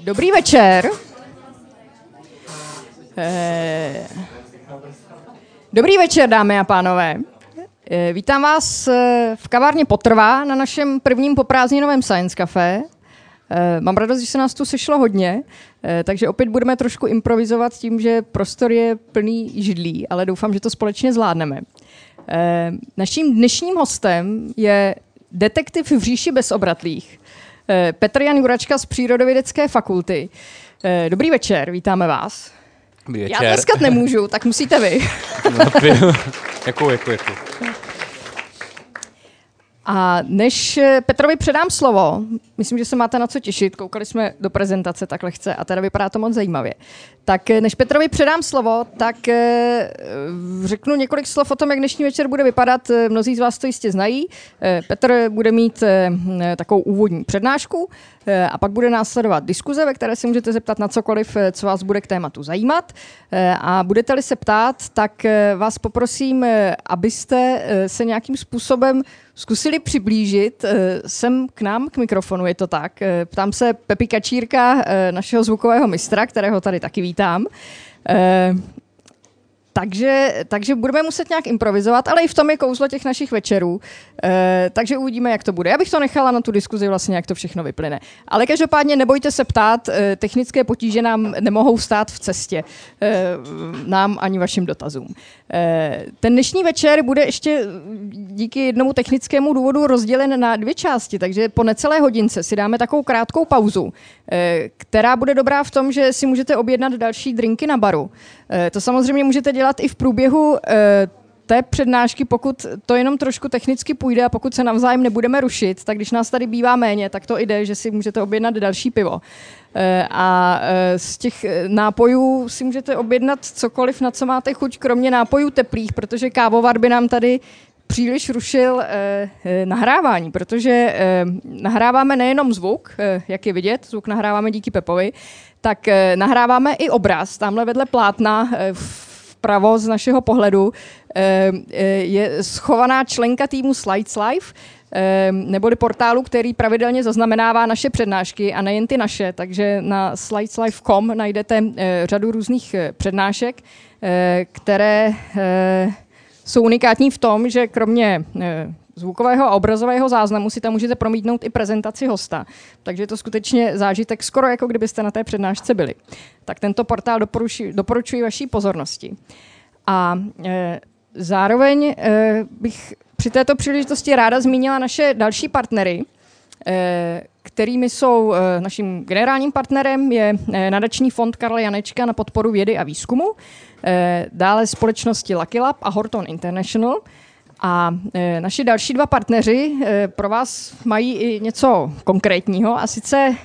Dobrý večer. Eh, Dobrý večer, dámy a pánové. Eh, Vítám vás eh, v kavárně Potrvá na našem prvním poprázdninovém Science Café. Mám radost, že se nás tu sešlo hodně, takže opět budeme trošku improvizovat tím, že prostor je plný židlí, ale doufám, že to společně zvládneme. Naším dnešním hostem je detektiv v říši bezobratlých, Petr Jan Juračka z Přírodovědecké fakulty. Eh, Dobrý večer, vítáme vás. Dobrý Já večer. dneska nemůžu, tak musíte vy. Jakou, jakou, jakou. A než eh, Petrovi předám slovo, myslím, že se máte na co těšit, koukali jsme do prezentace tak lehce a teda vypadá to moc zajímavě. Tak eh, než Petrovi předám slovo, tak eh, řeknu několik slov o tom, jak dnešní večer bude vypadat. Mnozí z vás to jistě znají. Petr bude mít takovou úvodní přednášku a pak bude následovat diskuze, ve které se můžete zeptat na cokoliv, eh, co vás bude k tématu zajímat. Eh, A budete-li se ptát, tak eh, vás poprosím, eh, abyste eh, se nějakým způsobem zkusili přiblížit eh, sem k nám, k mikrofonu, je to tak. Eh, Ptám se Pepi Kačírka, eh, našeho zvukového mistra, kterého tady taky vítám. Takže, takže budeme muset nějak improvizovat, ale i v tom je kouzlo těch našich večerů. E, takže uvidíme, jak to bude. Já bych to nechala na tu diskuzi vlastně, jak to všechno vyplyne. Ale každopádně nebojte se ptát, e, technické potíže nám nemohou stát v cestě. E, nám ani vašim dotazům. E, ten dnešní večer bude ještě díky jednomu technickému důvodu rozdělen na dvě části, takže po necelé hodince si dáme takovou krátkou pauzu, která bude dobrá v tom, že si můžete objednat další drinky na baru. E, to samozřejmě můžete dělat i v průběhu e, té přednášky, pokud to jenom trošku technicky půjde a pokud se navzájem nebudeme rušit, tak když nás tady bývá méně, tak to jde, že si můžete objednat další pivo. A z těch nápojů si můžete objednat cokoliv, na co máte chuť, kromě nápojů teplých, protože kávovar by nám tady příliš rušil eh, eh, nahrávání, protože eh, nahráváme nejenom zvuk, eh, jak je vidět, zvuk nahráváme díky Pepovi, tak eh, nahráváme i obraz. Tamhle vedle plátna eh, vpravo z našeho pohledu eh, eh, je schovaná členka týmu Slides Live, eh, neboli portálu, který pravidelně zaznamenává naše přednášky a nejen ty naše, takže na slideslive.com najdete řadu různých přednášek, které jsou unikátní v tom, že kromě eh, zvukového a obrazového záznamu si tam můžete promítnout i prezentaci hosta. Takže je to skutečně zážitek skoro jako kdybyste na té přednášce byli. Tak tento portál doporučuji, doporučuji vaší pozornosti. A e, zároveň e, bych při této příležitosti ráda zmínila naše další partnery, e, kterými jsou e, naším generálním partnerem je e, nadační fond Karla Janečka na podporu vědy a výzkumu, e, dále společnosti Lucky Lab a Horton International. A naši další dva partneři pro vás mají i něco konkrétního, a sice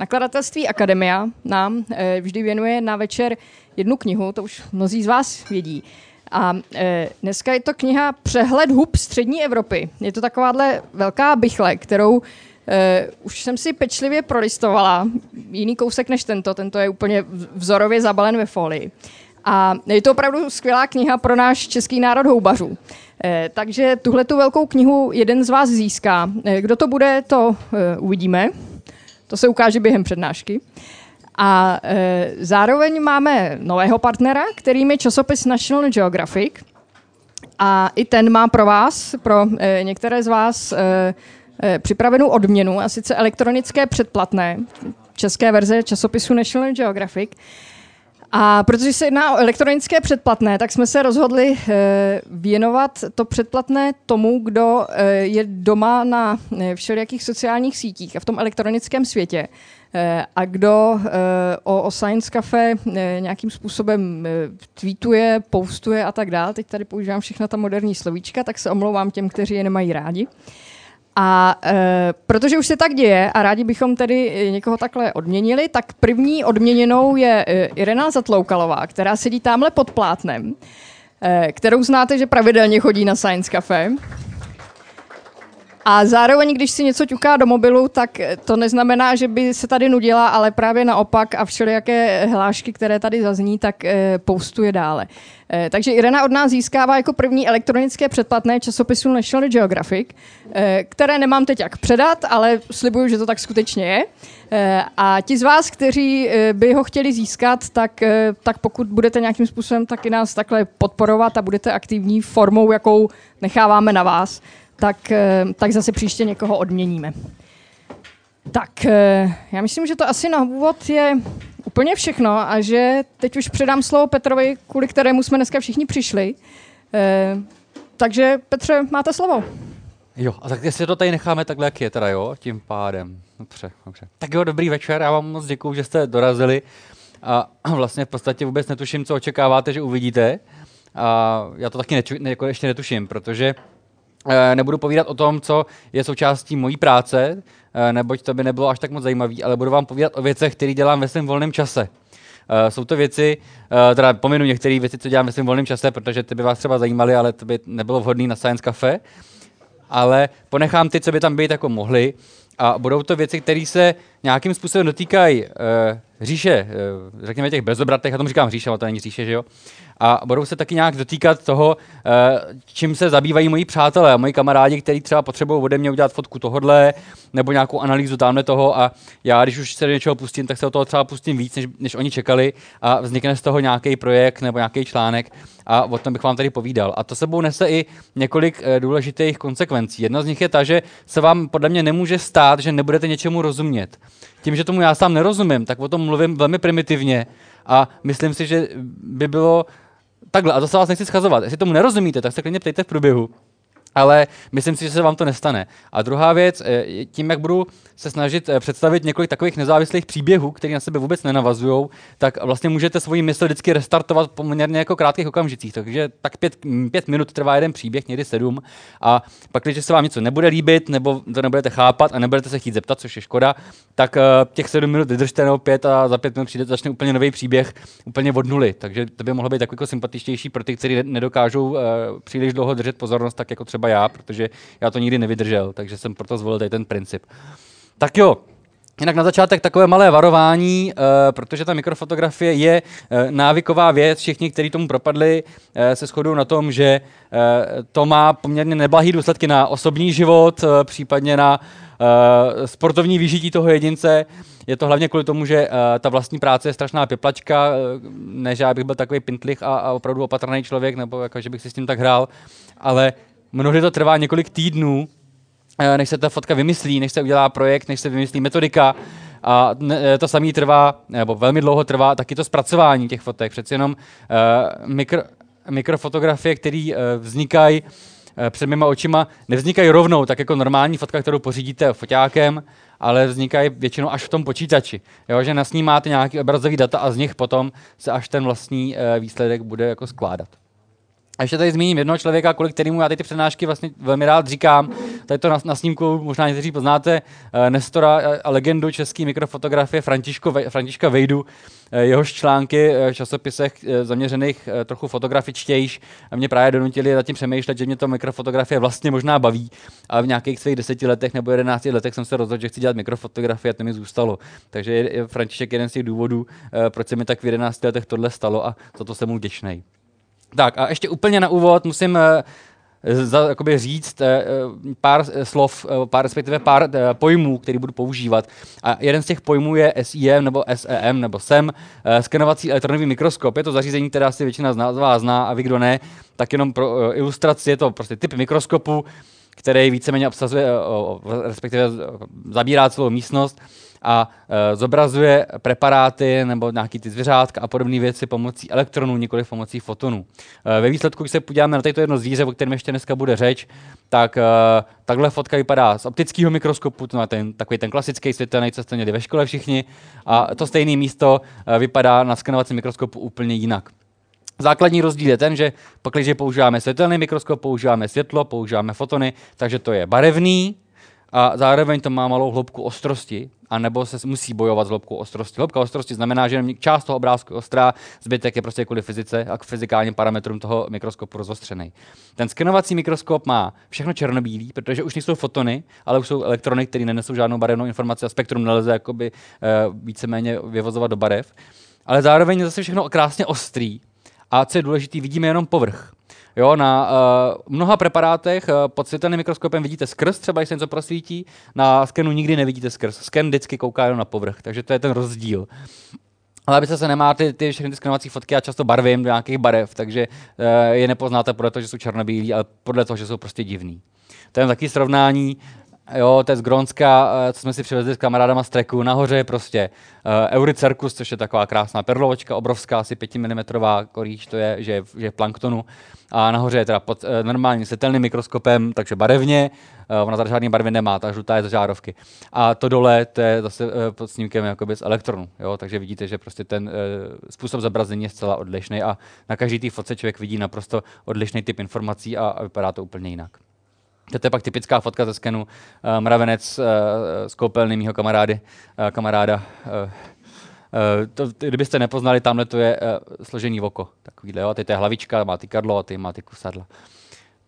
nakladatelství Akademia nám vždy věnuje na večer jednu knihu, to už mnozí z vás vědí. A dneska je to kniha Přehled hub střední Evropy. Je to takováhle velká bychle, kterou e, už jsem si pečlivě prolistovala. Jiný kousek než tento, tento je úplně vzorově zabalen ve folii. A je to opravdu skvělá kniha pro náš český národ houbařů. Eh, takže tuhle tu velkou knihu jeden z vás získá. Eh, kdo to bude, to eh, uvidíme. To se ukáže během přednášky. A eh, zároveň máme nového partnera, kterým je časopis National Geographic. A i ten má pro vás, pro eh, některé z vás, připravenou odměnu, a sice elektronické předplatné české verze časopisu National Geographic. A protože se jedná o elektronické předplatné, tak jsme se rozhodli eh, věnovat to předplatné tomu, kdo eh, je doma na eh, všelijakých sociálních sítích a v tom elektronickém světě. Eh, a kdo eh, o, Science Cafe eh, nějakým způsobem eh, tweetuje, postuje a tak dále. Teď tady používám všechna ta moderní slovíčka, tak se omlouvám těm, kteří je nemají rádi. A e, protože už se tak děje a rádi bychom tedy eh, někoho takhle odměnili, tak první odměněnou je e, Irena Zatloukalová, která sedí tamhle pod plátnem, e, kterou znáte, že pravidelně chodí na Science Cafe. A zároveň, když si něco ťuká do mobilu, tak to neznamená, že by se tady nudila, ale právě naopak a všelijaké hlášky, které tady zazní, tak e, poustuje dále. E, takže Irena od nás získává jako první elektronické předplatné časopisu National Geographic, e, které nemám teď jak předat, ale slibuju, že to tak skutečně je. A ti z vás, kteří by ho chtěli získat, tak, tak pokud budete nějakým způsobem taky nás takhle podporovat a budete aktivní formou, jakou necháváme na vás, tak, eh, tak zase příště někoho odměníme. Tak, eh, já myslím, že to asi na úvod je úplně všechno a že teď už předám slovo Petrovi, kvůli kterému jsme dneska všichni přišli. Eh, takže Petře, máte slovo. Jo, a tak jestli to tady necháme takhle, jak je teda, jo, tím pádem. Dobře, dobře. Tak jo, dobrý večer, já vám moc děkuju, že jste dorazili a vlastně v podstatě vůbec netuším, co očekáváte, že uvidíte. A já to taky neču, ne, jako ještě netuším, protože nebudu povídat o tom, co je součástí mojí práce, eh, neboť to by nebylo až tak moc zajímavé, ale budu vám povídat o věcech, které dělám ve svém volném čase. Uh, jsou to věci, teda pominu některé věci, co dělám ve svém volném čase, protože ty by vás třeba zajímaly, ale to by nebylo vhodné na Science Cafe. Ale ponechám ty, co by tam být jako mohly. A budou to věci, které se nějakým způsobem dotýkají uh, říše, řekněme těch bezobratech, já tomu říkám říše, ale to není říše, že jo? A budou se taky nějak dotýkat toho, eh, čím se zabývají moji přátelé a moji kamarádi, kteří třeba potřebují ode mě udělat fotku tohodle nebo nějakou analýzu tamhle toho a já, když už se do něčeho pustím, tak se o toho třeba pustím víc, než, než oni čekali a vznikne z toho nějaký projekt nebo nějaký článek a o tom bych vám tady povídal. A to sebou nese i několik eh, důležitých konsekvencí. Jedna z nich je ta, že se vám podle mě nemůže stát, že nebudete něčemu rozumět. Tím, že tomu já sám nerozumím, tak o tom mluvím velmi primitivně a myslím si, že by bylo takhle, a to se vás nechci schazovat. Jestli tomu nerozumíte, tak se klidně ptejte v průběhu ale myslím si, že se vám to nestane. A druhá věc, eh, tím, jak budu se snažit eh, představit několik takových nezávislých příběhů, které na sebe vůbec nenavazují, tak vlastně můžete svoji mysl vždycky restartovat poměrně jako krátkých okamžicích. Takže tak pět, pět minut trvá jeden příběh, někdy sedm. A pak, když se vám něco nebude líbit, nebo to nebudete chápat a nebudete se chtít zeptat, což je škoda, tak uh, těch sedm minut vydržte nebo pět a za pět minut přijde začne úplně nový příběh, úplně od nuly. Takže to by mohlo být takový jako sympatičtější pro ty, kteří nedokážou příliš dlouho držet pozornost, tak jako třeba třeba já, protože já to nikdy nevydržel, takže jsem proto zvolil tady ten princip. Tak jo, Jinak na začátek takové malé varování, uh, protože ta mikrofotografie je uh, návyková věc. Všichni, kteří tomu propadli, uh, se shodují na tom, že to má poměrně neblahý důsledky na osobní život, případně na sportovní vyžití toho jedince. Je to hlavně kvůli tomu, že ta vlastní práce je strašná pěplačka, ne, že já bych byl takový pintlich a, a opravdu opatrný člověk, nebo jako, že bych si s tím tak hrál, ale Mnohdy to trvá několik týdnů, eh, než se ta fotka vymyslí, než se udělá projekt, než se vymyslí metodika. A eh, to samý trvá, nebo velmi dlouho trvá taky to zpracování těch fotek. Přeci jenom uh, mikro, mikrofotografie, které vznikají před mýma očima, nevznikají rovnou, tak jako normální fotka, kterou pořídíte foťákem, ale vznikají většinou až v tom počítači. Jo, že nasnímáte nějaký obrazový data a z nich potom se až ten vlastní výsledek bude jako skládat. A ještě tady zmíním jednoho člověka, kvůli kterému já ty přednášky vlastně velmi rád říkám. Tady to na, na snímku možná někteří poznáte, uh, Nestora a legendu české mikrofotografie Františko, Františka Vejdu. Uh, jehož články v časopisech zaměřených trochu fotografičtějš mě právě donutili zatím přemýšlet, že mě to mikrofotografie vlastně možná baví. A v nějakých svých deseti letech nebo jedenácti letech jsem se rozhodl, že chci dělat mikrofotografie a to mi zůstalo. Takže je František jeden z těch důvodů, proč se mi tak v jedenácti letech tohle stalo a za to jsem mu vděčný. Tak a ještě úplně na úvod musím uh, za, jakoby říct uh, pár slov, pár, respektive pár pojmů, který budu používat. A jeden z těch pojmů je SIM nebo SEM nebo SEM, skenovací elektronový mikroskop. Je to zařízení, které asi většina z vás zná a vy, kdo ne, tak jenom pro ilustraci je to prostě typ mikroskopu, který víceméně obsazuje, respektive zabírá celou místnost a e, zobrazuje preparáty nebo nějaký ty zvěřátka a podobné věci pomocí elektronů, nikoli pomocí fotonů. E, ve výsledku, když se podíváme na toto jedno zvíře, o kterém ještě dneska bude řeč, tak e, takhle fotka vypadá z optického mikroskopu, to ten, takový ten klasický světelný, co jste měli ve škole všichni, a to stejné místo vypadá na skenovacím mikroskopu úplně jinak. Základní rozdíl je ten, že když používáme světelný mikroskop, používáme světlo, používáme fotony, takže to je barevný a zároveň to má malou hloubku ostrosti anebo se musí bojovat s hloubkou ostrosti. Hloubka ostrosti znamená, že část toho obrázku ostrá, zbytek je prostě kvůli fyzice a k fyzikálním parametrům toho mikroskopu rozostřený. Ten skenovací mikroskop má všechno černobílý, protože už nejsou fotony, ale už jsou elektrony, které nenesou žádnou barevnou informaci a spektrum nelze jakoby, uh, víceméně vyvozovat do barev. Ale zároveň je zase všechno krásně ostrý. A co je důležité, vidíme jenom povrch. Jo, na uh, mnoha preparátech uh, pod světelným mikroskopem vidíte skrz, třeba když se něco prosvítí, na skenu nikdy nevidíte skrz. Sken vždycky kouká jenom na povrch, takže to je ten rozdíl. Ale abyste se nemá ty, ty všechny ty skenovací fotky, já často barvím do nějakých barev, takže uh, je nepoznáte podle toho, že jsou černobílí, ale podle toho, že jsou prostě divný. To je taky srovnání. Jo, to je z Gronska, co jsme si přivezli s kamarádama z treku. Nahoře je prostě uh, Euricercus, což je taková krásná perlovočka, obrovská, asi 5 mm koríž, to je, že je, že je planktonu a nahoře je teda pod uh, normálním světelným mikroskopem, takže barevně, uh, ona tady žádný barvy nemá, ta žlutá je z žárovky. A to dole, to je zase uh, pod snímkem jakoby z elektronu, jo? takže vidíte, že prostě ten uh, způsob zobrazení je zcela odlišný a na každý té fotce člověk vidí naprosto odlišný typ informací a, a vypadá to úplně jinak. To je pak typická fotka ze skenu. Uh, mravenec uh, z koupelny mýho kamarády, uh, kamaráda. Uh, Uh, to, kdybyste nepoznali, tamhle to je uh, složený oko. Takovýhle, jo. Teď to je hlavička, má ty kadlo a ty má ty kusadla.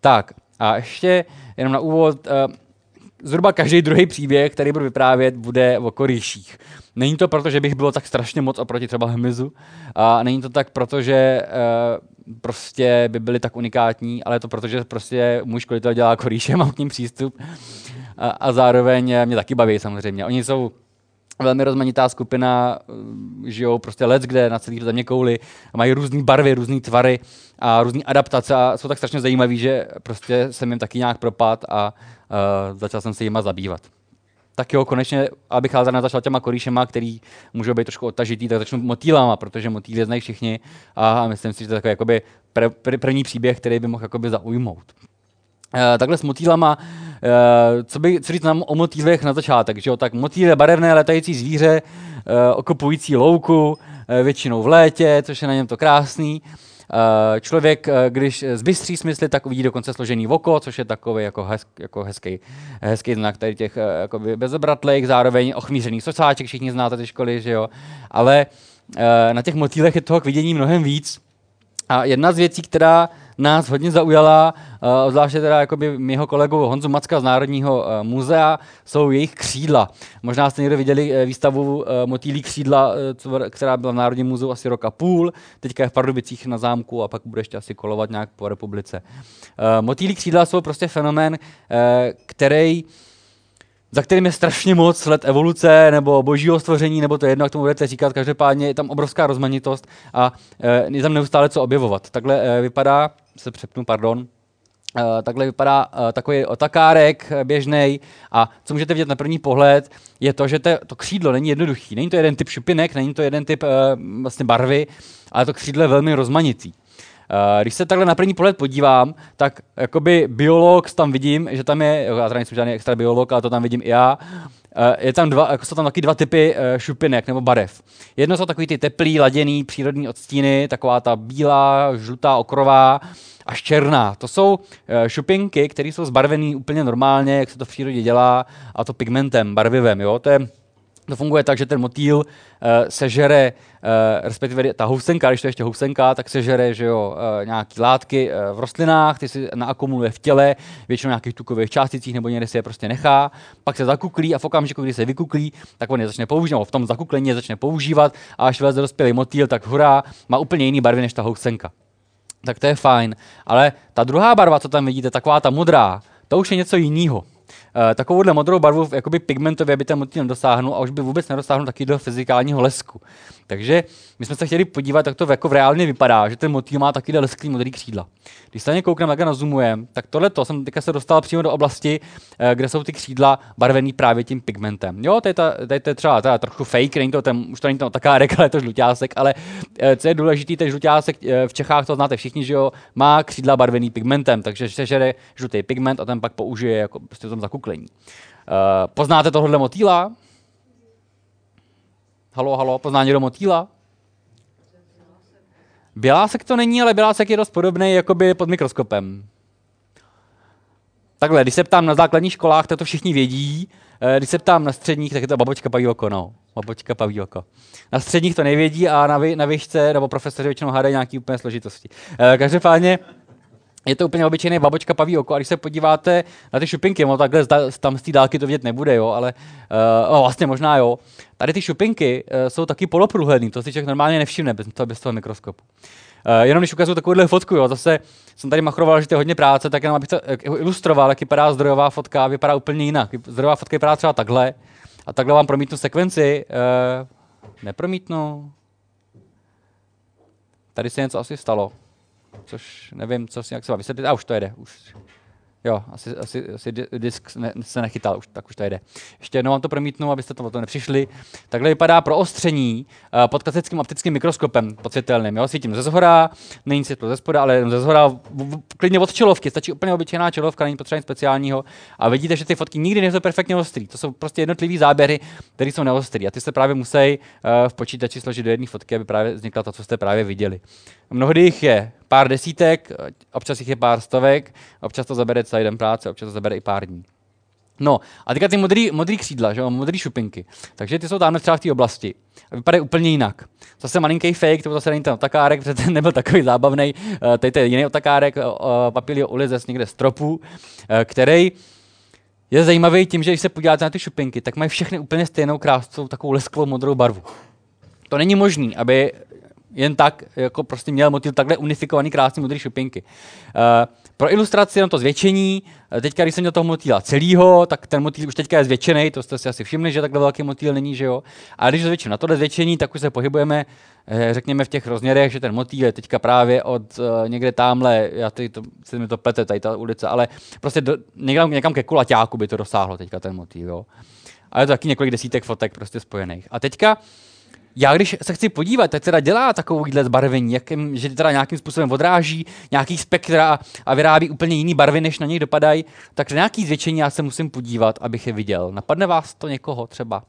Tak a ještě jenom na úvod, uh, zhruba každý druhý příběh, který budu vyprávět, bude o korýších. Není to proto, že bych byl tak strašně moc oproti třeba hmyzu, a není to tak proto, že uh, prostě by byly tak unikátní, ale to proto, že prostě můj školitel dělá korýše, mám k ním přístup a, a zároveň mě taky baví samozřejmě. Oni jsou velmi rozmanitá skupina, eh, žijou prostě let kde na celý země kouli, mají různé barvy, různé tvary a různé adaptace a jsou tak strašně zajímaví, že prostě jsem jim taky nějak propad a uh, začal jsem se jima zabývat. Tak jo, konečně, abych ale začal těma koríšema, který můžou být trošku odtažitý, tak začnu motýlama, protože motýly znají všichni a myslím si, že to je takový jakoby pr- pr- první příběh, který by mohl jakoby zaujmout. Uh, takhle s motýlama, uh, co, by, co říct nám o motýlech na začátek, že jo? tak motýl je barevné letající zvíře, uh, okopující louku, uh, většinou v létě, což je na něm to krásný. Člověk, uh, když zbystří smysly, tak uvidí dokonce složený oko, což je takový jako, hez, jako hezký, hezký znak tady těch uh, bezobratlejk, zároveň ochmířený socáček, všichni znáte ty školy, že jo. Ale na těch motýlech je toho k vidění mnohem víc. A jedna z věcí, která nás hodně zaujala, uh, zvláště teda jakoby mého kolegu Honzu Macka z Národního uh, muzea, jsou jejich křídla. Možná jste někdo viděli uh, výstavu uh, motýlí křídla, uh, která byla v Národním muzeu asi rok a půl, teďka je v Pardubicích na zámku a pak bude ještě asi kolovat nějak po republice. Uh, motýlí křídla jsou prostě fenomén, uh, který za kterým je strašně moc let evoluce nebo božího stvoření, nebo to jedno, jak tomu budete říkat, každopádně je tam obrovská rozmanitost a e, je tam neustále co objevovat. Takhle e, vypadá, se přepnu, pardon, e, takhle vypadá takový otakárek běžný a co můžete vidět na první pohled, je to, že to, křídlo není jednoduchý. Není to jeden typ šupinek, není to jeden typ vlastně barvy, ale to křídlo je velmi rozmanitý. Uh, když se takhle na první pohled podívám, tak jakoby biolog tam vidím, že tam je, já teda nejsem žádný extra biolog, ale to tam vidím i já, uh, je tam dva, jako jsou tam taky dva typy uh, šupinek nebo barev. Jedno jsou takový ty teplý, laděný, přírodní odstíny, taková ta bílá, žlutá, okrová, až černá. To jsou šupinky, které jsou zbarvené úplně normálně, jak se to v přírodě dělá, a to pigmentem, barvivem. Jo? To je to funguje tak, že ten motýl uh, sežere, uh, respektive ta housenka, když to je ještě housenka, tak sežere že jo, uh, nějaký látky uh, v rostlinách, ty si naakumuluje v těle, většinou nějakých tukových částicích nebo někde si je prostě nechá, pak se zakuklí a v okamžiku, kdy se vykuklí, tak on je začne používat, v tom zakuklení je začne používat a až vyleze dospělý motýl, tak hurá, má úplně jiný barvy než ta housenka. Tak to je fajn. Ale ta druhá barva, co tam vidíte, taková ta modrá, to už je něco jiného. Uh, takovouhle modrou barvu jakoby pigmentově by ten motýl nedosáhnul a už by vůbec nedosáhnul taky do fyzikálního lesku. Takže my jsme se chtěli podívat, jak to jako v reálně vypadá, že ten motýl má taky lesklý modrý křídla. Když se na ně koukneme, jak nazumujeme, tak tohle to jsem teďka se dostal přímo do oblasti, eh, kde jsou ty křídla barvený právě tím pigmentem. Jo, to je, ta, to je třeba teda trochu fake, není to ten, už to není ten otakárek, ale je to žluťásek, ale eh, co je důležitý, ten žluťásek v Čechách to znáte všichni, že jo, má křídla barvený pigmentem, takže se žere žlutý pigment a ten pak použije jako prostě tom zakuk zakuklení. Uh, poznáte tohle motýla? Halo, halo, pozná někdo motýla? Bělásek to není, ale bělásek je dost podobný jakoby pod mikroskopem. takhle, když se ptám na základních školách, tak to všichni vědí, Eh, když se ptám na středních, tak je to babočka paví oko, no. Babočka paví oko. Na středních to nevědí a na, vy, na výšce nebo profesoři většinou hádají nějaký úplně složitosti. E, každopádně je to úplně obyčejný babočka paví oko a když se podíváte na ty šupinky, no takhle tam z té dálky to vidět nebude, jo, ale uh, no, vlastně možná jo. Tady ty šupinky uh, jsou taky poloprůhledný, to si člověk normálně nevšimne bez bez toho mikroskopu. Uh, jenom když ukazuju takovouhle fotku, jo, zase jsem tady machroval, že to je hodně práce, tak jenom abych to ilustroval, jak vypadá zdrojová fotka a vypadá úplně jinak. Zdrojová fotka vypadá třeba takhle a takhle vám promítnu sekvenci. Uh, nepromítnu. Tady se něco asi stalo, což nevím, co si jak se má vysvětlit. A už to jede. Už. Jo, asi, asi, asi disk ne, se nechytal, už, tak už to jde. Ještě jednou vám to promítnu, abyste to, to nepřišli. Takhle vypadá proostření uh, pod klasickým optickým mikroskopem podsvětelným. Jo? Svítím ze zhora, není světlo ze spoda, ale ze zhora klidně od čelovky. Stačí úplně obyčejná čelovka, není potřeba nic speciálního. A vidíte, že ty fotky nikdy nejsou perfektně ostrý. To jsou prostě jednotlivé záběry, které jsou neostrý. A ty se právě musí uh, v počítači složit do jedné fotky, aby právě vznikla to, co jste právě viděli. Mnohdy jich je pár desítek, občas jich je pár stovek, občas to zabere celý den práce, občas to zabere i pár dní. No, a teďka ty modrý, modrý křídla, že jo, modrý šupinky. Takže ty jsou tam třeba v té oblasti. A vypadají úplně jinak. Zase malinký fake, to zase není ten otakárek, protože ten nebyl takový zábavný. Uh, tady to je jiný otakárek, uh, papilio ulizes někde z tropu, uh, který je zajímavý tím, že když se podíváte na ty šupinky, tak mají všechny úplně stejnou krásnou, takovou lesklou modrou barvu. To není možné, aby jen tak jako prostě měl motiv takhle unifikovaný krásný modrý šupinky. Uh, pro ilustraci na to zvětšení, eh, teďka když jsem měl toho motýla celýho, tak ten motýl už teďka je zvětšený, to jste si asi všimli, že takhle velký motýl není, že jo. A když zvětším na tohle zvětšení, tak už se pohybujeme, eh, řekněme, v těch rozměrech, že ten motýl je teďka právě od uh, někde tamhle, já tady to, se mi to plete, tady ta ulice, ale prostě do, někam, někam ke kulaťáku by to dosáhlo teďka ten motýl, jo. A je to taky několik desítek fotek prostě spojených. A teďka já když se chci podívat, tak teda dělá takovýhle zbarvení, jakým, že teda nějakým způsobem odráží nějaký spektra a vyrábí úplně jiný barvy, než na něj dopadají, tak nějaký zvětšení já se musím podívat, abych je viděl. Napadne vás to někoho třeba?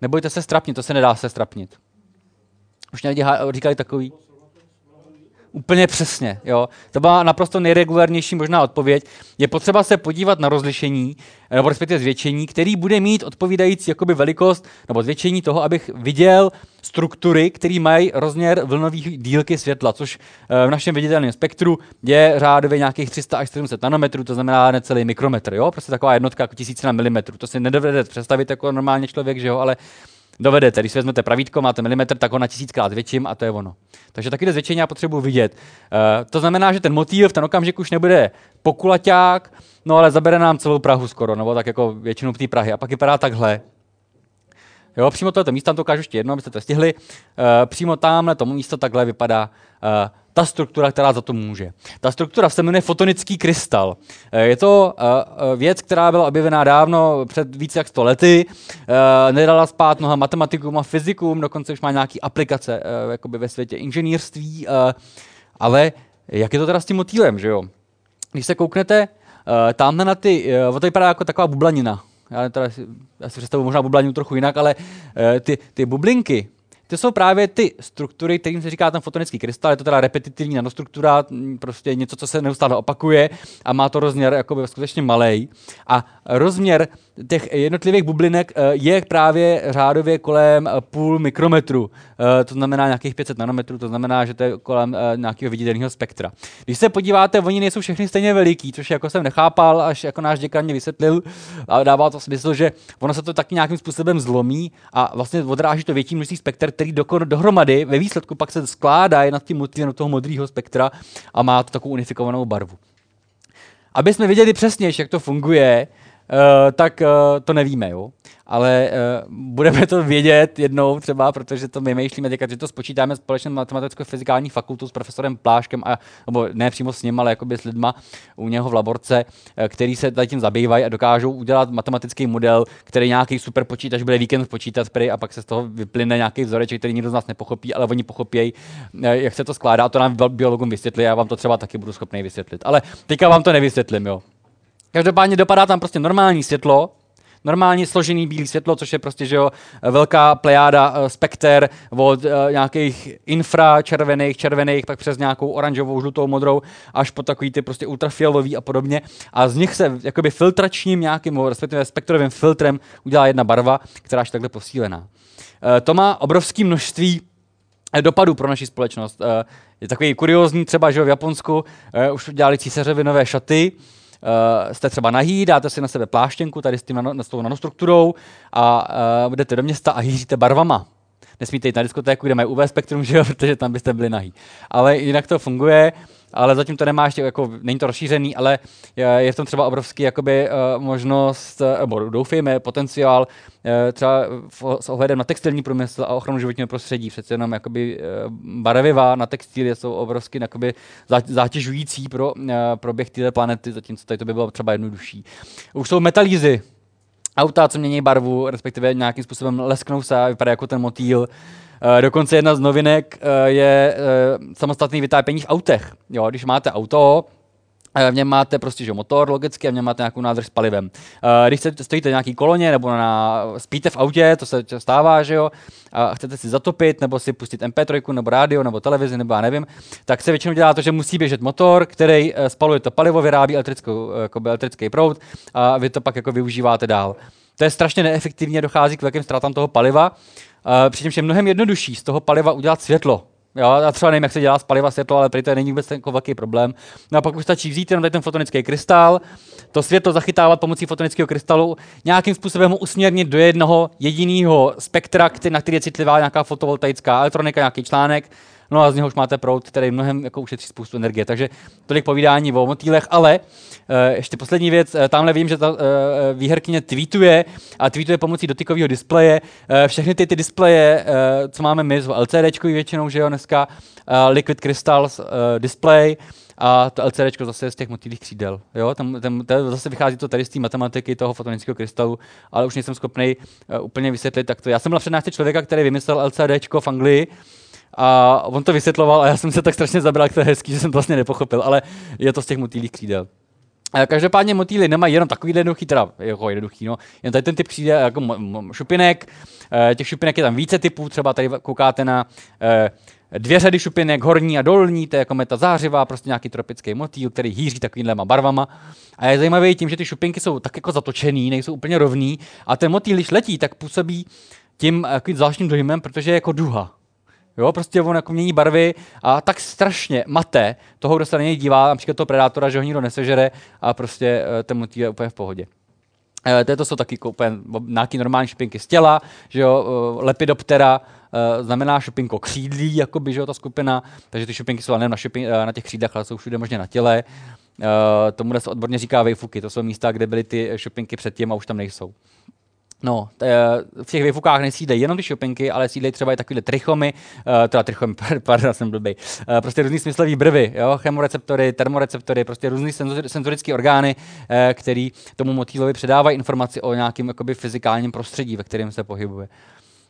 Nebojte se strapnit, to se nedá se strapnit. Už někdy říkali takový. Úplně přesně, jo. To byla naprosto nejregulárnější možná odpověď. Je potřeba se podívat na rozlišení, nebo respektive zvětšení, který bude mít odpovídající jakoby velikost nebo zvětšení toho, abych viděl struktury, které mají rozměr vlnových dílky světla, což eh, v našem viditelném spektru je řádově nějakých 300 až 700 nanometrů, to znamená necelý mikrometr, jo? Prostě taková jednotka jako tisíc na milimetru. To si nedovedete představit jako normálně člověk, že jo, ale dovedete. Když si vezmete pravítko, máte milimetr, tak ho na tisíckrát zvětším a to je ono. Takže taky zvětšení já potřebuji vidět. Uh, to znamená, že ten motiv v ten okamžik už nebude pokulaťák, no ale zabere nám celou Prahu skoro, nebo tak jako většinu té Prahy. A pak vypadá takhle. Jo, přímo tohle místo, tam to ukážu ještě jedno, abyste to stihli. Uh, přímo tamhle to místo takhle vypadá uh, ta struktura, která za to může. Ta struktura se jmenuje fotonický krystal. Eh, je to uh, věc, která byla objevená dávno, před více jak 100 lety. Nedala spát mnoha matematikům a fyzikům, dokonce už má nějaké aplikace jakoby ve světě inženýrství. Ale jak je to teda s tím motýlem, že jo? Když se kouknete tamhle na ty, to vypadá jako taková bublanina. Já, teda, já si představuji možná bublaninu trochu jinak, ale ty, ty bublinky, to jsou právě ty struktury, kterým se říká ten fotonický krystal, je to teda repetitivní nanostruktura, prostě něco, co se neustále opakuje a má to rozměr jakoby skutečně malý. A rozměr těch jednotlivých bublinek eh, je právě řádově kolem eh, půl mikrometru, eh, to znamená nějakých 500 nanometrů, to znamená, že to je kolem nějakého viditelného spektra. Když se podíváte, oni nejsou všechny stejně veliký, což jako jsem nechápal, až jako náš děkan mě vysvětlil a dává to smysl, že ono se to taky nějakým způsobem zlomí a vlastně odráží to větší množství spektr, který do, dohromady ve výsledku pak se skládá nad tím motivem toho modrého spektra a má to takovou unifikovanou barvu. Aby jsme věděli přesně, jak to funguje, tak uh, to nevíme, jo. Ale uh, budeme to vědět jednou třeba, protože to my myšlíme teďka, že to spočítáme společně matematicko-fyzikální fakultu s profesorem Pláškem, a, nebo ne přímo s ním, ale jakoby s lidma u něho v laborce, který se tím zabývají a dokážou udělat matematický model, který nějaký super počítač bude víkend počítat prý, a pak se z toho vyplyne nějaký vzoreček, který nikdo z nás nepochopí, ale oni pochopí, jak se to skládá. A to nám biologům vysvětlí, já vám to třeba taky budu schopný vysvětlit. Ale teďka vám to nevysvětlím, jo. Každopádně dopadá tam prostě normální světlo, normálně složený bílý světlo, což je prostě že jo, velká plejáda uh, spekter od uh, nějakých infra červených, červených, pak přes nějakou oranžovou, žlutou, modrou, až po takový ty prostě ultrafialový a podobně. A z nich se jakoby filtračním nějakým, respektive spektrovým filtrem udělá jedna barva, která je takhle posílená. Uh, to má obrovské množství dopadů pro naši společnost. Je takový kuriózní třeba, že v Japonsku už dělali císařovi nové šaty, uh, jste třeba nahý, dáte si na sebe pláštěnku tady s, tím nano, s tou nanostrukturou a uh, jdete do města a hýříte barvama. Nesmíte jít na diskotéku, kde mají UV spektrum, že jo, protože tam byste byli nahý. Ale jinak to funguje ale zatím to nemá ještě, jako, není to rozšířený, ale je, v tom třeba obrovský jakoby, uh, možnost, uh, nebo doufejme, potenciál, uh, třeba s ohledem na textilní průmysl a ochranu životního prostředí. Přece jenom jakoby, barviva na textilie jsou obrovsky jakoby, zátěžující pro proběh této planety, zatímco tady to by bylo třeba jednodušší. Už jsou metalízy, auta, co mění barvu, respektive nějakým způsobem lesknou se a vypadá jako ten motýl. Uh, dokonce jedna z novinek uh, je uh, samostatný vytápění v autech. Jo, když máte auto, v něm máte prostě že motor logicky a v něm máte nějakou nádrž s palivem. Když stojíte v nějaký koloně nebo na, spíte v autě, to se stává, že jo, a chcete si zatopit nebo si pustit MP3 nebo rádio nebo televizi nebo já nevím, tak se většinou dělá to, že musí běžet motor, který spaluje to palivo, vyrábí elektrickou, jako elektrický proud a vy to pak jako využíváte dál. To je strašně neefektivně, dochází k velkým ztrátám toho paliva. Uh, přičemž je mnohem jednodušší z toho paliva udělat světlo. Jo, já třeba nevím, jak se dělá z paliva světlo, ale prý to není vůbec jako velký problém. No a pak už stačí vzít jenom ten fotonický krystal, to světlo zachytávat pomocí fotonického krystalu, nějakým způsobem ho usměrnit do jednoho jediného spektra, na který je citlivá nějaká fotovoltaická elektronika, nějaký článek, no a z něho už máte proud, který mnohem jako ušetří spoustu energie. Takže tolik povídání o motýlech, ale uh, ještě poslední věc, uh, tamhle vím, že ta uh, výherkyně tweetuje a tweetuje pomocí dotykového displeje. Uh, všechny ty, ty displeje, uh, co máme my, jsou LCD většinou, že jo, dneska, uh, Liquid Crystals uh, display, a to LCD zase z těch motýlých křídel. Jo? Tam, tam, tam, zase vychází to tady z té matematiky toho fotonického krystalu, ale už nejsem schopný uh, úplně vysvětlit. Tak to. Já jsem byl přednášce člověka, který vymyslel LCD v Anglii, a on to vysvětloval a já jsem se tak strašně zabral, jak to je hezký, že jsem to vlastně nepochopil, ale je to z těch motýlých křídel. Každopádně motýly nemají jenom takový jednoduchý, teda jako jednoduchý, no, jen tady ten typ křídel jako šupinek, eh, těch šupinek je tam více typů, třeba tady koukáte na eh, dvě řady šupinek, horní a dolní, to je jako meta zářivá, prostě nějaký tropický motýl, který hýří takovýmhle barvama. A je zajímavý tím, že ty šupinky jsou tak jako zatočený, nejsou úplně rovný a ten motýl, když letí, tak působí tím eh, zvláštním dojmem, protože je jako duha. Jo, prostě on jako mění barvy a tak strašně mate toho, kdo se na něj dívá, například toho predátora, že ho nikdo nesežere a prostě uh, ten motýl je úplně v pohodě. Uh, to jsou taky úplně nějaký normální šupinky z těla, že jo, uh, lepidoptera, uh, znamená šupinko křídlí, jakoby, že jo, ta skupina, takže ty šupinky jsou nejen na, šupin, na těch křídlech, ale jsou všude možně na těle. Uh, tomu se odborně říká vejfuky, to jsou místa, kde byly ty šupinky předtím a už tam nejsou. No, v těch výfukách nesídlejí jenom ty šupinky, ale sídlejí třeba i takové trichomy, uh, teda trichomy, pardon, jsem blbý, uh, prostě různý smyslový brvy, jo, chemoreceptory, termoreceptory, prostě různý senzorické orgány, který tomu motýlovi předávají informaci o nějakém fyzikálním prostředí, ve kterém se pohybuje.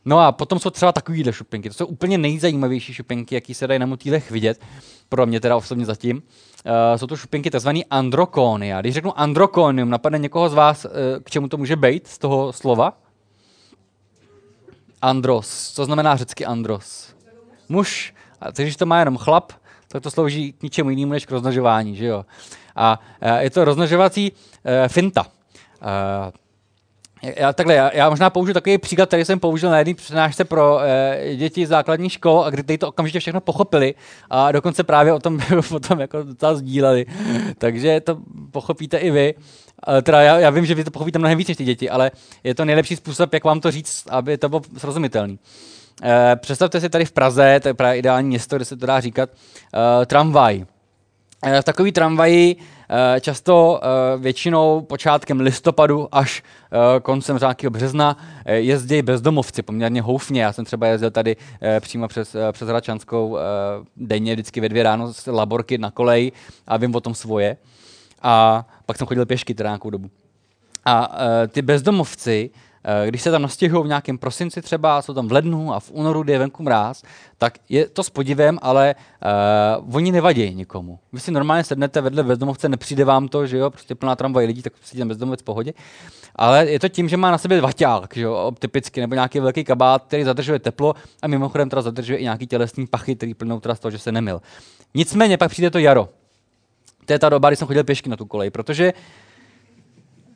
No a potom jsou třeba takovýhle šupinky. To jsou úplně nejzajímavější šupinky, jaký se dají na motýlech vidět, pro mě teda osobně zatím. Uh, jsou to šupinky tzv. androkonia. Když řeknu androkonium, napadne někoho z vás, uh, k čemu to může být z toho slova? Andros. Co znamená řecky andros? Muž. A když to má jenom chlap, tak to slouží k ničemu jinému než k roznožování, že jo? A uh, je to roznožovací uh, finta. Uh, já, takhle, já, já možná použiju takový příklad, který jsem použil na jedné přednášce pro e, děti základní škol, a kdy to okamžitě všechno pochopili a dokonce právě o tom, o tom jako docela sdíleli. Takže to pochopíte i vy. Teda já, já, vím, že vy to pochopíte mnohem víc než ty děti, ale je to nejlepší způsob, jak vám to říct, aby to bylo srozumitelné. E, představte si tady v Praze, to je právě ideální město, kde se to dá říkat, e, tramvaj. E, v takový tramvaji Eh, často eh, většinou počátkem listopadu až eh, koncem nějakého března jezdí bezdomovci poměrně houfně. Já jsem třeba jezdil tady přímo přes, přes Hračanskou denně vždycky ve dvě ráno z laborky na kolej a vím o tom svoje. A pak jsem chodil pěšky teda nějakou dobu. A ty bezdomovci Eh, když se tam nastihou v nějakém prosinci třeba, jsou tam v lednu a v únoru, kdy je venku mráz, tak je to s podivem, ale uh, oni nevadí nikomu. Vy si normálně sednete vedle bezdomovce, nepřijde vám to, že jo, prostě plná tramvaj lidí, tak si tam bezdomovec v pohodě. Ale je to tím, že má na sobě vaťák, že jo, typicky, nebo nějaký velký kabát, který zadržuje teplo a mimochodem teda zadržuje i nějaký tělesný pachy, který plnou teda z toho, že se nemil. Nicméně pak přijde to jaro. To je ta doba, kdy jsem chodil pěšky na tu kolej, protože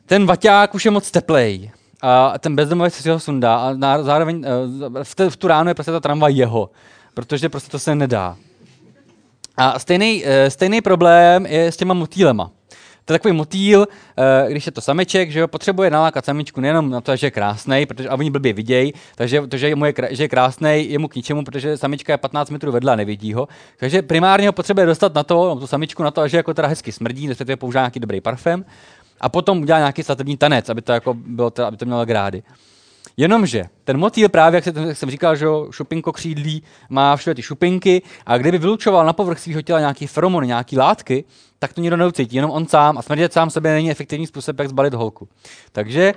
ten vaťák už je moc teplej a ten bezdomovec si ho sundá a na, zároveň eh, v, te, v tu ránu je prostě ta tramvaj jeho, protože prostě to se nedá. A stejný, eh, stejný problém je s těma motýlema. To je takový motýl, eh, když je to sameček, že jo, potřebuje nalákat samičku nejenom na to, že je krásný, protože a oni blbě vidějí, takže to, že, je, že je krásný, je mu k ničemu, protože samička je 15 metrů vedle a nevidí ho. Takže primárně ho potřebuje dostat na to, no, tu samičku na to, že jako teda hezky smrdí, respektive používá nějaký dobrý parfém a potom udělá nějaký svatební tanec, aby to, jako bylo, teda, aby to mělo grády. Jenomže ten motýl právě, jak, jsem říkal, že šupinko křídlí má všude ty šupinky a kdyby vylučoval na povrch svého těla nějaký feromony, nějaký látky, tak to nikdo neucítí, jenom on sám a smrdět sám sobě není efektivní způsob, jak zbalit holku. Takže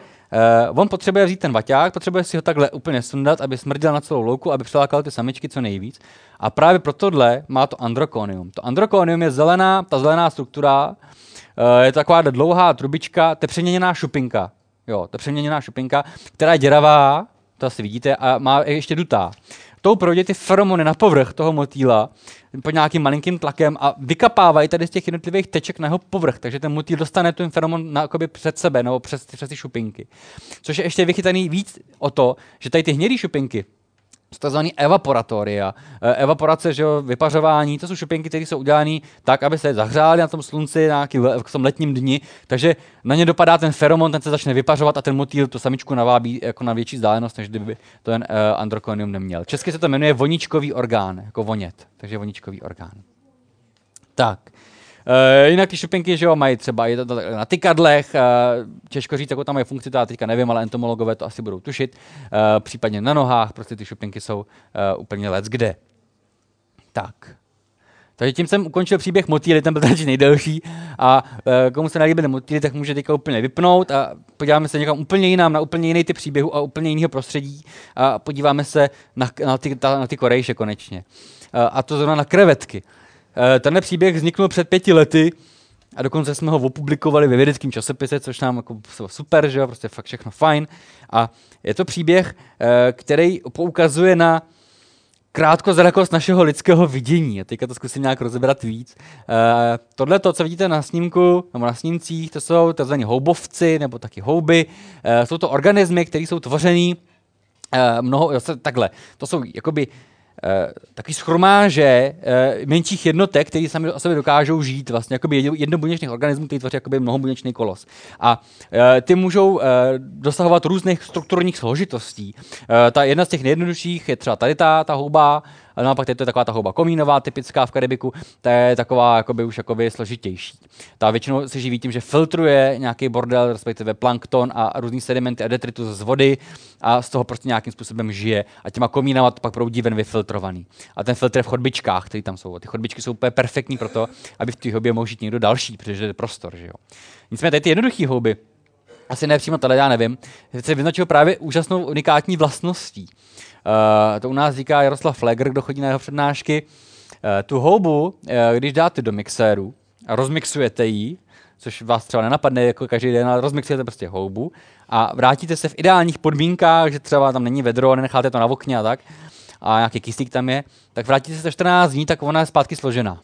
uh, on potřebuje vzít ten vaťák, potřebuje si ho takhle úplně sundat, aby smrděl na celou louku, aby přilákal ty samičky co nejvíc. A právě pro tohle má to androkonium. To androkonium je zelená, ta zelená struktura, je to taková dlouhá trubička, to je přeměněná šupinka. Jo, to je přeměněná šupinka, která je děravá, to asi vidíte, a má ještě dutá. Tou projde ty feromony na povrch toho motýla pod nějakým malinkým tlakem a vykapávají tady z těch jednotlivých teček na jeho povrch, takže ten motýl dostane ten feromon na, před sebe nebo přes, přes ty šupinky. Což je ještě vychytaný víc o to, že tady ty hnědé šupinky tzv. evaporatoria. Eh, evaporace, že jo, vypařování, to jsou šupinky, které jsou udělané tak, aby se zahřály na tom slunci nějaký le, v tom letním dni, takže na ně dopadá ten feromon, ten se začne vypařovat a ten motýl tu samičku navábí jako na větší vzdálenost, než kdyby to ten uh, androkonium neměl. Česky se to jmenuje voničkový orgán, jako vonět, takže voničkový orgán. Tak. Uh, jinak ty šupinky, že jo, mají třeba i na tykadlech, uh, těžko říct, jako tam je funkci, to teďka nevím, ale entomologové to asi budou tušit, uh, případně na nohách, prostě ty šupinky jsou uh, úplně let kde. Tak. Takže tím jsem ukončil příběh motýly, ten byl tady nejdelší a uh, komu se nelíbily motýly, tak může teďka úplně vypnout a podíváme se někam úplně jinam, na úplně jiný typ příběhu a úplně jiného prostředí a podíváme se na, na, ty, ta, na ty korejše konečně. Uh, a to zrovna na krevetky. Tenhle příběh vzniknul před pěti lety a dokonce jsme ho opublikovali ve vědeckém časopise, což nám jako super, že jo, prostě fakt všechno fajn. A je to příběh, eh, který poukazuje na krátkozrakost našeho lidského vidění. A teďka to zkusím nějak rozebrat víc. Eh, tohle, to, co vidíte na snímku, nebo na snímcích, to jsou tzv. houbovci, nebo taky houby. Jsou to organismy, které jsou tvořený mnoho, takhle, to jsou jakoby takový schromáže uh, menších jednotek, které sami o sobě dokážou žít, vlastně jakoby jednobuněčných organismů, který tvoří jakoby mnohobuněčný kolos. A uh, ty můžou dosahovat různých strukturních složitostí. Ta jedna z těch nejjednodušších je třeba tady ta, ta houba, a naopak to je taková ta houba komínová, typická v Karibiku, ta je taková jakoby už jakoby složitější. Ta většinou se živí tím, že filtruje nějaký bordel, respektive plankton a různý sedimenty a detritus z vody a z toho prostě nějakým způsobem žije. A těma komínama to pak proudí ven vyfiltrovaný. A ten filtr je v chodbičkách, které tam jsou. Ty chodbičky jsou úplně perfektní pro to, aby v té houbě mohl žít někdo další, protože je prostor. Že jo? Nicméně tady ty jednoduché houby, asi ne přímo tady, já nevím, se vyznačují právě úžasnou unikátní vlastností. Uh, to u nás říká Jaroslav Flegr, kdo chodí na jeho přednášky. Uh, tu houbu, uh, když dáte do mixéru a rozmixujete ji, což vás třeba nenapadne jako každý den, ale rozmixujete prostě houbu a vrátíte se v ideálních podmínkách, že třeba tam není vedro, nenecháte to na okně a tak, a nějaký kyslík tam je, tak vrátíte se 14 dní, tak ona je zpátky složená.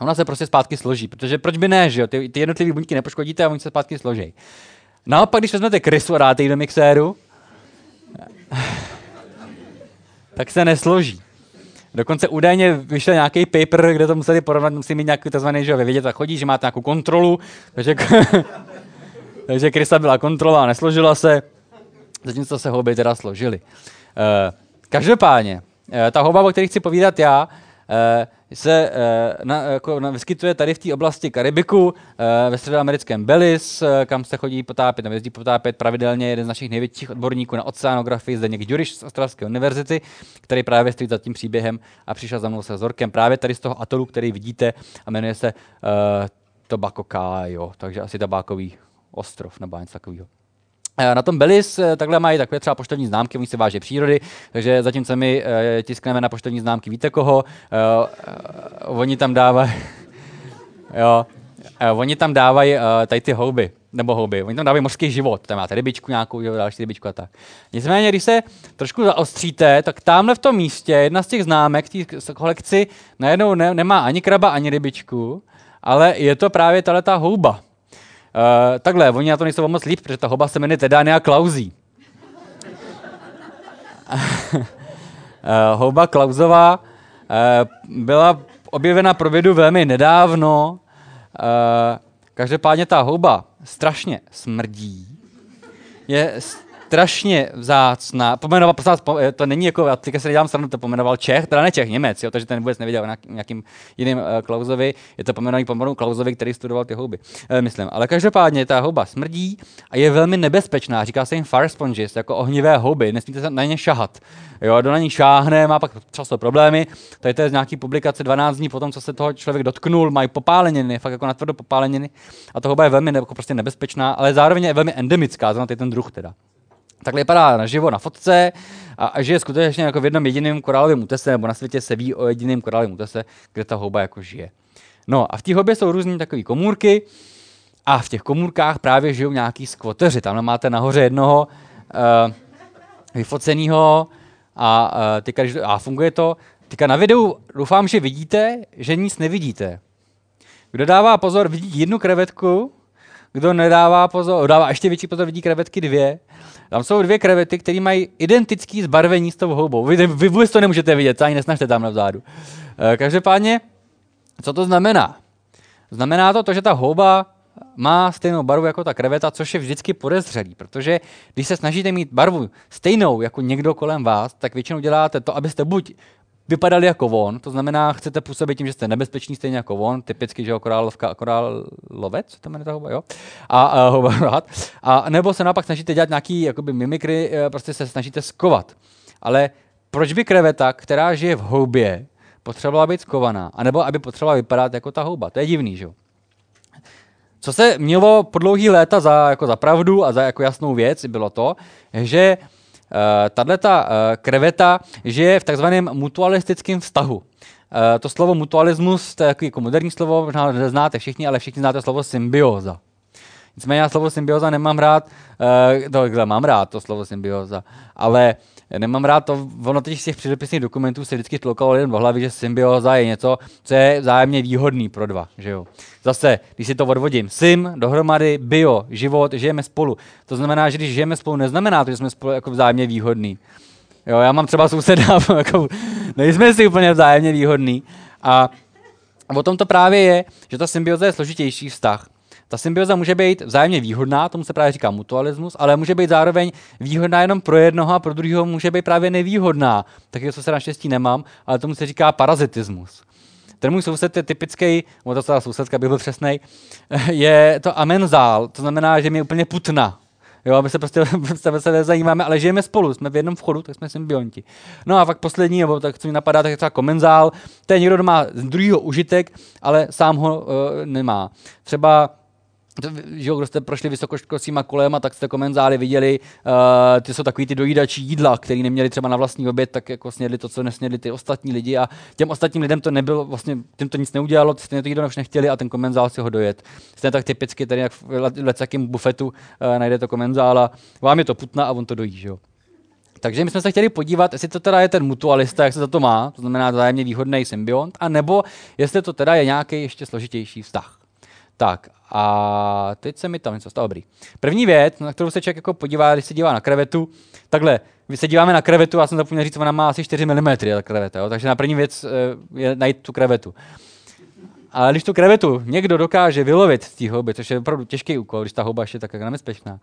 Ona se prostě zpátky složí, protože proč by ne, že jo? Ty, ty jednotlivé buňky nepoškodíte a oni se zpátky složí. Naopak, když vezmete krysu a dáte ji do mixéru, tak se nesloží. Dokonce údajně vyšel nějaký paper, kde to museli porovnat, musí mít nějaký tzv. že vědět, tak chodí, že máte nějakou kontrolu, takže, takže krysa byla kontrola a nesložila se, zatímco se houby teda složily. Uh, každopádně, uh, ta houba, o které chci povídat já, se uh, na, jako, na, vyskytuje tady v té oblasti Karibiku, uh, ve středoamerickém Belize, kam se chodí potápět, nebo jezdí potápět pravidelně jeden z našich největších odborníků na oceanografii, Zdeněk Ďuriš z Ostravské univerzity, který právě stojí za tím příběhem a přišel za mnou se vzorkem právě tady z toho atolu, který vidíte a jmenuje se uh, Tobacco Cayo, takže asi tabákový ostrov nebo něco takového. Na tom Belis takhle mají takové třeba poštovní známky, oni se váže přírody, takže zatímco my tiskneme na poštovní známky, víte koho, oni tam dávají, jo, oni tam dávají tady ty houby, nebo houby. Oni tam dávají mořský život, tam máte rybičku nějakou, jo, další rybičku a tak. Nicméně, když se trošku zaostříte, tak tamhle v tom místě jedna z těch známek té kolekci najednou ne, nemá ani kraba, ani rybičku, ale je to právě tahle ta houba. Uh, takhle, oni na to nejsou moc líp, protože ta houba se jmenuje Tedania Klauzí. uh, houba Klauzová uh, byla objevena pro vědu velmi nedávno. Uh, každopádně ta houba strašně smrdí, je strašně vzácná. Pomenoval, to není jako, já teďka se nedělám stranu, to pomenoval Čech, teda ne Čech, Němec, jo, takže ten vůbec nevěděl o nějakým jiným uh, Klausovi, je to pomenovaný pomenovaný Klausovi, který studoval ty houby, uh, myslím. Ale každopádně ta houba smrdí a je velmi nebezpečná, říká se jim fire sponges, jako ohnivé houby, nesmíte se na ně šahat. Jo, kdo na ní šáhne, má pak často problémy. Tady to je z nějaký publikace 12 dní potom, co se toho člověk dotknul, mají popáleniny, fakt jako natvrdo popáleniny. A ta houba je velmi jako prostě nebezpečná, ale zároveň je velmi endemická, znamená ten druh teda. Takhle vypadá naživo na fotce a, a žije skutečně jako v jednom jediném korálovém útese, nebo na světě se ví o jediném korálovém útese, kde ta houba jako žije. No a v té houbě jsou různé takové komůrky a v těch komůrkách právě žijou nějaký skvoteři. Tam máte nahoře jednoho uh, vyfoceného a, uh, teďka, a funguje to. Teďka na videu doufám, že vidíte, že nic nevidíte. Kdo dává pozor, vidí jednu krevetku, kdo nedává pozor, dává ještě větší pozor, vidí krevetky dvě. Tam jsou dvě krevety, které mají identické zbarvení s tou houbou. Vy, vy vůbec to nemůžete vidět, ani nesnažte tam vzadu. E, každopádně, co to znamená? Znamená to to, že ta houba má stejnou barvu jako ta kreveta, což je vždycky podezřelý, protože když se snažíte mít barvu stejnou jako někdo kolem vás, tak většinou děláte to, abyste buď vypadali jako on, to znamená, chcete působit tím, že jste nebezpeční stejně jako on, typicky, že jo, korálovka, korálovec, to jmenuje ta houba, jo, a, a, houba, a nebo se naopak snažíte dělat nějaký jakoby mimikry, eh, prostě se snažíte skovat. Ale proč by kreveta, která žije v houbě, potřebovala být skovaná, anebo aby potřebovala vypadat jako ta houba? To je divný, že jo? Co se mělo po dlouhý léta za, jako za pravdu a za jako jasnou věc, bylo to, že Eh, tahle ta eh, kreveta žije v takzvaném mutualistickém vztahu. Eh, to slovo mutualismus, to je jako moderní slovo, možná neznáte všichni, ale všichni znáte slovo symbioza. Nicméně já slovo symbioza nemám rád, to, mám rád to slovo symbioza, ale nemám rád to, ono teď z těch předepisných dokumentů se vždycky tlokalo jen v hlavě, že symbioza je něco, co je vzájemně výhodný pro dva. Že jo? Zase, když si to odvodím, sim, dohromady, bio, život, žijeme spolu. To znamená, že když žijeme spolu, neznamená to, že jsme spolu jako vzájemně výhodný. Jo, já mám třeba souseda, jako, nejsme si úplně vzájemně výhodný. A o tom to právě je, že ta symbioza je složitější vztah. Ta symbioza může být vzájemně výhodná, tomu se právě říká mutualismus, ale může být zároveň výhodná jenom pro jednoho a pro druhého může být právě nevýhodná. Taky co se naštěstí nemám, ale tomu se říká parazitismus. Ten můj soused je typický, nebo to sousedka, by byl přesný, je to amenzál, to znamená, že mi je úplně putna. Jo, aby se prostě sebe se nezajímáme, ale žijeme spolu, jsme v jednom vchodu, tak jsme symbionti. No a fakt poslední, nebo tak, co mi napadá, tak je třeba komenzál, to je někdo, kdo má z druhého užitek, ale sám ho uh, nemá. Třeba že jo, kdo jste prošli vysokoškolskýma kolem, tak jste komenzály viděli, uh, ty jsou takový ty dojídačí jídla, který neměli třeba na vlastní oběd, tak jako snědli to, co nesnědli ty ostatní lidi a těm ostatním lidem to nebylo, vlastně těm to nic neudělalo, stejně to jídlo už nechtěli a ten komenzál si ho dojet. Stejně tak typicky tady jak v lecakým bufetu uh, najdete komenzála, vám je to putna a on to dojí, že jo. Takže my jsme se chtěli podívat, jestli to teda je ten mutualista, jak se za to má, to znamená vzájemně výhodný symbiont, a nebo jestli to teda je nějaký ještě složitější vztah. Tak a teď se mi tam něco stalo dobrý. První věc, na kterou se člověk jako podívá, když se dívá na krevetu, takhle, my se díváme na krevetu, já jsem zapomněl říct, ona má asi 4 mm, ta kreveta, jo? takže na první věc eh, je najít tu krevetu. Ale když tu krevetu někdo dokáže vylovit z té houby, což je opravdu těžký úkol, když ta houba je tak nebezpečná,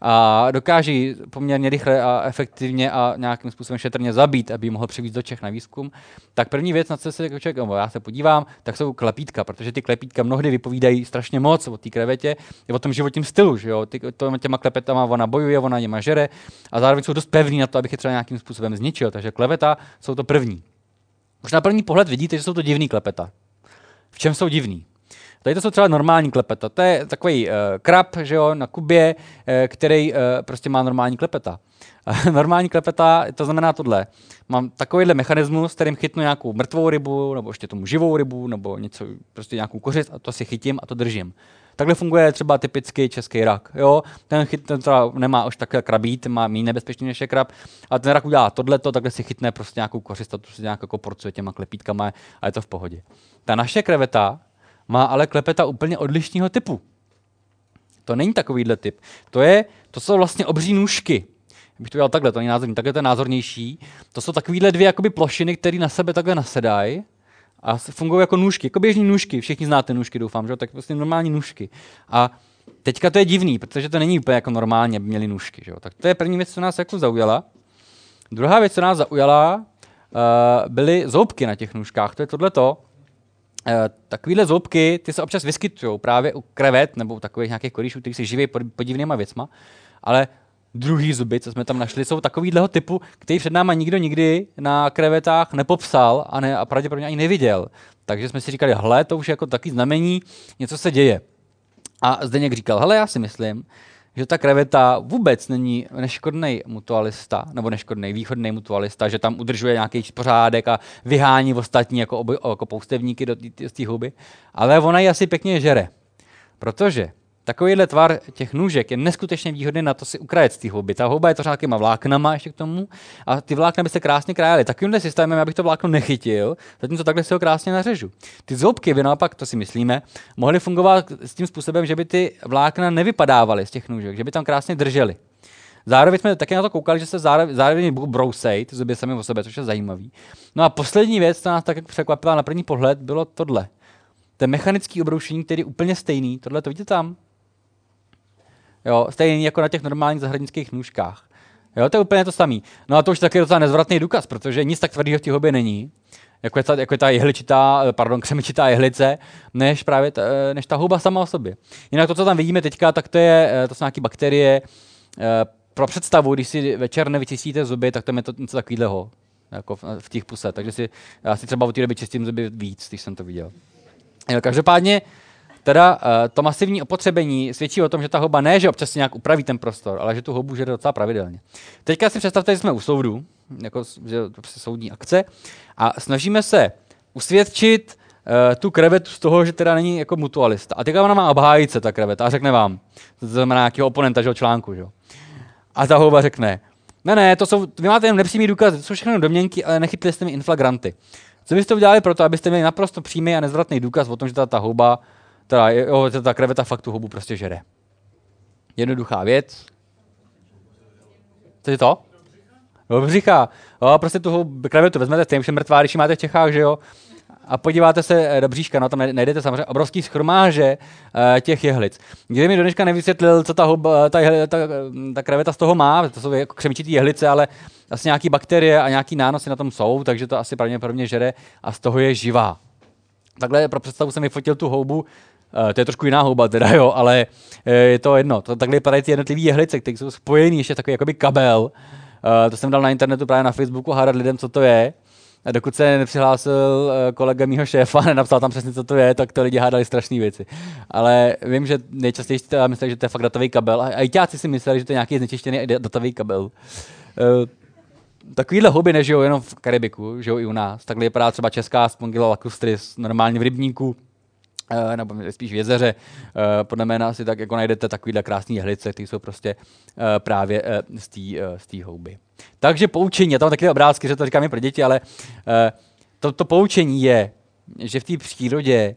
a dokáže poměrně rychle a efektivně a nějakým způsobem šetrně zabít, aby mohl přivést do Čech na výzkum, tak první věc, na co se jako člověk, nebo já se podívám, tak jsou klepítka, protože ty klepítka mnohdy vypovídají strašně moc o té krevetě, je o tom životním stylu, že jo? Ty, těma klepetama ona bojuje, ona něma žere a zároveň jsou dost pevný na to, abych je třeba nějakým způsobem zničil. Takže kleveta jsou to první. Už na první pohled vidíte, že jsou to divný klepeta. V čem jsou divní? Tady to jsou třeba normální klepeta. To je takový uh, krab, že jo, na Kubě, uh, který uh, prostě má normální klepeta. normální klepeta, to znamená tohle. Mám takovýhle mechanismus, kterým chytnu nějakou mrtvou rybu, nebo ještě tomu živou rybu, nebo něco, prostě nějakou kořist a to si chytím a to držím. Takhle funguje třeba typický český rak. Jo? Ten, chyt, ten třeba nemá už takhle krabít, má méně nebezpečný než je krab, a ten rak udělá tohleto, takhle si chytne prostě nějakou kořist a to si nějak jako porcuje těma klepítkama a je to v pohodě. Ta naše kreveta má ale klepeta úplně odlišného typu. To není takovýhle typ. To, je, to jsou vlastně obří nůžky. Bych to dělal takhle, to není názorný, takhle to je názornější. To jsou takovýhle dvě jakoby plošiny, které na sebe takhle nasedají a fungují jako nůžky, jako běžní nůžky. Všichni znáte nůžky, doufám, že? Tak prostě normální nůžky. A teďka to je divný, protože to není úplně jako normálně, aby měli nůžky. Že? Tak to je první věc, co nás jako zaujala. Druhá věc, co nás zaujala, uh, byly zoubky na těch nůžkách. To je tohleto. Uh, takovýhle zoubky, ty se občas vyskytují právě u krevet nebo u takových nějakých koríšů, kteří se živí pod, podivnýma věcma, ale druhý zuby, co jsme tam našli, jsou takovýhleho typu, který před náma nikdo nikdy na krevetách nepopsal a, ne, a pravděpodobně ani neviděl. Takže jsme si říkali, hle, to už je jako taky znamení, něco se děje. A Zdeněk říkal, hele, já si myslím, že ta kreveta vůbec není neškodný mutualista, nebo neškodný východný mutualista, že tam udržuje nějaký pořádek a vyhání ostatní jako, oby, jako poustevníky do té huby, ale ona ji asi pěkně žere. Protože Takovýhle tvar těch nůžek je neskutečně výhodný na to si ukrajet z té houby. Ta houba je to nějakýma vláknama ještě k tomu a ty vlákna by se krásně krájely. Takovýmhle systémem, abych to vlákno nechytil, zatímco takhle si ho krásně nařežu. Ty zoubky by naopak, to si myslíme, mohly fungovat s tím způsobem, že by ty vlákna nevypadávaly z těch nůžek, že by tam krásně držely. Zároveň jsme také na to koukali, že se zároveň, zároveň brousej, ty zuby sami o sobě, což je zajímavý. No a poslední věc, co nás tak překvapila na první pohled, bylo tohle. Ten mechanický obroušení, který je úplně stejný, tohle to vidíte tam? Jo, stejný jako na těch normálních zahradnických nůžkách. Jo, to je úplně to samé. No a to už taky docela nezvratný důkaz, protože nic tak tvrdého v té hobě není, jako je ta, jako je ta jehličitá, pardon, křemičitá jehlice, než právě ta, než ta houba sama o sobě. Jinak to, co tam vidíme teďka, tak to, je, to jsou nějaké bakterie. Eh, pro představu, když si večer nevyčistíte zuby, tak to je to něco takového jako v, v těch puse. Takže si, já si třeba od té doby čistím zuby víc, když jsem to viděl. Jo, každopádně Teda uh, to masivní opotřebení svědčí o tom, že ta houba ne, že občas si nějak upraví ten prostor, ale že tu houbu žere docela pravidelně. Teďka si představte, že jsme u soudu, jako že prostě soudní akce, a snažíme se usvědčit uh, tu krevetu z toho, že teda není jako mutualista. A teďka ona má obhájice, ta kreveta, a řekne vám, to znamená nějakého oponenta že, článku. Že? A ta houba řekne, ne, ne, to jsou, vy máte jen nepřímý důkaz, to jsou všechno domněnky, ale nechytli jste mi inflagranty. Co byste udělali pro to, abyste měli naprosto přímý a nezvratný důkaz o tom, že ta, ta houba teda, jo, ta kreveta fakt tu hubu prostě žere. Jednoduchá věc. Co je to? Do břicha. Jo, prostě tu krevetu vezmete, stejně je mrtvá, když máte v Čechách, že jo, a podíváte se eh, do bříška, no tam najdete samozřejmě obrovský schromáže uh, těch jehlic. Kdyby mi dneška nevysvětlil, co ta, huba, ta, ta, ta kreveta z toho má, to jsou jako křemičitý jehlice, ale asi nějaký bakterie a nějaký nánosy na tom jsou, takže to asi pravděpodobně žere a z toho je živá. Takhle pro představu jsem vyfotil tu houbu, Uh, to je trošku jiná houba teda, jo, ale uh, je to jedno. To, takhle vypadají ty jednotlivé jehlice, které jsou spojený ještě takový jakoby kabel. Uh, to jsem dal na internetu právě na Facebooku hádat lidem, co to je. A dokud se nepřihlásil kolega mýho šéfa nenapsal tam přesně, co to je, tak to lidi hádali strašné věci. Ale vím, že nejčastěji si mysleli, že to je fakt datový kabel. A ajťáci si mysleli, že to je nějaký znečištěný datový kabel. Takovýhle houby nežijou jenom v Karibiku, žijou i u nás. Takhle vypadá třeba česká Spongilla lacustris, normálně v rybníku nebo spíš v jezeře. Eh, podle mě asi tak jako najdete takovýhle krásný jehlice, které jsou prostě eh, právě z té houby. Takže poučení, já tam takové obrázky, že to říkám i pro děti, ale to, to poučení je, že v té přírodě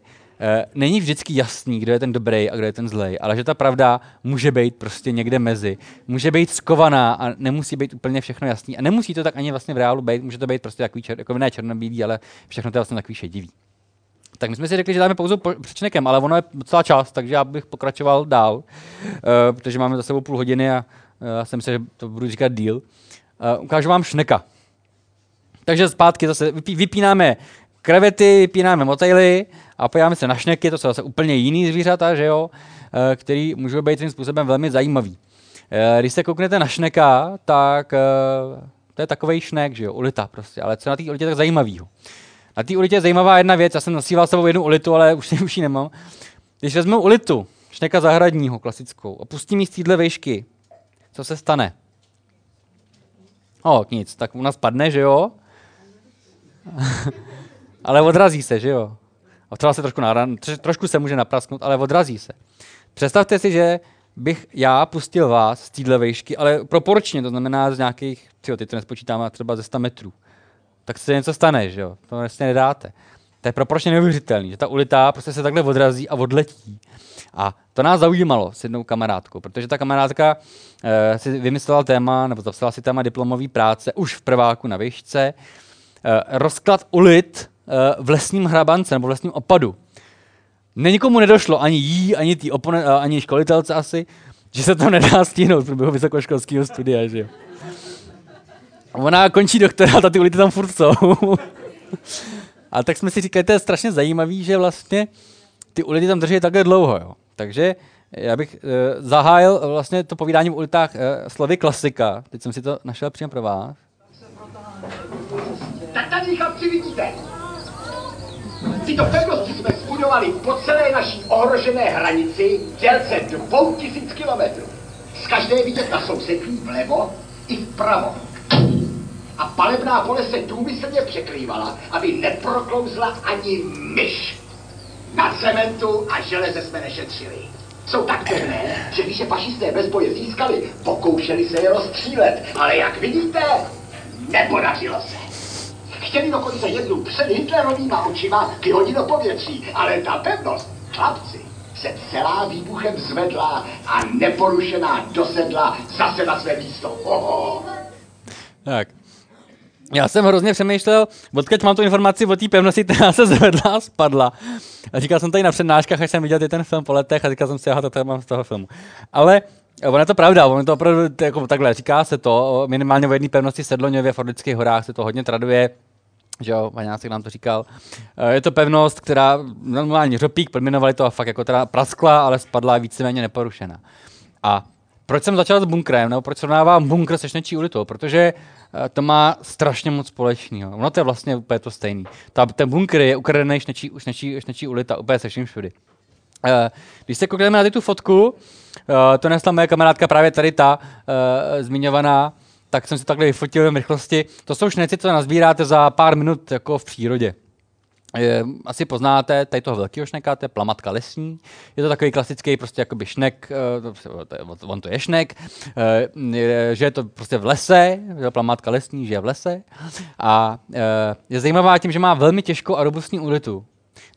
není vždycky jasný, kdo je ten dobrý a kdo je ten zlej, ale že ta pravda může být prostě někde mezi. Může být skovaná a nemusí být úplně všechno jasný. A nemusí to tak ani vlastně v reálu být, může to být prostě takový čer, jako ne černobílý, ale všechno to je vlastně takový šedivý. Tak my jsme si řekli, že dáme pauzu přečnekem, ale ono je docela čas, takže já bych pokračoval dál, uh, protože máme za sebou půl hodiny a uh, já jsem si, že to budu říkat díl. Uh, ukážu vám šneka. Takže zpátky zase vypí, vypínáme krevety, vypínáme motejly a podíváme se na šneky, to jsou zase úplně jiný zvířata, že jo, uh, který můžou být tím způsobem velmi zajímavý. Uh, když se kouknete na šneka, tak uh, to je takový šnek, že jo, ulita prostě, ale co na té ulitě tak zajímavého. Na té ulitě je zajímavá jedna věc, já jsem nasíval sebou jednu ulitu, ale už, už ji nemám. Když vezmu ulitu, šneka zahradního, klasickou, a pustím ji z téhle vejšky, co se stane? O, nic, tak u nás padne, že jo? ale odrazí se, že jo? A třeba se trošku náran, trošku se může naprasknout, ale odrazí se. Představte si, že bych já pustil vás z téhle vejšky, ale proporčně, to znamená z nějakých, tyjo, teď to nespočítáme, třeba ze 100 metrů. Tak se něco stane, že jo? To vlastně nedáte. To je proporčně neuvěřitelný, že ta ulita prostě se takhle odrazí a odletí. A to nás zaujímalo s jednou kamarádkou, protože ta kamarádka e, si vymyslela téma, nebo zapsala si téma diplomové práce už v prváku na výšce, e, rozklad ulit e, v lesním hrabance nebo v lesním opadu. Nikomu nedošlo, ani jí, ani, tý opone, ani školitelce asi, že se to nedá stihnout v průběhu vysokoškolského studia. Že jo? Ona končí doktora a ty ulity tam furt jsou. a tak jsme si říkali, to je strašně zajímavý, že vlastně ty ulity tam drží takhle dlouho. Jo? Takže já bych uh, zahájil vlastně to povídání v ulitách uh, slovy klasika. Teď jsem si to našel přímo pro vás. Tak tady chlapci vidíte. Tyto pevnosti jsme zbudovali po celé naší ohrožené hranici v délce dvou tisíc kilometrů. Z každé vidět na sousední vlevo i vpravo. A palebná pole se důmyslně překrývala, aby neproklouzla ani myš. Na cementu a železe jsme nešetřili. Jsou tak pevné, že když je fašisté bez boje získali, pokoušeli se je rozstřílet. Ale jak vidíte, nepodařilo se. Chtěli dokonce jednu před Hitlerovýma očima vyhodit do povětří, ale ta pevnost, chlapci, se celá výbuchem zvedla a neporušená dosedla zase na své místo. Oho. Tak, já jsem hrozně přemýšlel, odkud mám tu informaci o té pevnosti, která se zvedla a spadla. A říkal jsem tady na přednáškách, až jsem viděl ten film po letech a říkal jsem si, aha, to mám z toho filmu. Ale Ono je to pravda, ono to opravdu jako takhle, říká se to, minimálně o jedné pevnosti Sedloňově v Orlických horách se to hodně traduje, že jo, Vaňásek nám to říkal. Eh, je to pevnost, která normálně řopík, podminovali to a fakt jako teda praskla, ale spadla víceméně neporušená. A proč jsem začal s bunkrem, nebo proč srovnávám bunkr se šnečí ulitou? Protože Eh, to má strašně moc společného. Ono to je vlastně úplně to stejný. Ta, ten bunkr je ukradený šnečí, šnečí, šnečí ulita úplně se vším všudy. Uh, když se koukneme na tu fotku, uh, to nesla moje kamarádka právě tady ta zmiňovaná, tak jsem si takhle vyfotil v rychlosti. To jsou šneci, co nazbíráte za pár minut jako v přírodě je, asi poznáte tady toho velkého šneka, to je plamatka lesní. Je to takový klasický prostě jakoby šnek, eh, on to je šnek, eh, že je to prostě v lese, je plamatka lesní, že je v lese. A eh, je zajímavá tím, že má velmi těžkou a robustní úlitu,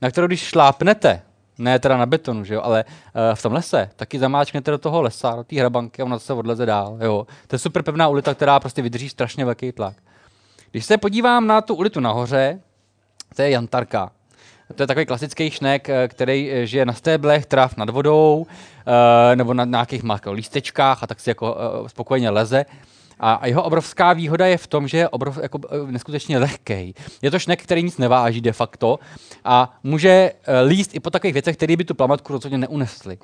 na kterou když šlápnete, ne teda na betonu, že jo, ale uh, v tom lese, taky zamáčknete do toho lesa, do té hrabanky a ona se odleze dál. Jo. To je super pevná ulita, která prostě vydrží strašně velký tlak. Když se podívám na tu ulitu nahoře, to je jantarka. To je takový klasický šnek, eh, který eh, žije na stéblech, tráv nad vodou, eh, nebo na nějakých jako lístečkách a tak si jako spokojeně leze. A jeho obrovská výhoda je v tom, že je obrov, jako, neskutečně lehký. Je to šnek, který nic neváží de facto a může líst i po takových věcech, které by tu plamatku rozhodně neunesly.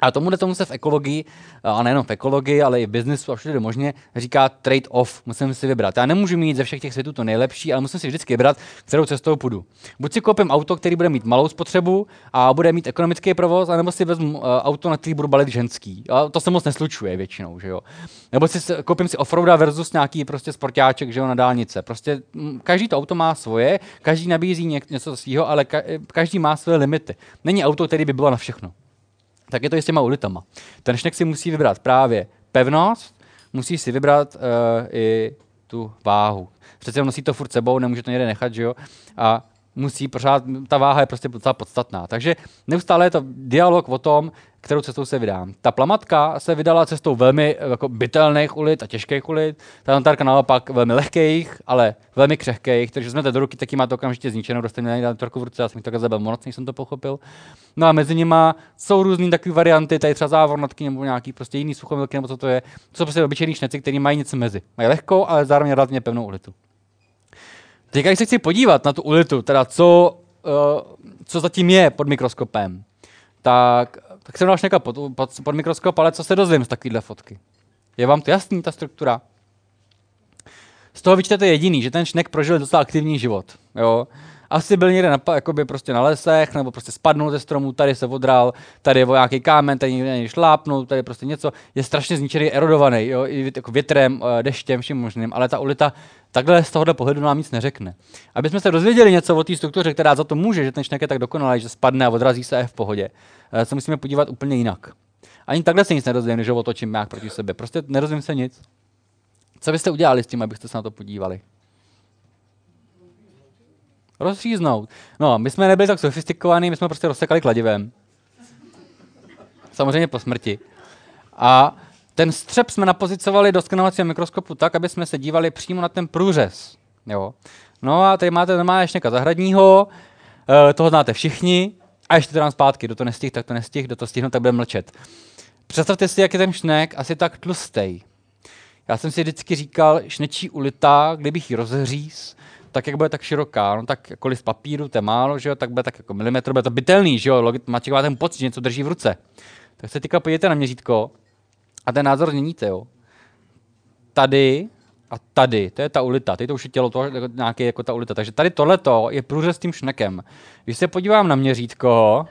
A tomu tomu se v ekologii, a nejenom v ekologii, ale i v biznesu a všude možně říká trade-off. Musím si vybrat. Já nemůžu mít ze všech těch světů to nejlepší, ale musím si vždycky vybrat, kterou cestou půjdu. Buď si koupím auto, který bude mít malou spotřebu a bude mít ekonomický provoz, anebo si vezmu uh, auto, na který budu balit ženský. A to se moc neslučuje většinou, že jo. Nebo si koupím si offroada versus nějaký prostě sportáček, že jo, na dálnice. Prostě každý to auto má svoje, každý nabízí něco svého, ale každý má své limity. Není auto, který by bylo na všechno tak je to i s těma ulitama. Ten šnek si musí vybrat právě pevnost, musí si vybrat uh, i tu váhu. Přece nosí to furt sebou, nemůže to někde nechat, že jo? A musí pořád, ta váha je prostě docela podstatná. Takže neustále je to dialog o tom, kterou cestou se vydám. Ta plamatka se vydala cestou velmi jako bytelných ulit a těžkých ulit, ta Antárka naopak velmi lehkých, ale velmi křehkých, takže jsme do ruky, taky má to okamžitě zničeno, dostane na trochu v ruce, já jsem to zabil moc, jsem to pochopil. No a mezi nimi jsou různé takové varianty, tady třeba závornatky nebo nějaký prostě jiný suchomilky, nebo co to je. To jsou prostě obyčejní šneci, které mají něco mezi. Mají lehkou, ale zároveň relativně pevnou ulitu. Teď, když se chci podívat na tu ulitu, teda co, uh, co zatím je pod mikroskopem, tak, tak jsem dal šneka pod, pod, pod mikroskop, ale co se dozvím z takovéhle fotky? Je vám to jasný, ta struktura? Z toho vyčtete jediný, že ten šnek prožil docela aktivní život. Jo? Asi byl někde na, jakoby prostě na lesech, nebo prostě spadnul ze stromu, tady se odral, tady je nějaký kámen, tady někde šlápnul, tady prostě něco. Je strašně zničený, erodovaný, jo, i jako větrem, eh, deštěm, vším možným, ale ta ulita takhle z tohohle pohledu nám nic neřekne. Aby jsme se dozvěděli něco o té struktuře, která za to může, že ten šnek je tak dokonalý, že spadne a odrazí se v pohodě, eh, se musíme podívat úplně jinak. Ani takhle se nic nedozvím, když ho otočím jak proti sebe. Prostě nerozvím se nic. Co byste udělali s tím, abyste se na to podívali? Rozříznout. No, my jsme nebyli tak sofistikovaní, my jsme prostě rozsekali kladivem. Samozřejmě po smrti. A ten střep jsme napozicovali do skenovacího mikroskopu tak, aby jsme se dívali přímo na ten průřez. Jo. No a tady máte normálně šněka zahradního, eh, toho znáte všichni, a ještě to dám zpátky, kdo to nestih, tak to nestih, kdo to stihne, tak bude mlčet. Představte si, jak je ten šnek asi tak tlustý. Já jsem si vždycky říkal, šnečí ulita, kdybych ji rozhříz, tak jak bude tak široká, no tak kolik z papíru, to je málo, že jo, tak bude tak jako milimetr, bude to bytelný, že jo, Logit, má ten pocit, že něco drží v ruce. Tak se teďka podívejte na měřítko a ten názor změníte, jo. Tady a tady, to je ta ulita, tady to už je tělo toho, jako nějaký jako ta ulita. Takže tady tohleto je průřez s tím šnekem. Když se podívám na měřítko,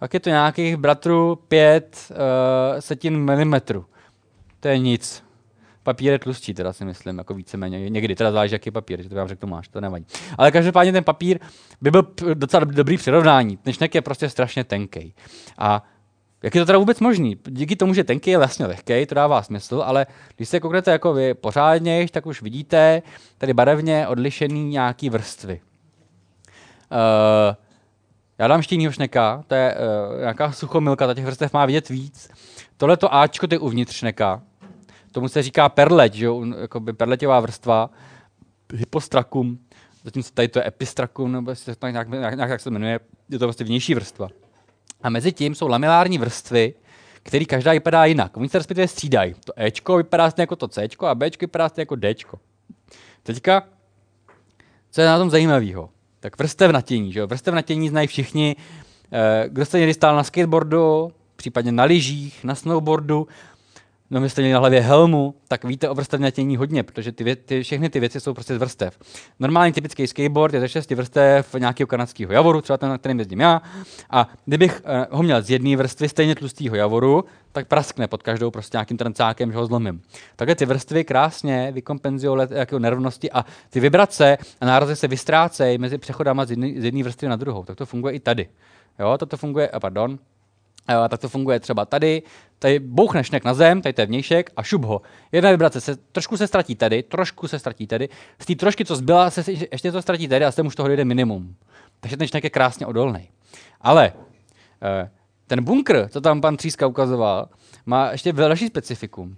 tak je to nějakých bratrů 5 uh, eh, setin milimetru. To je nic. Papír je tlustší, teda si myslím, jako víceméně. Někdy, teda záleží, jaký papír, že to vám řeknu máš, to nevadí. Ale každopádně ten papír by byl docela dobrý přirovnání. Ten šnek je prostě strašně tenký. A jak je to teda vůbec možný? Díky tomu, že tenký je vlastně lehký, to dává smysl, ale když se kouknete jako vy pořádně, tak už vidíte tady barevně odlišený nějaký vrstvy. Uh, já dám ještě šneka, to je uh, nějaká suchomilka, ta těch vrstev má vidět víc. Tohle to Ačko, to je uvnitř šneka. Tomu se říká perleť, že jo, perleťová vrstva, hypostrakum, zatímco tady to je epistrakum, nebo se to nějak, nějak, nějak, jak se jmenuje, je to vlastně vnější vrstva. A mezi tím jsou lamilární vrstvy, který každá vypadá jinak. Oni se respektive střídají. To Ečko vypadá stejně jako to Cčko a Bčko vypadá stejně jako Dčko. Teďka, co je na tom zajímavého? Tak vrstev natění, že jo? Vrstev natění znají všichni. Eh, kdo jste někdy stál na skateboardu, případně na lyžích, na snowboardu, no my jste měli na hlavě helmu, tak víte o vrstevnatění hodně, protože ty, vě- ty, všechny ty věci jsou prostě z vrstev. Normální typický skateboard je ze šesti vrstev nějakého kanadského javoru, třeba ten, na kterým jezdím já. A kdybych uh, ho měl z jedné vrstvy stejně tlustého javoru, tak praskne pod každou prostě nějakým trancákem, že ho zlomím. Takhle ty vrstvy krásně vykompenzují jako nerovnosti a ty vibrace a nárazy se vystrácejí mezi přechodama z jedné vrstvy na druhou. Tak to funguje i tady. Jo, toto funguje, a pardon, a tak to funguje třeba tady, tady bouchneš na zem, tady to je vnějšek a šup ho. Jedna vibrace se, trošku se ztratí tady, trošku se ztratí tady, z té trošky, co zbyla, se ještě to ztratí tady a z už toho jde minimum. Takže ten šnek je krásně odolný. Ale eh, ten bunkr, co tam pan Tříska ukazoval, má ještě další specifikum.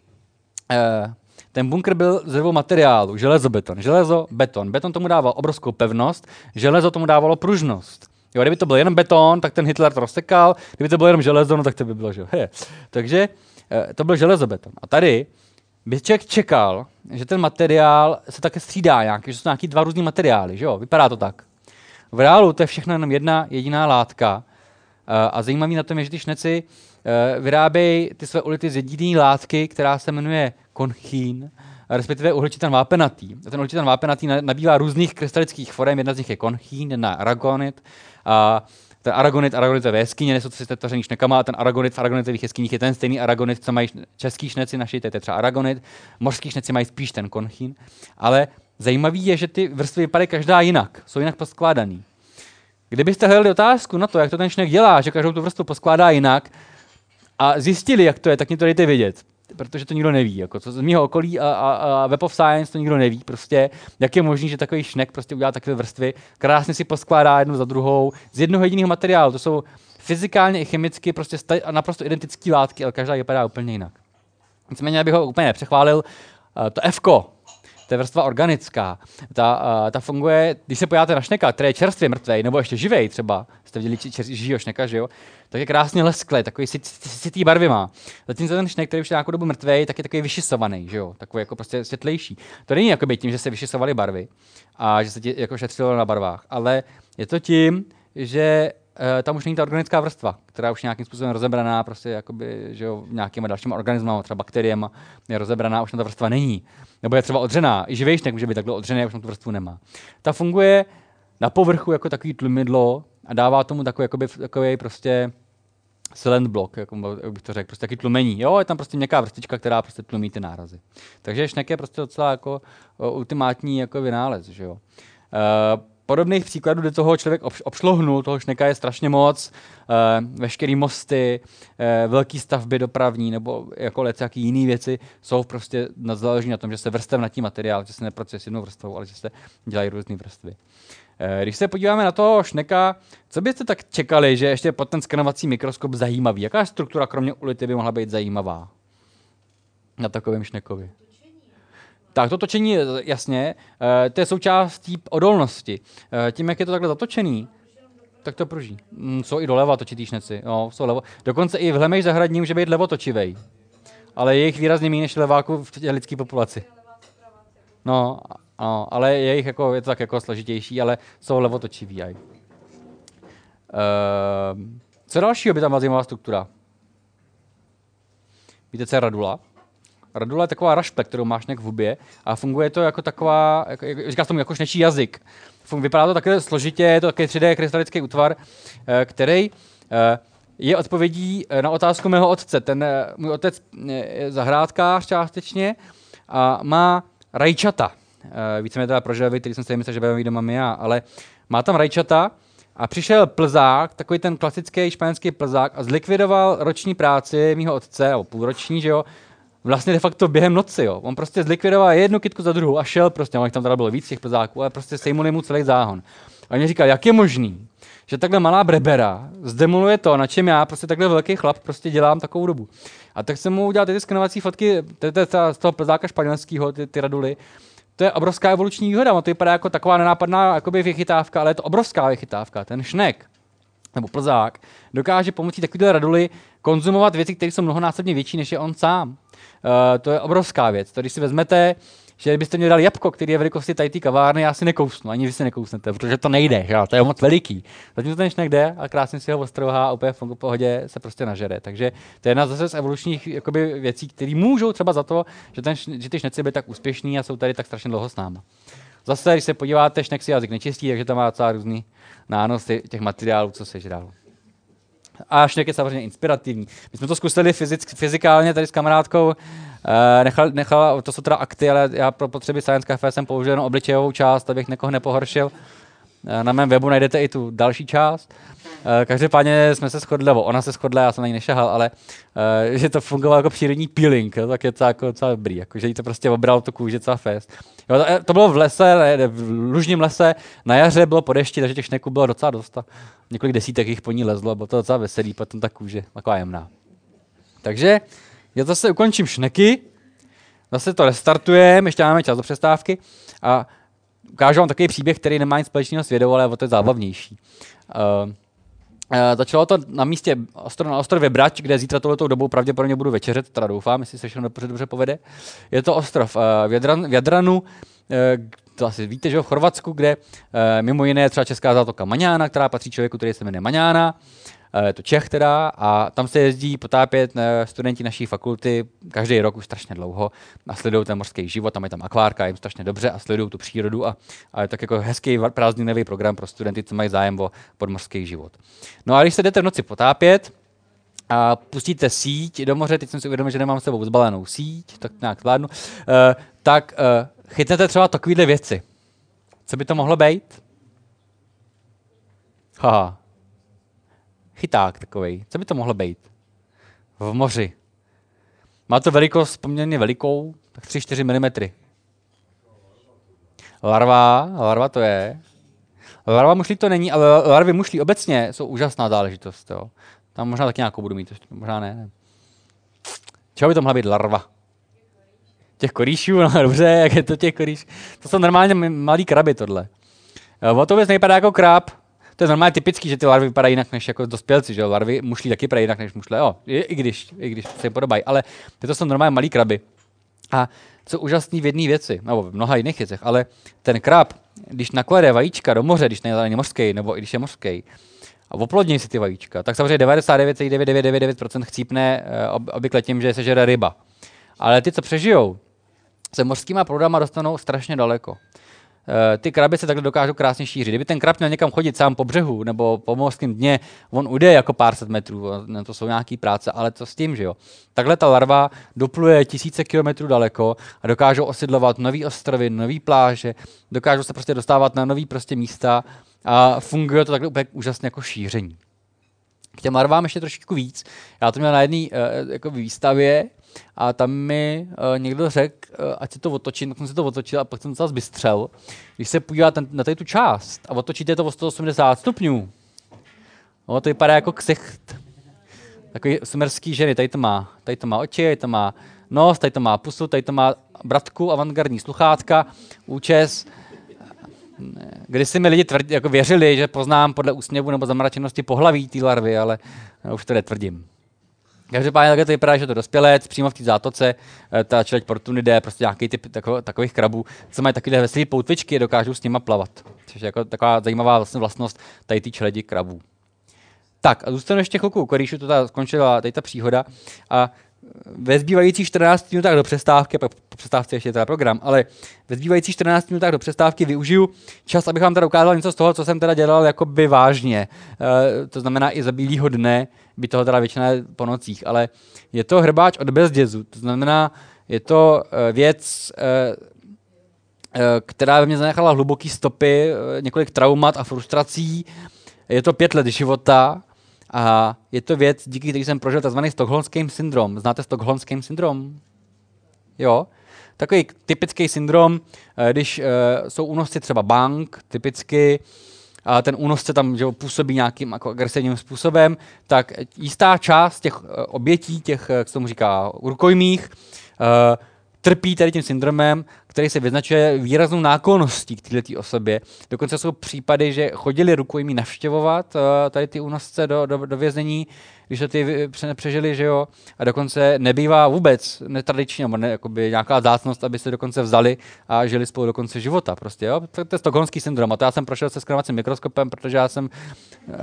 Eh, ten bunkr byl z dvou materiálu, železobeton. Železo, beton. Beton tomu dával obrovskou pevnost, železo tomu dávalo pružnost. Jo, kdyby to byl jenom beton, tak ten Hitler to rozsekal, kdyby to bylo jenom železo, no tak to by bylo, že he. Takže eh, to byl železobeton. A tady by člověk čekal, že ten materiál se také střídá nějaký, že jsou nějaký dva různý materiály, že jo? Vypadá to tak. V reálu to je všechno jenom jedna jediná látka. Eh, a zajímavý na tom je, že ty šneci eh, vyrábějí ty své ulity z jediné látky, která se jmenuje konchín, respektive uhličitan vápenatý. A ten uhličitan vápenatý nabývá různých krystalických forem, jedna z nich je konchín, jedna aragonit, a ten aragonit, aragonit ve jeskyně, nejsou si tvořený šnekama, a ten aragonit v aragonitových jeskyních je ten stejný aragonit, co mají český šneci naši, to je třeba aragonit, mořský šneci mají spíš ten konchín, ale zajímavý je, že ty vrstvy vypadají každá jinak, jsou jinak poskládaný. Kdybyste hledali otázku na to, jak to ten šnek dělá, že každou tu vrstvu poskládá jinak, a zjistili, jak to je, tak mě to dejte vědět protože to nikdo neví. Jako, co z mého okolí a, a, a Web of Science to nikdo neví. Prostě, jak je možné, že takový šnek prostě udělá takové vrstvy, krásně si poskládá jednu za druhou z jednoho jediného materiálu. To jsou fyzikálně i chemicky prostě naprosto identické látky, ale každá vypadá úplně jinak. Nicméně, abych ho úplně nepřechválil, uh, to F, to je vrstva organická. Ta, uh, ta funguje, když se podíváte na šneka, který je čerstvě mrtvý, nebo ještě živej třeba, jste viděli živého šneka, že jo, tak je krásně lesklý, takový sitý barvy má. Zatímco ten šnek, který už je nějakou dobu mrtvý, tak je takový vyšisovaný, že jo, takový jako prostě světlejší. To není jako tím, že se vyšisovaly barvy a že se ti jako šetřilo na barvách, ale je to tím, že uh, tam už není ta organická vrstva, která už nějakým způsobem rozebraná, prostě jakoby, že jo, nějakýma dalšíma organismy, třeba bakteriemi, je rozebraná, už na ta vrstva není. Nebo je třeba odřená. I živejšnek může být takhle odřený, už na tu vrstvu nemá. Ta funguje na povrchu jako takový tlumidlo a dává tomu takový, jakoby, takový prostě silent block, jak bych to řekl, prostě taky tlumení. Jo, je tam prostě měkká vrstička, která prostě tlumí ty nárazy. Takže šnek je prostě docela jako ultimátní jako vynález, že jo. Uh, podobných příkladů, kde toho člověk obšlohnul, toho šneka je strašně moc, uh, veškerý mosty, velký stavby dopravní nebo jako jaký jiné věci jsou prostě záleží na tom, že se vrstev na tím materiál, že se nepracuje s jednou vrstvou, ale že se dělají různé vrstvy. Uh, když se podíváme na toho šneka, co byste tak čekali, že ještě pod ten skenovací mikroskop zajímavý? Jaká struktura kromě ulity by mohla být zajímavá na takovém šnekovi? Tak to točení, jasně, uh, to je součástí odolnosti. Uh, tím, jak je to takhle zatočený, tak to pruží. Mm, jsou i doleva točitý šneci. No, jsou levo. Dokonce i v hlemej zahradní může být levotočivej. Ale je jich výrazně méně než leváků v lidské populaci. No, no, ale je jich jako, je to tak jako složitější, ale jsou levotočivý. Uh, co dalšího by tam byla zajímavá struktura? Víte, co je radula? Radula je taková rašpe, kterou máš nějak v hubě a funguje to jako taková, jako, říká tomu jako šnečí jazyk. Vypadá to takhle složitě, je to takový 3D krystalický útvar, eh, který eh, je odpovědí eh, na otázku mého otce. Ten můj otec je zahrádkář částečně a má rajčata. Víceméně teda pro želvy, který jsem si myslel, že budeme doma my já, ale má tam rajčata a přišel plzák, takový ten klasický španělský plzák a zlikvidoval roční práci mého otce, nebo půlroční, že jo, vlastně de facto během noci. Jo. On prostě zlikvidoval jednu kitku za druhou a šel prostě, on tam teda bylo víc těch plzáků, ale prostě sejmuli mu celý záhon. A on říkal, jak je možný, že takhle malá brebera zdemoluje to, na čem já prostě takhle velký chlap prostě dělám takovou dobu. A tak jsem mu udělal ty skenovací fotky z toho plzáka španělského, ty, ty raduly. To je obrovská evoluční výhoda, on to vypadá jako taková nenápadná jakoby vychytávka, ale je to obrovská vychytávka. Ten šnek, nebo plzák, dokáže pomocí takovéhle raduly konzumovat věci, které jsou mnohonásobně větší, než je on sám. Uh, to je obrovská věc. To, když si vezmete, že kdybyste mě dali jabko, který je velikosti tady kavárny, já si nekousnu, ani vy si nekousnete, protože to nejde, že? to je moc veliký. Zatím to ten jde a krásně si ho ostrouhá a úplně v pohodě se prostě nažere. Takže to je jedna zase z evolučních jakoby, věcí, které můžou třeba za to, že, ten, že ty šneci byly tak úspěšní a jsou tady tak strašně dlouho s náma. Zase, když se podíváte, šnek si jazyk nečistí, takže tam má celá různý nánosy těch materiálů, co se žral. A šnek je samozřejmě inspirativní. My jsme to zkusili fyzick, fyzikálně tady s kamarádkou, nechal, nechal, to jsou teda akty, ale já pro potřeby Science Cafe jsem použil jenom obličejovou část, abych někoho nepohoršil. Uh, na mém webu najdete i tu další část. Uh, každopádně jsme se shodli, nebo ona se shodla, já jsem na ní nešahal, ale že to fungovalo jako přírodní peeling, tak je to jako docela dobrý, jako, že jí to prostě obral tu kůži celá fest. Jo, to, to, bylo v lese, ne, v lužním lese, na jaře bylo po dešti, takže těch šneků bylo docela dost. Několik desítek jich po ní lezlo, bylo to docela veselý, potom ta kůže, taková jemná. Takže já zase ukončím šneky, zase to restartujeme, ještě máme čas do přestávky a ukážu vám takový příběh, který nemá nic společného s vědou, ale o to je zábavnější. Uh, Uh, začalo to na místě ostro, na ostrově Brať, kde zítra tohletou dobou pravděpodobně budu večeřet, teda doufám, jestli se všechno dobře, dobře povede. Je to ostrov uh, v, Jadran, v Jadranu, uh, to asi víte, že v Chorvatsku, kde uh, mimo jiné třeba Česká zátoka Maňána, která patří člověku, který se jmenuje Maňána. Eh, je to Čech teda, a tam se jezdí potápět eh, studenti naší fakulty každý rok už strašně dlouho a sledují ten mořský život, tam je tam akvárka, jim strašně dobře a sledují tu přírodu a, a je tak jako hezký prázdninový program pro studenty, co mají zájem o podmořský život. No a když se jdete v noci potápět, a pustíte síť do moře, teď jsem si uvědomil, že nemám s sebou zbalenou síť, tak nějak zvládnu, uh, tak uh, chytnete třeba takovýhle věci. Co by to mohlo být? Haha, chyták takový. Co by to mohlo být? V moři. Má to velikost poměrně velikou, tak 3-4 mm. Larva, larva to je. Larva mušlí to není, ale larvy mušlí obecně jsou úžasná záležitost. Jo. Tam možná taky nějakou budu mít, možná ne. ne. Čeho by to mohla být larva? Těch korýšů, no dobře, jak je to těch korýš? To jsou normálně malý kraby tohle. O to vůbec nejpadá jako krab, to je normálně typický, že ty larvy vypadají jinak než jako dospělci, že jo? Larvy mušlí taky vypadají jinak než mušle, jo, i, i když, i když se podobají, ale to jsou normálně malý kraby. A co úžasný v jedné věci, nebo v mnoha jiných věcech, ale ten krab, když naklade vajíčka do moře, když není mořský, nebo i když je mořský, a oplodní si ty vajíčka, tak samozřejmě 99,9999% chcípne eh, obvykle tím, že se sežere ryba. Ale ty, co přežijou, se mořskýma proudama dostanou strašně daleko. Eh, ty kraby se takhle dokážou krásně šířit. Kdyby ten krab měl někam chodit sám po břehu nebo po mořském dně, on ujde jako pár set metrů, na to jsou nějaký práce, ale co s tím, že jo? Takhle ta larva dopluje tisíce kilometrů daleko a dokážou osidlovat nový ostrovy, nový pláže, dokážou se prostě dostávat na nový prostě místa a funguje to takhle úplně úžasně jako šíření. K těm larvám ještě trošičku víc. Já to měl na jedné uh, jako výstavě, a tam mi uh, někdo řekl, uh, ať se to otočí, tak jsem si to otočil a pak jsem to zase bystřel. Když se podíváte na tady tu část a otočíte to o 180 stupňů, no, to vypadá jako ksicht. Takový sumerský ženy, tady to má, tady to má oči, tady to má nos, tady to má pusu, tady to má bratku, avantgardní sluchátka, účes. Když si mi lidi tvrdí, jako věřili, že poznám podle úsměvu nebo zamračenosti pohlaví té larvy, ale už to netvrdím. Každopádně takhle to vypadá, že to dospělec, přímo v té zátoce, eh, ta čeleť portunide, prostě nějaký typ tako, takových krabů, co mají takové veselé poutvičky, dokážou s nima plavat. Což je jako taková zajímavá vlastně vlastnost tady té čeledi krabů. Tak a zůstanu ještě chvilku korýšu, to ta skončila tady ta příhoda. A ve zbývajících 14 minutách do přestávky, po přestávce ještě teda program, ale ve zbývajících 14 minutách do přestávky využiju čas, abych vám teda ukázal něco z toho, co jsem teda dělal jakoby vážně. E, to znamená i za bílýho dne, by toho teda většina po nocích, ale je to hrbáč od bezdězu, to znamená, je to e, věc, e, která ve mně zanechala hluboký stopy, několik traumat a frustrací. Je to pět let života, a je to věc, díky který jsem prožil tzv. stokholmský syndrom. Znáte stokholmský syndrom? Jo. Takový typický syndrom, eh, když jsou únosci třeba bank, typicky, a ten únosce tam že působí nějakým jako agresivním způsobem, tak jistá část těch uh, obětí, těch, jak se tomu říká, rukojmích, uh, trpí tady tím syndromem, který se vyznačuje výraznou náklonností k této osobě. Dokonce jsou případy, že chodili rukojmí navštěvovat uh, tady ty únosce do, do, do vězení, když se ty přežili, že jo, a dokonce nebývá vůbec netradičně, nebo ne, jakoby nějaká zácnost, aby se dokonce vzali a žili spolu do konce života, prostě, jo. To, to je stokholmský syndrom a to já jsem prošel se skrovacím mikroskopem, protože já jsem uh,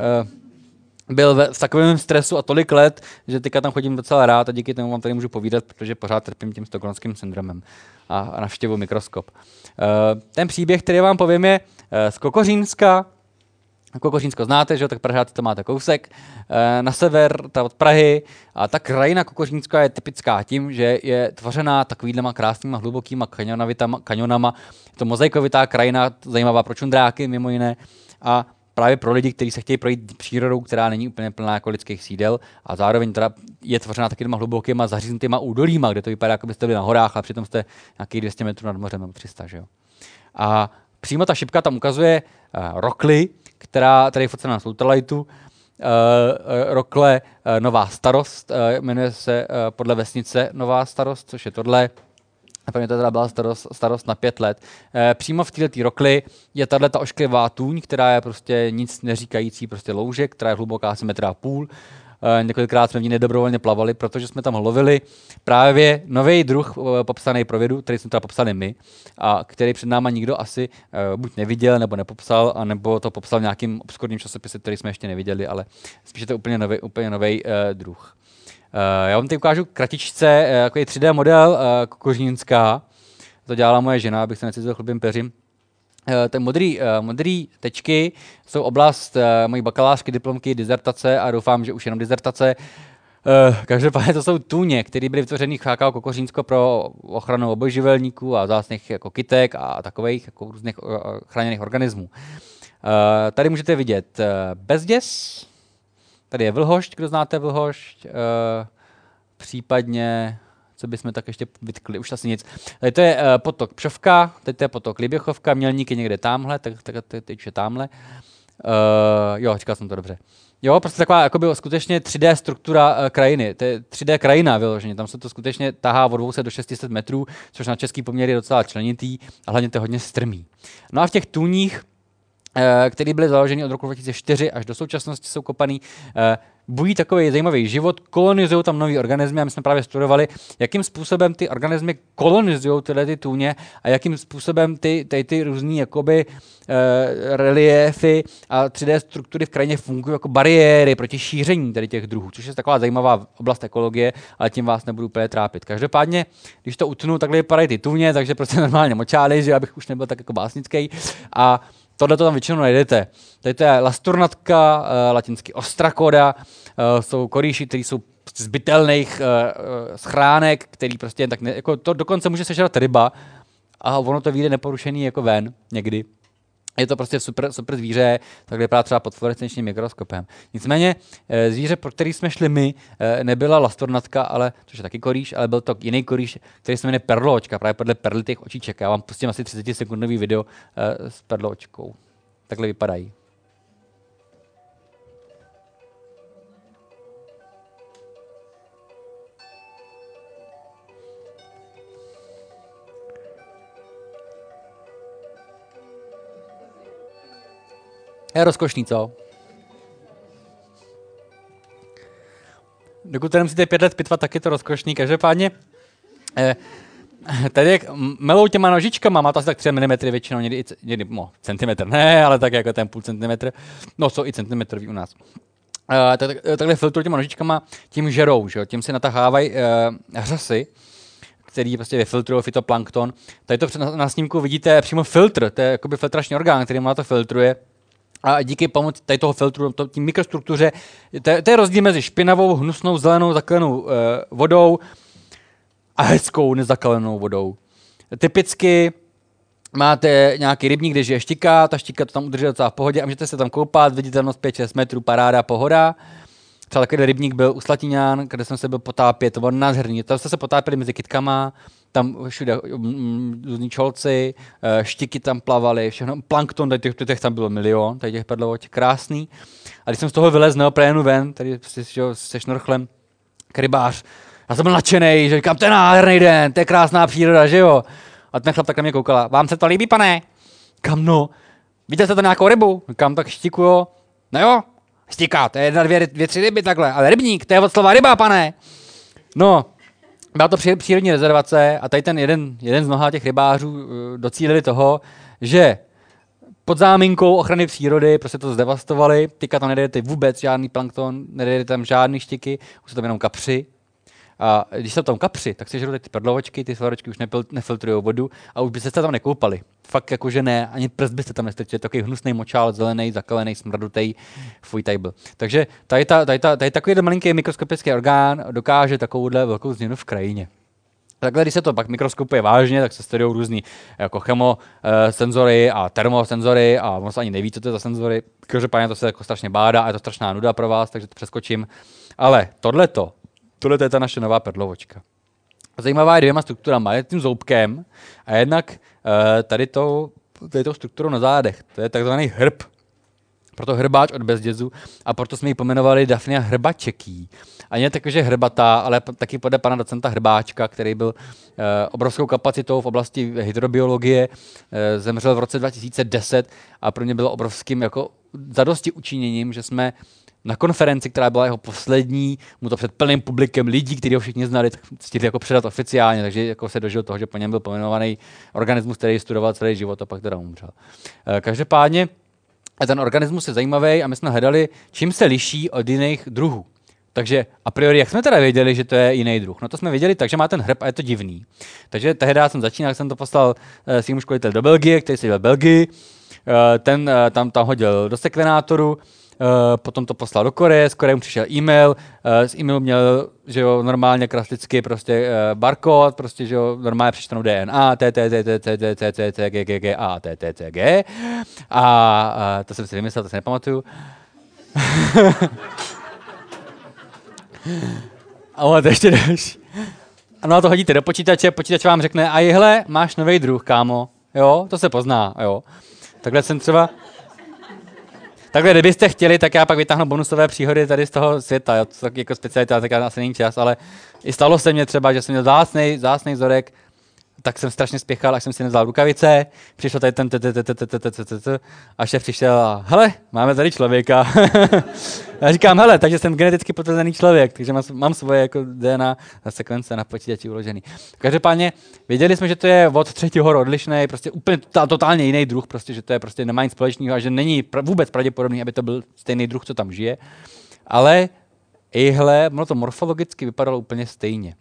byl ve, v takovém stresu a tolik let, že teďka tam chodím docela rád a díky tomu vám tady můžu povídat, protože pořád trpím tím stokholmským syndromem a, a navštěvu mikroskop. Uh, ten příběh, který vám povím, je uh, z Kokořínska. Kokořínsko znáte, že tak Pražáci to máte kousek, uh, na sever, ta od Prahy. A ta krajina Kokořínska je typická tím, že je tvořená takovýhlema krásnýma hlubokýma kanionama. Je to mozaikovitá krajina, zajímavá pro čundráky mimo jiné. A právě pro lidi, kteří se chtějí projít přírodou, která není úplně plná jako lidských sídel a zároveň teda je tvořena taky těma hlubokýma zaříznutýma údolíma, kde to vypadá, jako byste byli na horách a přitom jste nějakých 200 metrů nad mořem nebo 300. Že jo? A přímo ta šipka tam ukazuje uh, rokly, která tady je focena na Slaughterlightu, uh, uh, rokle uh, Nová starost, uh, jmenuje se uh, podle vesnice Nová starost, což je tohle, a pro mě to teda byla starost, starost na pět let. E, přímo v této rokli je tahle ta ošklivá tůň, která je prostě nic neříkající, prostě louže, která je hluboká asi metra a půl. E, několikrát jsme v ní nedobrovolně plavali, protože jsme tam lovili právě nový druh e, popsaný pro vědu, který jsme teda popsali my, a který před náma nikdo asi e, buď neviděl, nebo nepopsal, anebo to popsal v nějakým obskurním časopise, který jsme ještě neviděli, ale spíš je to úplně nový, úplně e, druh. Uh, já vám teď ukážu kratičce, jako je 3D model uh, kožínská. To dělala moje žena, abych se necítil chlubím peřím. Ten modrý, modrý tečky jsou oblast mojí bakalářky, diplomky, dizertace a doufám, že už jenom dizertace. Každopádně to jsou tůně, které byly vytvořeny v HKO Kokořínsko pro ochranu obojživelníků a zásných jako kytek a takových jako různých chráněných organismů. Tady můžete vidět bezděs, Tady je vlhošť, kdo znáte vlhošť, uh, případně, co bychom tak ještě vytkli, už asi nic. Tady to je uh, potok Pšovka, tady to je potok Liběchovka, Mělník je někde tamhle, tak, tak teď je tamhle. Uh, jo, říkal jsem to dobře. Jo, prostě taková jakoby, skutečně 3D struktura uh, krajiny. To je 3D krajina vyloženě. Tam se to skutečně tahá od 200 do 600 metrů, což na český poměr je docela členitý a hlavně to je hodně strmý. No a v těch tůních eh, který byly založeny od roku 2004 až do současnosti, jsou kopaný, eh, bují takový zajímavý život, kolonizují tam nový organismy a my jsme právě studovali, jakým způsobem ty organismy kolonizují tyhle ty tůně a jakým způsobem ty, ty, ty různé jakoby e, reliefy a 3D struktury v krajině fungují jako bariéry proti šíření tady těch druhů, což je taková zajímavá oblast ekologie, ale tím vás nebudu úplně trápit. Každopádně, když to utnu, takhle vypadají ty tůně, takže prostě normálně močály, že abych už nebyl tak jako básnický. A tohle to tam většinou najdete. Tady to je lasturnatka, uh, latinsky ostrakoda, uh, jsou korýši, které jsou prostě z bytelných uh, schránek, který prostě tak ne, jako to dokonce může sežrat ryba a ono to vyjde neporušený jako ven někdy je to prostě super, super zvíře, tak vypadá třeba pod fluorescenčním mikroskopem. Nicméně eh, zvíře, pro který jsme šli my, eh, nebyla lastornatka, ale, což je taky koríš, ale byl to jiný koríš, který se jmenuje perločka, právě podle perly těch očíček. Já vám pustím asi 30 sekundový video eh, s perločkou. Takhle vypadají. Je rozkošný, co? Dokud to nemusíte pět let pitvat, tak je to rozkošný. Každopádně, eh, tady jak melou těma nožičkama, má to asi tak 3 mm většinou, někdy, někdy no, centimetr, ne, ale tak jako ten půl centimetr, no jsou i centimetrový u nás. Uh, tak, takhle filtrují těma nožičkama, tím žerou, že jo? tím si natahávají uh, hřasy, který prostě vyfiltrují fitoplankton. Tady to na, na snímku vidíte přímo filtr, to je jakoby filtrační orgán, který má to filtruje a díky pomoci tady toho filtru, tím mikrostruktuře, to, to je rozdíl mezi špinavou, hnusnou, zelenou, zakalenou uh, vodou a hezkou, nezakalenou vodou. Typicky máte nějaký rybník, kde žije štika, ta štika to tam udrží docela v pohodě a můžete se tam koupat, viditelnost 5-6 metrů, paráda, pohoda. Třeba takový rybník byl u Slatiňán, kde jsem se byl potápět, to bylo nádherný. Tam jste se potápěli mezi kytkama, tam všude mm, mm, různí čolci, eh, štiky tam plavaly, všechno, plankton, tady těch, těch tam bylo milion, tady těch perlovoť, krásný. A když jsem z toho vylez neoprénu ven, tady se šnorchlem, krybář, já jsem byl nadšený, že říkám, to je nádherný den, to je krásná příroda, že jo? A ten chlap tak na mě koukala, vám se to líbí, pane? Kam no? Víte to nějakou rybu? Kam tak štiku, jo? No jo, Stika, to je jedna, dvě, dvě, tři ryby takhle, ale rybník, to je od slova ryba, pane. No, byla to přírodní rezervace a tady ten jeden, jeden z mnoha těch rybářů uh, docílili toho, že pod záminkou ochrany přírody prostě to zdevastovali, teďka tam nedejete vůbec žádný plankton, nedejete tam žádný štiky, už jsou tam jenom kapři, a když se tam kapři, tak se žerou ty prdlovočky, ty svaročky už nefiltrují vodu a už byste se tam nekoupali. Fakt jakože ne, ani prst byste tam nestrčili, takový hnusný močál, zelený, zakalený, smradutý, fuj tady byl. Takže tady, ta, tady, ta, tady takový malinký mikroskopický orgán dokáže takovouhle velkou změnu v krajině. Takhle, když se to pak mikroskopuje vážně, tak se studují různý jako chemosenzory a termosenzory a on se ani neví, co to je za senzory. Každopádně to se jako strašně bádá a je to strašná nuda pro vás, takže to přeskočím. Ale tohleto Tohle je ta naše nová perlovočka. Zajímavá je dvěma strukturama. Je tím zoubkem a jednak uh, tady, to, tady tou strukturou na zádech. To je takzvaný hrb. Proto hrbáč od bezdězu a proto jsme ji pomenovali Daphnia hrbačeký. A ne takže hrbatá, ale taky podle pana docenta Hrbáčka, který byl uh, obrovskou kapacitou v oblasti hydrobiologie, uh, zemřel v roce 2010 a pro mě bylo obrovským jako zadosti učiněním, že jsme na konferenci, která byla jeho poslední, mu to před plným publikem lidí, kteří ho všichni znali, tak stihli jako předat oficiálně, takže jako se dožil toho, že po něm byl pomenovaný organismus, který studoval celý život a pak teda umřel. Eh, každopádně ten organismus je zajímavý a my jsme hledali, čím se liší od jiných druhů. Takže a priori, jak jsme teda věděli, že to je jiný druh? No to jsme věděli tak, že má ten hrb a je to divný. Takže tehdy jsem začínal, jsem to poslal uh, svým školitel do Belgie, který se v Belgii. Uh, ten tam, tam hodil do sekvenátoru, potom to poslal do Koreje, z Koreje mu přišel e-mail, uh, z e-mailu měl, že jo, normálně klasicky prostě uh, barkód, prostě, že jo, normálně přečtenou DNA, T, T, T, T, T, T, T, T, G, G, G, A, T, T, T, G. A to jsem si vymyslel, to si nepamatuju. A on to ještě další. Ano, to hodíte do počítače, počítač vám řekne, a jehle, máš nový druh, kámo. Jo, to se pozná, jo. Takhle jsem třeba, Takhle, kdybyste chtěli, tak já pak vytáhnu bonusové příhody tady z toho světa. Jo. To jako specialita, tak asi není čas, ale i stalo se mně třeba, že jsem měl zásný, zásný vzorek tak jsem strašně spěchal, až jsem si nevzal rukavice, přišel tady ten a šéf přišel a hele, máme tady člověka. Já říkám, hele, takže jsem geneticky potvrzený člověk, takže mám, mám svoje jako DNA sekvence na počítači uložený. Každopádně věděli jsme, že to je od třetího hor odlišný, prostě úplně totálně jiný druh, prostě, že to je prostě nemá nic společného a že není vůbec pravděpodobný, aby to byl stejný druh, co tam žije. Ale ihle, ono to morfologicky vypadalo úplně stejně.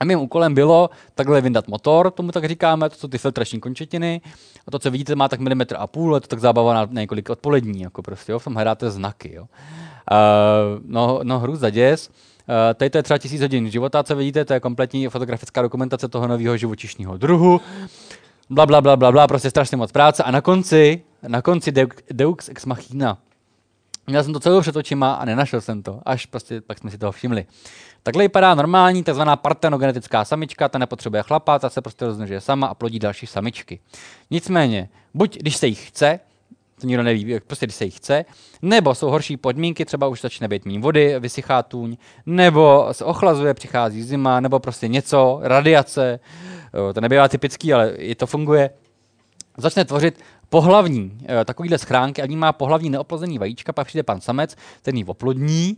A mým úkolem bylo takhle vyndat motor, tomu tak říkáme, to jsou ty filtrační končetiny. A to, co vidíte, má tak milimetr a půl, je to tak zábava na několik odpolední, jako prostě, jo, v tom hledáte znaky. Jo. Uh, no, no, hru za děs. Uh, tady to je třeba tisíc hodin života, co vidíte, to je kompletní fotografická dokumentace toho nového živočišního druhu. Bla, bla, bla, bla, bla, prostě strašně moc práce. A na konci, na konci Deux Ex Machina, Měl jsem to celou před očima a nenašel jsem to, až prostě pak jsme si toho všimli. Takhle vypadá normální tzv. partenogenetická samička, ta nepotřebuje chlapa, ta se prostě rozmnožuje sama a plodí další samičky. Nicméně, buď když se jich chce, to nikdo neví, prostě když se jich chce, nebo jsou horší podmínky, třeba už začne být méně vody, vysychá tůň, nebo se ochlazuje, přichází zima, nebo prostě něco, radiace, to nebývá typický, ale i to funguje, začne tvořit pohlavní takovýhle schránky ní má pohlavní neoplozený vajíčka, pak přijde pan samec, ten ji oplodní,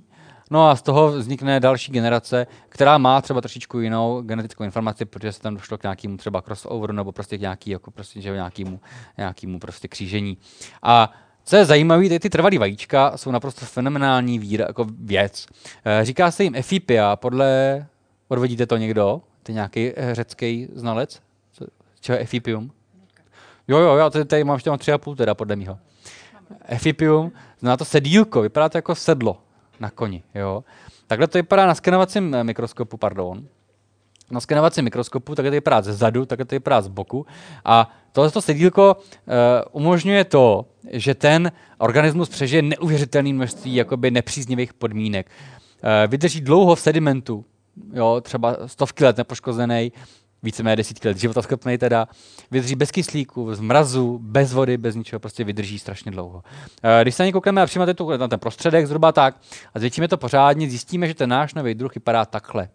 No a z toho vznikne další generace, která má třeba trošičku jinou genetickou informaci, protože se tam došlo k nějakému třeba crossover nebo prostě k nějaký, jako prostě, že nějakému, nějakému prostě křížení. A co je zajímavé, ty, ty trvalý vajíčka jsou naprosto fenomenální vír, jako věc. E, říká se jim Efipia, podle, odvedíte to někdo? Ty nějaký eh, řecký znalec? Co je Efipium? Jo, jo, já tady, mám ještě mám tři a půl teda, podle mého. Efipium, znamená to sedílko, vypadá to jako sedlo na koni. Jo? Takhle to vypadá na skenovacím eh, mikroskopu, pardon. Na skenovacím mikroskopu, takhle to vypadá ze zadu, takhle to vypadá z boku. A tohle sedílko uh, umožňuje to, že ten organismus přežije neuvěřitelné množství jakoby nepříznivých podmínek. Uh, vydrží dlouho v sedimentu, jo, třeba stovky let nepoškozený, víceméně desítky let života schopný teda, vydrží bez kyslíku, z mrazu, bez vody, bez ničeho, prostě vydrží strašně dlouho. Eh, když se na ně koukneme a přijímáte na ten prostředek zhruba tak a zvětšíme to pořádně, zjistíme, že ten náš nový druh vypadá takhle.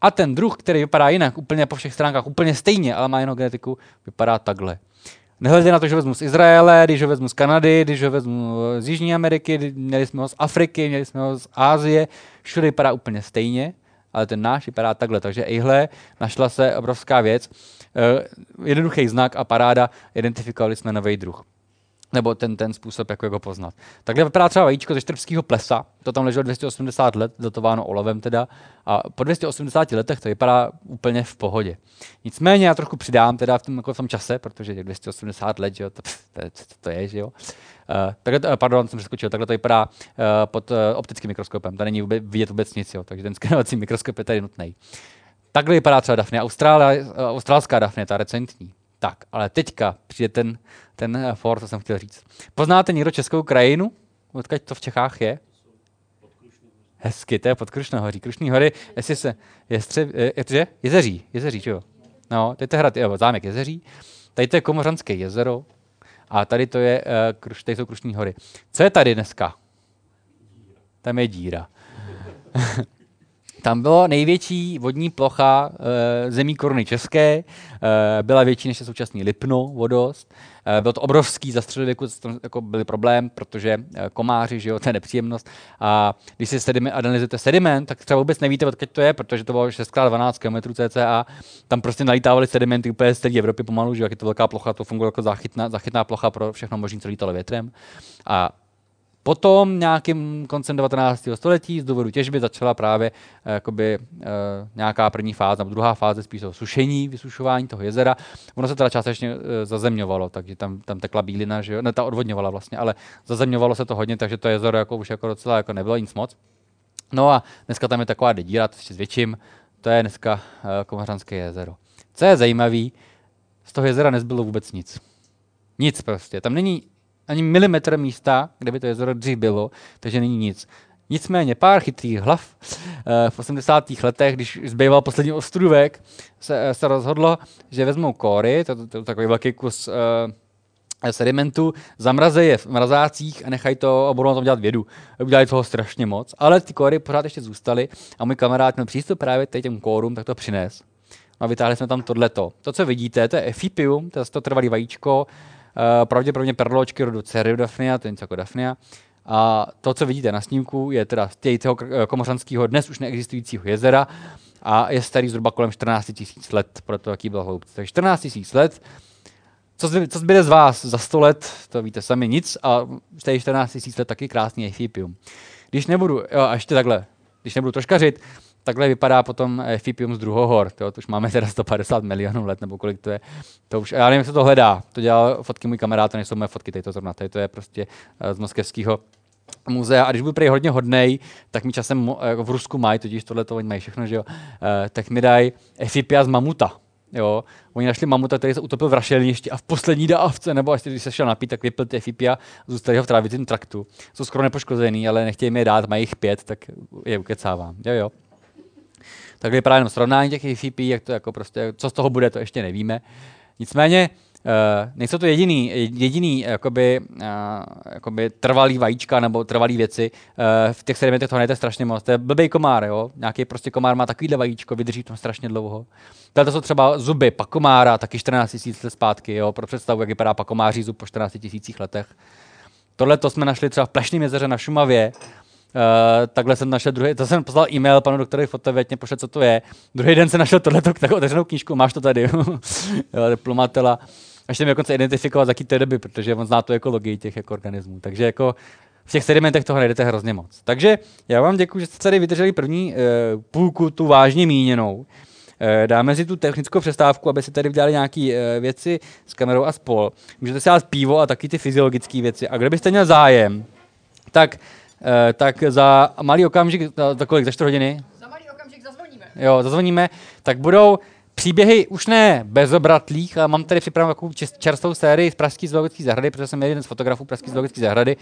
A ten druh, který vypadá jinak, úplně po všech stránkách, úplně stejně, ale má jinou genetiku, vypadá takhle. Nehledě na to, že vezmu z Izraele, když ho vezmu z Kanady, když ho vezmu z Jižní Ameriky, měli jsme ho z Afriky, měli jsme ho z Ázie, všude vypadá úplně stejně ale ten náš vypadá takhle. Takže ihle našla se obrovská věc. Uh, jednoduchý znak a paráda, identifikovali jsme nový druh nebo ten, ten způsob, jak ho poznat. Takhle vypadá třeba vajíčko ze štrbského plesa, to tam leželo 280 let, datováno olovem teda, a po 280 letech to vypadá úplně v pohodě. Nicméně já trochu přidám teda v tom, jako v tom čase, protože 280 let, že jo, to, to, to, to je, že jo. Uh, takhle, uh, pardon, jsem přeskočil, takhle to vypadá uh, pod optickým mikroskopem, tady není vůbec, vidět vůbec nic, jo, takže ten skenovací mikroskop je tady nutný. Takhle vypadá třeba Dafne, australská Dafne, ta recentní. Tak, ale teďka přijde ten, ten for, co jsem chtěl říct. Poznáte někdo českou krajinu? Odkud to v Čechách je? Hezky, to je pod Krušnohoří. Krušný hory, jestli se, jestře, je, je, jezeří, jezeří, jo? No, je to hrad, jo, zámek jezeří. Tady to je Komořanské jezero, a tady to je, uh, tady jsou Krušní hory. Co je tady dneska? Tam je díra. Tam byla největší vodní plocha e, zemí koruny české, e, byla větší než je současný Lipno, vodost. E, byl to obrovský, za středověku jako byl problém, protože komáři, že jo, to je nepříjemnost. A když si sediment, analyzujete sediment, tak třeba vůbec nevíte, odkud to je, protože to bylo 6x12 km cca. Tam prostě nalítávali sedimenty úplně z celé Evropy pomalu, že jak je to velká plocha, to funguje jako záchytná, záchytná plocha pro všechno možné, co lítalo větrem. A Potom nějakým koncem 19. století z důvodu těžby začala právě eh, jakoby, uh, nějaká první fáze, nebo druhá fáze spíš o sušení, vysušování toho jezera. Ono se teda částečně uh, zazemňovalo, takže tam, tam tekla bílina, že jo? ne, ta odvodňovala vlastně, ale zazemňovalo se to hodně, takže to jezero jako už jako docela jako nebylo nic moc. No a dneska tam je taková dedíra, to ještě s větším, to je dneska Komařanské jezero. Co je zajímavé, z toho jezera nezbylo vůbec nic. Nic prostě. Tam není ani milimetr místa, kde by to jezero dřív bylo, takže není nic. Nicméně pár chytrých hlav eh, v 80. letech, když zbýval poslední ostrůvek, se, eh, se rozhodlo, že vezmou kóry, to, to, to takový velký kus uh, sedimentu, zamrazejí je v mrazácích a nechají to a budou na tom dělat vědu. Udělali toho strašně moc, ale ty kóry pořád ještě zůstaly a můj kamarád měl přístup právě k těm kórům, tak to přines. a vytáhli jsme tam tohleto. To, co vidíte, to je Efipium, to je to trvalý vajíčko, pravděpodobně perločky rodu Ceridafnia, to je něco jako Daphnia. A to, co vidíte na snímku, je teda z toho komořanského dnes už neexistujícího jezera a je starý zhruba kolem 14 tisíc let, pro to, jaký byl hloubce. Takže 14 tisíc let, co, co zbyde z vás za 100 let, to víte sami nic a stejně 14 tisíc let taky krásný Efipium. Když nebudu, jo, a ještě takhle, když nebudu troškařit, takhle vypadá potom Efipium z druhohor. To, už máme teda 150 milionů let, nebo kolik to je. To už, já nevím, jak se to hledá. To dělal fotky můj kamarád, to nejsou moje fotky, tady to zrovna. Tady to je prostě eh, z moskevského muzea a když budu prý hodně hodnej, tak mi časem jako v Rusku mají, totiž tohle to oni mají všechno, že jo, tak mi dají Efipia z mamuta. Jo, oni našli mamuta, který se utopil v rašelništi a v poslední dávce, nebo až když se šel napít, tak vypil ty Efipia, zůstali ho v trávicím traktu. Jsou skoro nepoškozený, ale nechtějí mi je dát, mají jich pět, tak je ukecávám. Jo, jo. Tak vypadá jenom srovnání těch FIP, jak to jako prostě, co z toho bude, to ještě nevíme. Nicméně, Uh, nejsou to jediný, jediný jakoby, uh, jakoby trvalý vajíčka nebo trvalý věci. Uh, v těch sedimentech toho najde strašně moc. To je blbý komár, jo? Nějaký prostě komár má takovýhle vajíčko, vydrží tam strašně dlouho. Tady jsou třeba zuby pakomára, taky 14 000 let zpátky, jo? pro představu, jak vypadá pakomáří zub po 14 000 letech. Tohle to jsme našli třeba v Plešném jezeře na Šumavě, takhle jsem našel druhý, to jsem poslal e-mail panu doktorovi fotovětně, pošle, co to je. Druhý den jsem našel tohleto takovou otevřenou knížku, máš to tady, diplomatela. Až jsem dokonce identifikovat, z jaký té doby, protože on zná tu ekologii těch jako organismů. Takže jako v těch sedimentech toho najdete hrozně moc. Takže já vám děkuji, že jste tady vydrželi první uh, půlku, tu vážně míněnou. Eh, dáme si tu technickou přestávku, aby se tady udělali nějaké věci s kamerou a spol. Můžete si dát pivo a taky ty fyziologické věci. A kdybyste měl zájem, tak Eh, tak za malý okamžik, za kolik, za 4 hodiny? Za malý okamžik zazvoníme. Jo, zazvoníme, tak budou příběhy už ne bezobratlých, ale mám tady připravenou takovou čerstvou sérii z Pražské zoologické zahrady, protože jsem jeden z fotografů Pražské zoologické zahrady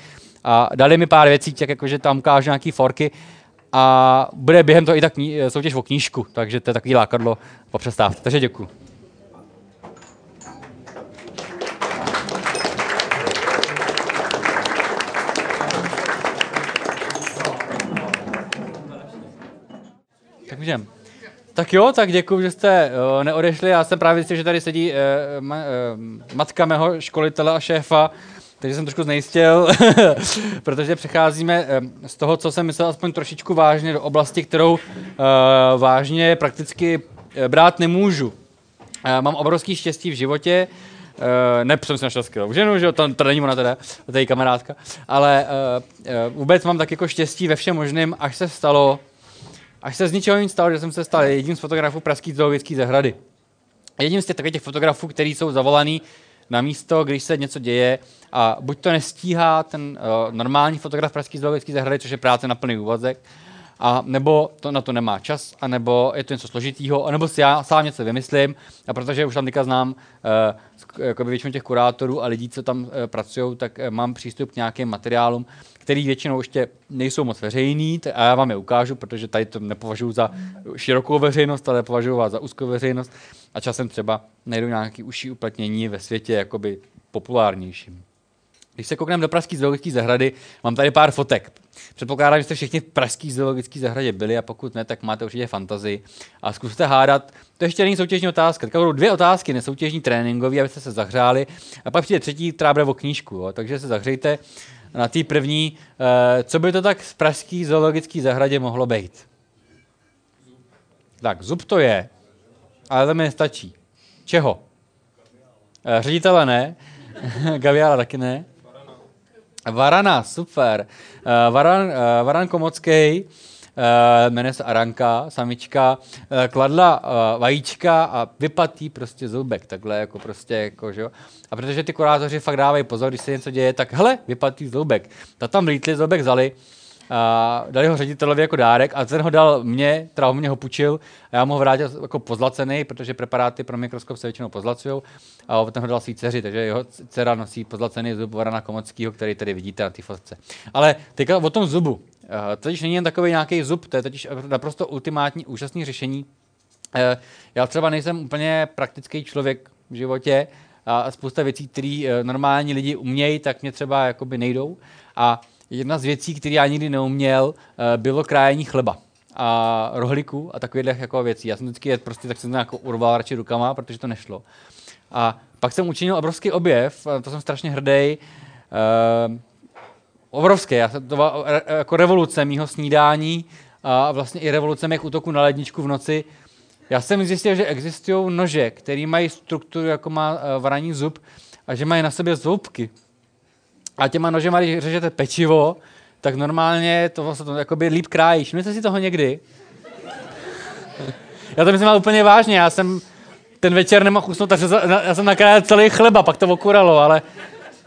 a dali mi pár věcí, tak jako, že tam ukážu nějaký forky a bude během toho i tak soutěž o knížku, takže to je takový lákadlo po přestávce. Takže děkuji. Můžem. Tak jo, tak děkuji, že jste uh, neodešli. Já jsem právě zjistil, že tady sedí uh, ma, uh, matka mého školitele a šéfa, takže jsem trošku znejistil, protože přecházíme z toho, co jsem myslel aspoň trošičku vážně, do oblasti, kterou vážně prakticky brát nemůžu. Mám obrovský štěstí v životě, Uh, ne, jsem si našel skvělou ženu, že to, to není ona teda, to je kamarádka, ale uh, uh, vůbec mám tak jako štěstí ve všem možném, až se stalo, Až se z ničeho nic stalo, že jsem se stal jedním z fotografů Pražské zoologické zahrady. Jedním z těch těch fotografů, kteří jsou zavolaný na místo, když se něco děje. A buď to nestíhá ten uh, normální fotograf Pražské zoologické zahrady, což je práce na plný úvazek, a nebo to na to nemá čas, a nebo je to něco složitýho, a nebo si já sám něco vymyslím, a protože už tam teďka znám uh, většinu těch kurátorů a lidí, co tam uh, pracují, tak uh, mám přístup k nějakým materiálům, který většinou ještě nejsou moc veřejný, a já vám je ukážu, protože tady to nepovažuji za širokou veřejnost, ale považuji vás za úzkou veřejnost a časem třeba najdu nějaký užší uplatnění ve světě jakoby populárnějším. Když se koukneme do Pražské zoologické zahrady, mám tady pár fotek. Předpokládám, že jste všichni v Pražské zoologické zahradě byli a pokud ne, tak máte určitě fantazii. A zkuste hádat. To ještě není soutěžní otázka. Tak budou dvě otázky, nesoutěžní tréninkové, abyste se zahřáli. A pak přijde třetí, která bude o knížku. Jo. Takže se zahřejte na té první. Eh, co by to tak v pražské zoologické zahradě mohlo být? Tak, zub to je, ale to mi nestačí. Čeho? Eh, ředitele ne, Gaviala taky ne. Varana, super. Uh, Varan, Varan Komocký, uh, jmenuje se Aranka, samička, uh, kladla uh, vajíčka a vypatí prostě zoubek, takhle jako prostě, jako, že jo. A protože ty kurátoři fakt dávají pozor, když se něco děje, tak hele, vypatí zoubek. Ta tam lítli, zoubek zali, a dali ho ředitelovi jako dárek a ten ho dal mě, teda mě ho půjčil a já mu ho vrátil jako pozlacený, protože preparáty pro mikroskop se většinou pozlacují a ten ho dal svý dceři, takže jeho dcera nosí pozlacený zub Varana Komockého, který tady vidíte na té fotce. Ale teďka o tom zubu. Eh, totiž není jen takový nějaký zub, to je totiž naprosto ultimátní, úžasný řešení. Eh, já třeba nejsem úplně praktický člověk v životě a spousta věcí, které eh, normální lidi umějí, tak mě třeba jakoby nejdou. A jedna z věcí, které já nikdy neuměl, bylo krájení chleba. a rohlíků a takových jako věcí. Já jsem vždycky je prostě tak jsem to jako urval radši rukama, protože to nešlo. A pak jsem učinil obrovský objev, to jsem strašně hrdý. Obrovský, já, to byla jako revoluce mýho snídání a vlastně i revoluce mých útoků na ledničku v noci. Já jsem zjistil, že existují nože, které mají strukturu, jako má uh, varaní zub, a že mají na sobě zoubky. A těma nožema, když řežete pečivo, tak normálně to vlastně to jakoby líp krájíš. Myslíte si toho někdy? Já to myslím úplně vážně, já jsem ten večer nemohl usnout, takže já jsem nakrájel celý chleba, pak to okuralo, ale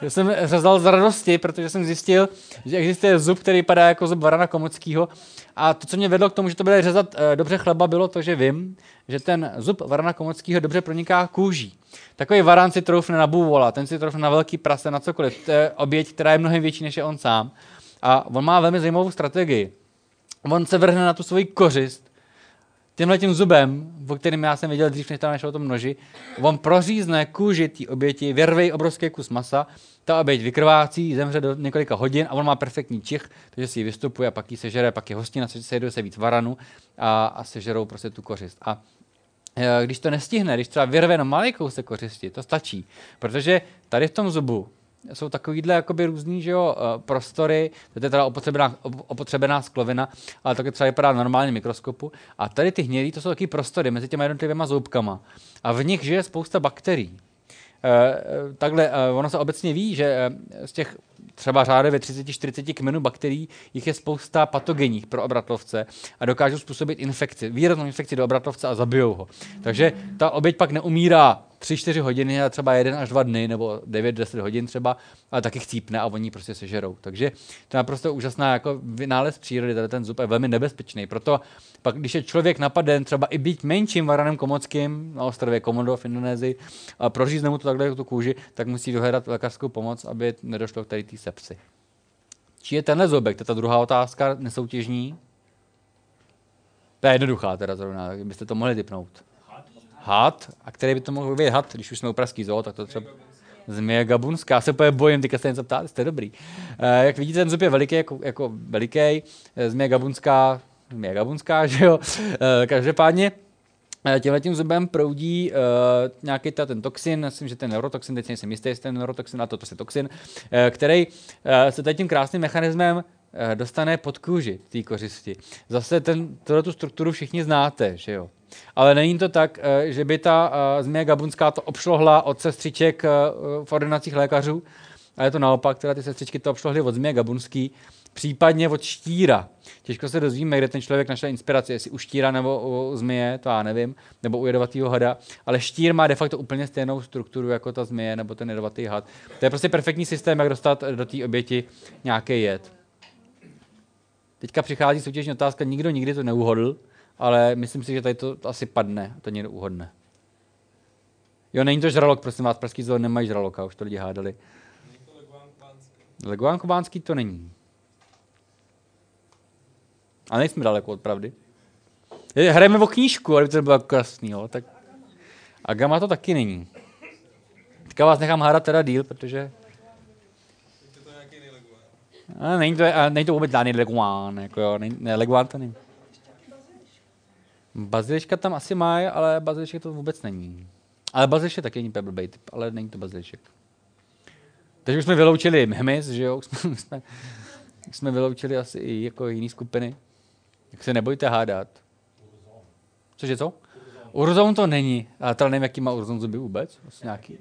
já jsem řezal z radosti, protože jsem zjistil, že existuje zub, který padá jako zub varana komockého. A to, co mě vedlo k tomu, že to bude řezat e, dobře chleba, bylo to, že vím, že ten zub varana komockého dobře proniká kůží. Takový varan si troufne na bůvola, ten si troufne na velký prase, na cokoliv. To je oběť, která je mnohem větší než je on sám. A on má velmi zajímavou strategii. On se vrhne na tu svoji kořist, tímhle tím zubem, o kterým já jsem viděl dřív, než tam našel o tom noži, on prořízne kůži té oběti, vyrve obrovský kus masa, ta oběť vykrvácí, zemře do několika hodin a on má perfektní čich, takže si ji vystupuje a pak ji sežere, pak je hostina, sejdou se víc varanu a, a sežerou prostě tu kořist. A e, když to nestihne, když třeba vyrve jenom malý kousek kořisti, to stačí, protože tady v tom zubu jsou takovýhle jakoby různý že jo, eh, prostory, to je teda opotřebená, opotřebená sklovina, ale také třeba vypadá normálně mikroskopu. A tady ty hnědý, to jsou taky prostory mezi těma jednotlivými zoubkama. A v nich žije spousta bakterií. E, takhle, ono se obecně ví, že z těch třeba řádově 30-40 kmenů bakterií, jich je spousta patogenních pro obratlovce a dokážou způsobit infekci, výraznou infekci do obratlovce a zabijou ho. Takže ta oběť pak neumírá 3-4 hodiny a třeba jeden až dva dny, nebo 9-10 hodin třeba, ale taky chcípne a oni prostě sežerou. Takže to je naprosto úžasná jako vynález přírody, tady ten zub je velmi nebezpečný. Proto pak, když je člověk napaden třeba i být menším varanem komockým na ostrově Komodo v Indonésii a prořízne mu to takhle tu kůži, tak musí dohledat lékařskou pomoc, aby nedošlo k tady té sepsy. Či je tenhle zobek? To je ta druhá otázka, nesoutěžní. To je jednoduchá teda zrovna, byste to mohli typnout had, a který by to mohl být had, když už jsme u Pražský zoo, tak to třeba Změje gabunská, já se úplně bojím, teďka se něco ptát, jste dobrý. E, jak vidíte, ten zub je veliký, jako, jako veliký, eh, gabunská, změje gabunská, že jo, e, každopádně Tímhle tím zubem proudí uh, nějaký ta, ten toxin, myslím, že ten neurotoxin, teď nejsem jistý, jestli ten neurotoxin, a to, to je toxin, uh, který uh, se tady tím krásným mechanismem uh, dostane pod kůži té kořisti. Zase ten, tu strukturu všichni znáte, že jo. Ale není to tak, eh, že by ta eh, změna gabunská to obšlohla od sestřiček eh, v ordinacích lékařů, a je to naopak, teda ty sestřičky to obšlohly od změny gabunský, případně od štíra. Těžko se dozvíme, kde ten člověk našel inspiraci, jestli u štíra nebo u zmije, to já nevím, nebo u jedovatého hada, ale štír má de facto úplně stejnou strukturu jako ta zmije nebo ten jedovatý had. To je prostě perfektní systém, jak dostat do té oběti nějaký jed. Teďka přichází soutěžní otázka, nikdo nikdy to neuhodl, ale myslím si, že tady to, asi padne, to někdo uhodne. Jo, není to žralok, prosím vás, pražský zoo nemají žraloka, už to lidi hádali. Leguán kubánský to není. A nejsme daleko od pravdy. Hrajeme o knížku, ale to bylo krásný, jo, tak... A Gama to taky není. Teďka vás nechám hádat teda díl, protože... A není to, a není to vůbec žádný leguán, jako jo, ne, ne, leguán to není. Baziliška tam asi má, ale bazilišek to vůbec není. Ale bazilišek taky není blbý typ, ale není to bazilišek. Takže už jsme vyloučili hmyz, že jo? jsme, jsme, jsme vyloučili asi i jako jiné skupiny. Jak se nebojte hádat. Cože co? Urzon to není. A teda nevím, jaký má urzon zuby vůbec. Asi nějaký.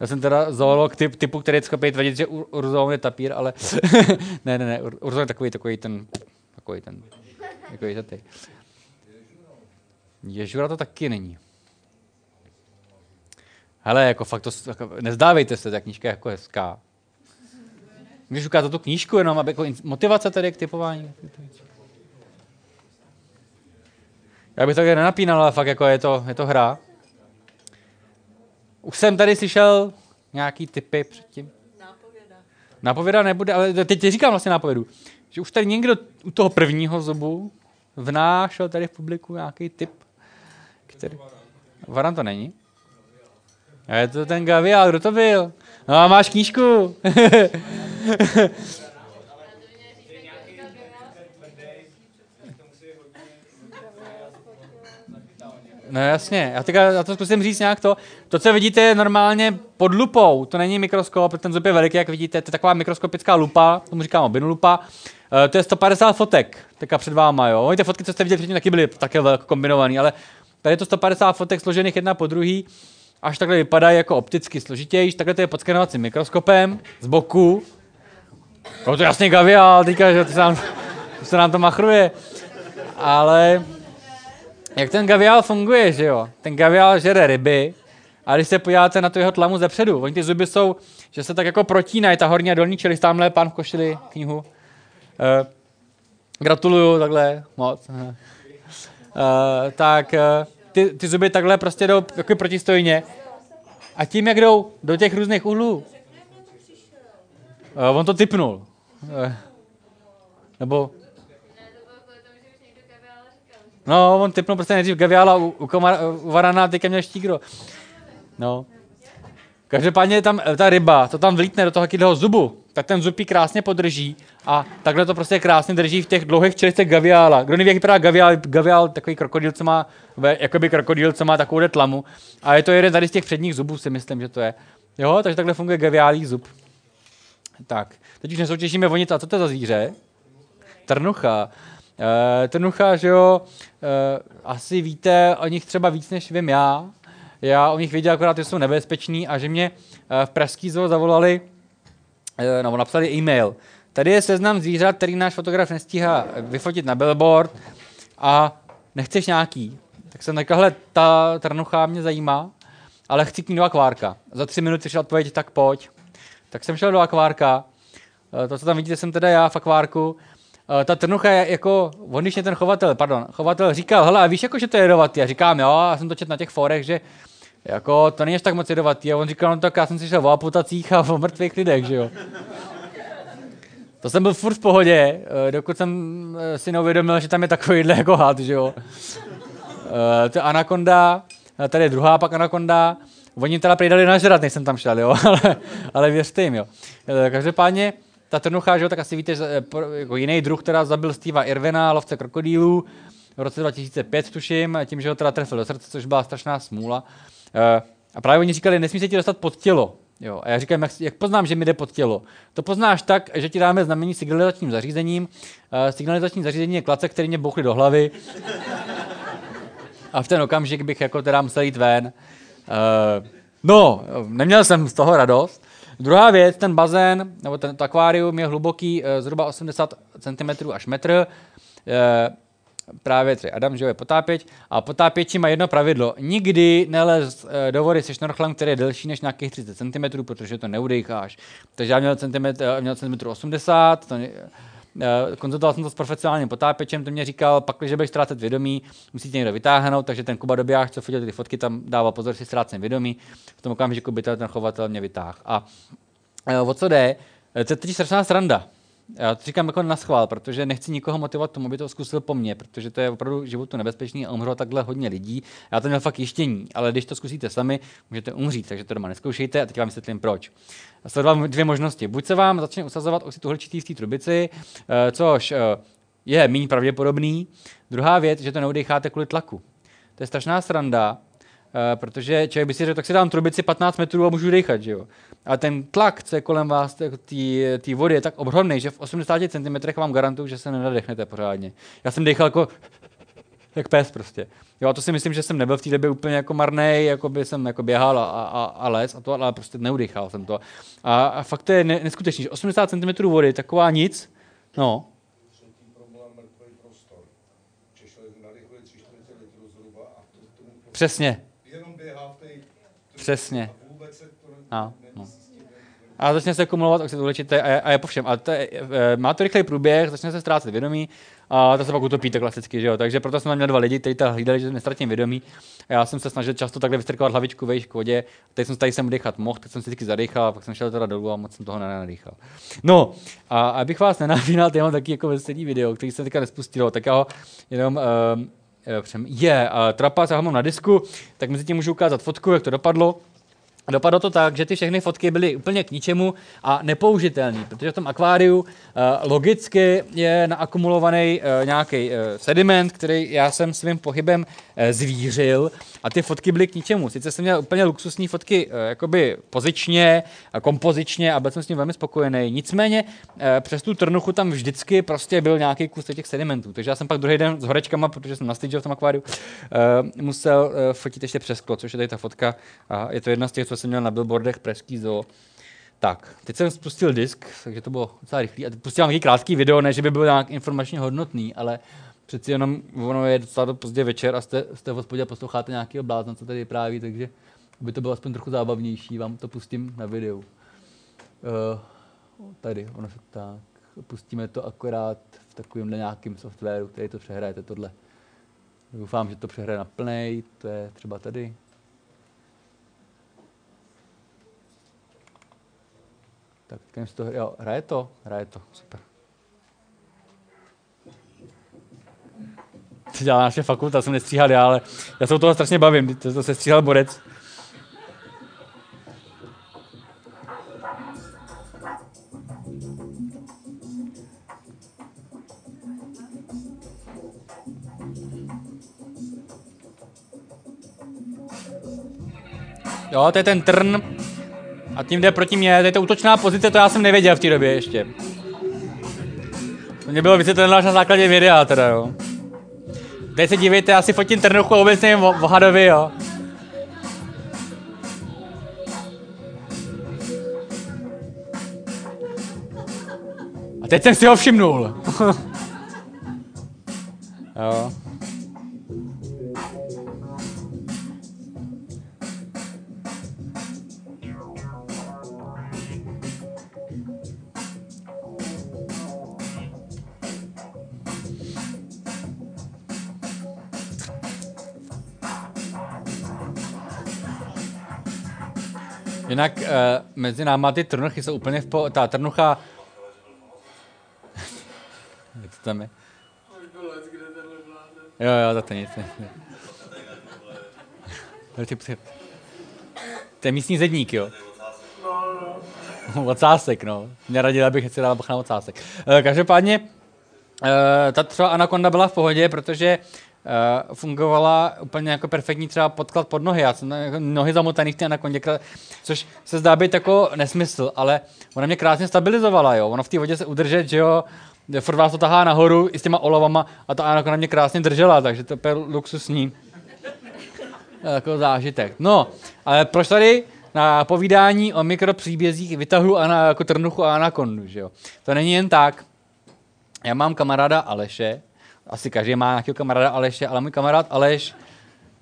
Já jsem teda zoolog typ, typu, který je schopný tvrdit, že urzon je tapír, ale ne, ne, ne, urzon je takový, takový ten, takový ten jako je ty. Ježura to taky není. Hele, jako fakt to, jako, nezdávejte se, ta knížka je jako hezká. Když ukážete tu knížku jenom, aby jako motivace tady k typování. Já bych to tady nenapínal, ale fakt jako je to, je to hra. Už jsem tady slyšel nějaký typy předtím. Nápověda. Nápověda nebude, ale teď říkám vlastně nápovědu. Že už tady někdo u toho prvního zubu vnášel tady v publiku nějaký typ, který... Varan to není? A je to ten Gavial, kdo to byl? No a máš knížku. No jasně, já, teďka, já to zkusím říct nějak to. To, co vidíte, je normálně pod lupou, to není mikroskop, ten zub je veliký, jak vidíte, to je taková mikroskopická lupa, tomu říkám obinu lupa Uh, to je 150 fotek, teďka před váma, jo. Oni ty fotky, co jste viděli předtím, taky byly také velko kombinované, ale tady je to 150 fotek složených jedna po druhý, až takhle vypadají jako opticky složitější. Takhle to je pod skenovacím mikroskopem z boku. No to jasně gavial, teďka, že to se nám, to se nám to machruje. Ale jak ten gavial funguje, že jo? Ten gavial žere ryby a když se podíváte na tu jeho tlamu zepředu, oni ty zuby jsou, že se tak jako protínají, ta horní a dolní čelist, tamhle pán v košili knihu. Uh, gratuluju takhle moc. Uh, tak uh, ty, ty zuby takhle prostě jdou jako protistojně a tím, jak jdou do těch různých úhlů, uh, on to typnul. Uh, nebo No, on typnul prostě nejdřív Gaviala u, u, komar, u Varana, teďka měl štígro. No. Každopádně tam ta ryba, to tam vlítne do toho jakého zubu, tak ten zub krásně podrží a takhle to prostě krásně drží v těch dlouhých čelistech gaviála. Kdo neví, jak vypadá gaviál, gaviál takový krokodýl, co má, jakoby krokodýl, co má takovou tlamu. A je to jeden tady z těch předních zubů, si myslím, že to je. Jo, takže takhle funguje gaviálí zub. Tak, teď už nesoutěžíme o nic. A co to je za zvíře? Trnucha. Uh, trnucha, že jo, uh, asi víte o nich třeba víc, než vím já. Já o nich věděl akorát, že jsou nebezpeční a že mě uh, v Pražský zoo zavolali, nebo napsali e-mail. Tady je seznam zvířat, který náš fotograf nestíhá vyfotit na billboard a nechceš nějaký. Tak jsem řekl, hele, ta trnucha mě zajímá, ale chci k ní do akvárka. Za tři minuty šel odpověď, tak pojď. Tak jsem šel do akvárka. To, co tam vidíte, jsem teda já v akvárku ta trnucha je jako, on ten chovatel, pardon, chovatel říkal, hele, a víš jako, že to je jedovatý? Já říkám, jo, já jsem to četl na těch forech, že jako to není až tak moc jedovatý. A on říkal, no tak já jsem si šel o amputacích a o mrtvých lidech, že jo. To jsem byl furt v pohodě, uh, dokud jsem uh, si neuvědomil, že tam je takovýhle jako had, že jo. Uh, to je anakonda, tady je druhá pak anakonda, Oni teda přidali nažrat, než jsem tam šel, jo, ale, ale věřte jim, jo. Každopádně, ta trnucha, že jo, tak asi víte, že eh, jako jiný druh, která zabil Steva Irvina, lovce krokodýlů, v roce 2005 tuším, tím, že ho teda trefil do srdce, což byla strašná smůla. Eh, a právě oni říkali, nesmí se ti dostat pod tělo. Jo, a já říkám, jak, jak poznám, že mi jde pod tělo? To poznáš tak, že ti dáme znamení signalizačním zařízením. Uh, signalizační zařízení je klace, který mě bouchly do hlavy. A v ten okamžik bych jako teda musel jít ven. Uh, no, neměl jsem z toho radost. Druhá věc, ten bazén, nebo ten, akvárium je hluboký e, zhruba 80 cm až metr. E, právě tři Adam, že je potápěč. A potápěči má jedno pravidlo. Nikdy nelez e, do vody se šnorchlem, který je delší než nějakých 30 cm, protože to neudejcháš. Takže já měl centimetr, měl centimetr 80, to, Uh, konzultoval jsem to s profesionálním potápěčem, ten mě říkal, pak, když budeš ztrácet vědomí, musíte někdo vytáhnout, takže ten Kuba Dobijáš, co fotil ty fotky, tam dával pozor, si ztrácím vědomí. V tom okamžiku by ten chovatel mě vytáhl. A o co jde? Eh, to je teď strašná sranda. Já to říkám jako na schvál, protože nechci nikoho motivovat tomu, aby to zkusil po mně, protože to je opravdu životu nebezpečný a umřelo takhle hodně lidí. Já to měl fakt jištění, ale když to zkusíte sami, můžete umřít, takže to doma neskoušejte a teď vám vysvětlím proč. Sledoval dvě možnosti. Buď se vám začne usazovat oxid uhličitý v té trubici, eh, což eh, je méně pravděpodobný. Druhá věc, že to neudecháte kvůli tlaku. To je strašná sranda, eh, protože člověk by si řekl, tak si dám trubici 15 metrů a můžu dechat, že jo. A ten tlak, co je kolem vás, té vody, je tak obrovný, že v 80 cm vám garantuju, že se nenadechnete pořádně. Já jsem dechal jako jak pes prostě. Jo, a to si myslím, že jsem nebyl v té době úplně jako marný, jako by jsem jako běhal a, a, a les a to, ale prostě neudýchal jsem to. A, a fakt to je ne, neskutečný, že 80 cm vody, taková nic, no. Přesně. Přesně. A, no. A začne se kumulovat oxid uhličitý a, je, a je po všem. A to je, e, má to rychlý průběh, začne se ztrácet vědomí a to se pak utopíte klasicky, že jo. Takže proto jsme měli dva lidi, kteří to hlídali, že nestratím vědomí. A já jsem se snažil často takhle vystrkovat hlavičku vejš k vodě. Teď jsem tady sem dechat mohl, tak jsem si vždycky zadechal, pak jsem šel teda dolů a moc jsem toho nenadýchal. No, a abych vás nenavínal, já mám taky jako veselý video, který se teďka nespustilo, tak já ho jenom uh, je, yeah, uh, trapa, já ho mám na disku, tak mezi tím můžu ukázat fotku, jak to dopadlo. Dopadlo to tak, že ty všechny fotky byly úplně k ničemu a nepoužitelné, protože v tom akváriu uh, logicky je naakumulovaný uh, nějaký uh, sediment, který já jsem svým pohybem eh, zvířil a ty fotky byly k ničemu. Sice jsem měl úplně luxusní fotky eh, jakoby pozičně a kompozičně a byl jsem s tím velmi spokojený. Nicméně eh, přes tu trnuchu tam vždycky prostě byl nějaký kus těch sedimentů. Takže já jsem pak druhý den s horečkama, protože jsem nastyčil v tom akváriu, musel fotit ještě přes sklo, což je tady ta fotka. A je to jedna z těch, co jsem měl na billboardech Pražský zoo. Tak, teď jsem spustil disk, takže to bylo docela rychlý. A pustil mám krátký video, ne, že by byl nějak informačně hodnotný, ale přeci jenom ono je docela pozdě večer a jste, jste v hospodě a posloucháte nějaký blázna, co tady vypráví, takže by to bylo aspoň trochu zábavnější, vám to pustím na videu. Uh, tady, ono se tak, pustíme to akorát v takovémhle nějakém softwaru, který to přehrajete tohle. Doufám, že to přehraje na plnej, to je třeba tady. Tak teď to, jo, hraje to? Hraje to, super. To dělá naše fakulta, jsem nestříhal já, ale já se o toho strašně bavím, to, to se stříhal borec. Jo, to je ten trn. A tím jde proti mě, to je to útočná pozice, to já jsem nevěděl v té době ještě. To mě bylo vysvětleno až na základě videa teda, jo. Teď se dívejte, já si fotím trnuchu a vůbec nevím o, o hadovi, jo. A teď jsem si ho všimnul. jo. Jinak uh, mezi náma ty trnuchy jsou úplně v po... Ta trnucha... Jak to tam je? Jo, jo, to nic. To je místní zedník, jo? Ocásek, no. Mě radil, abych si dal na ocásek. Uh, každopádně, uh, ta třeba anakonda byla v pohodě, protože uh, fungovala úplně jako perfektní třeba podklad pod nohy. Já jsem jako nohy zamotaný v té anakondě, což se zdá být jako nesmysl, ale ona mě krásně stabilizovala, jo. Ono v té vodě se udržet, že jo, furt vás to tahá nahoru i s těma olovama a ta anakonda mě krásně držela, takže to je luxusní jako zážitek. No, ale proč tady na povídání o mikropříbězích vytahu ana, jako trnuchu a anakondu, že jo? To není jen tak. Já mám kamaráda Aleše, asi každý má nějakého kamaráda Aleše, ale můj kamarád Aleš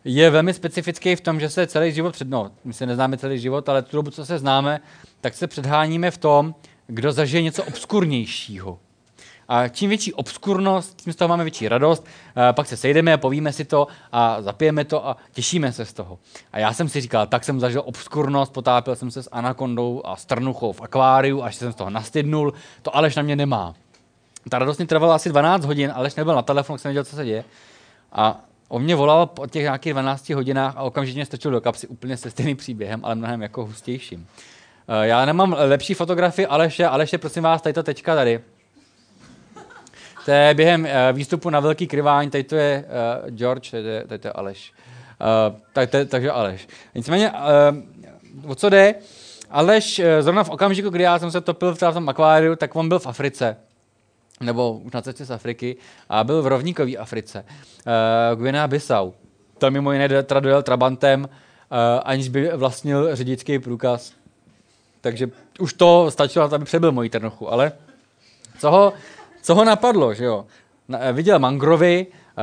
je velmi specifický v tom, že se celý život před, no, my se neznáme celý život, ale tu dobu, co se známe, tak se předháníme v tom, kdo zažije něco obskurnějšího. A čím větší obskurnost, tím z toho máme větší radost, pak se sejdeme, povíme si to a zapijeme to a těšíme se z toho. A já jsem si říkal, tak jsem zažil obskurnost, potápil jsem se s anakondou a strnuchou v akváriu, až jsem z toho nastydnul, to Aleš na mě nemá. Ta radost mě trvala asi 12 hodin, Aleš nebyl na telefonu, jsem nevěděl, co se děje. A on mě volal po těch nějakých 12 hodinách a okamžitě mě strčil do kapsy úplně se stejným příběhem, ale mnohem jako hustějším. Eh, já nemám lepší fotografii Aleše. Aleše, prosím vás, tady to tečka tady. To je během eh, výstupu na velký kryvání, tady to je uh, George, tady to je, tady to je Aleš. Tak, to, takže Aleš. Nicméně, o co jde? Aleš, zrovna v okamžiku, kdy já jsem se topil v tom akváriu, tak on byl v Africe nebo už na cestě z Afriky a byl v rovníkové Africe, uh, Guinea Bissau. Tam mimo jiné dojel Trabantem, uh, aniž by vlastnil řidičský průkaz. Takže už to stačilo, aby přebyl moji trnochu, ale co ho, co ho napadlo, že jo? Na, eh, viděl mangrovy uh,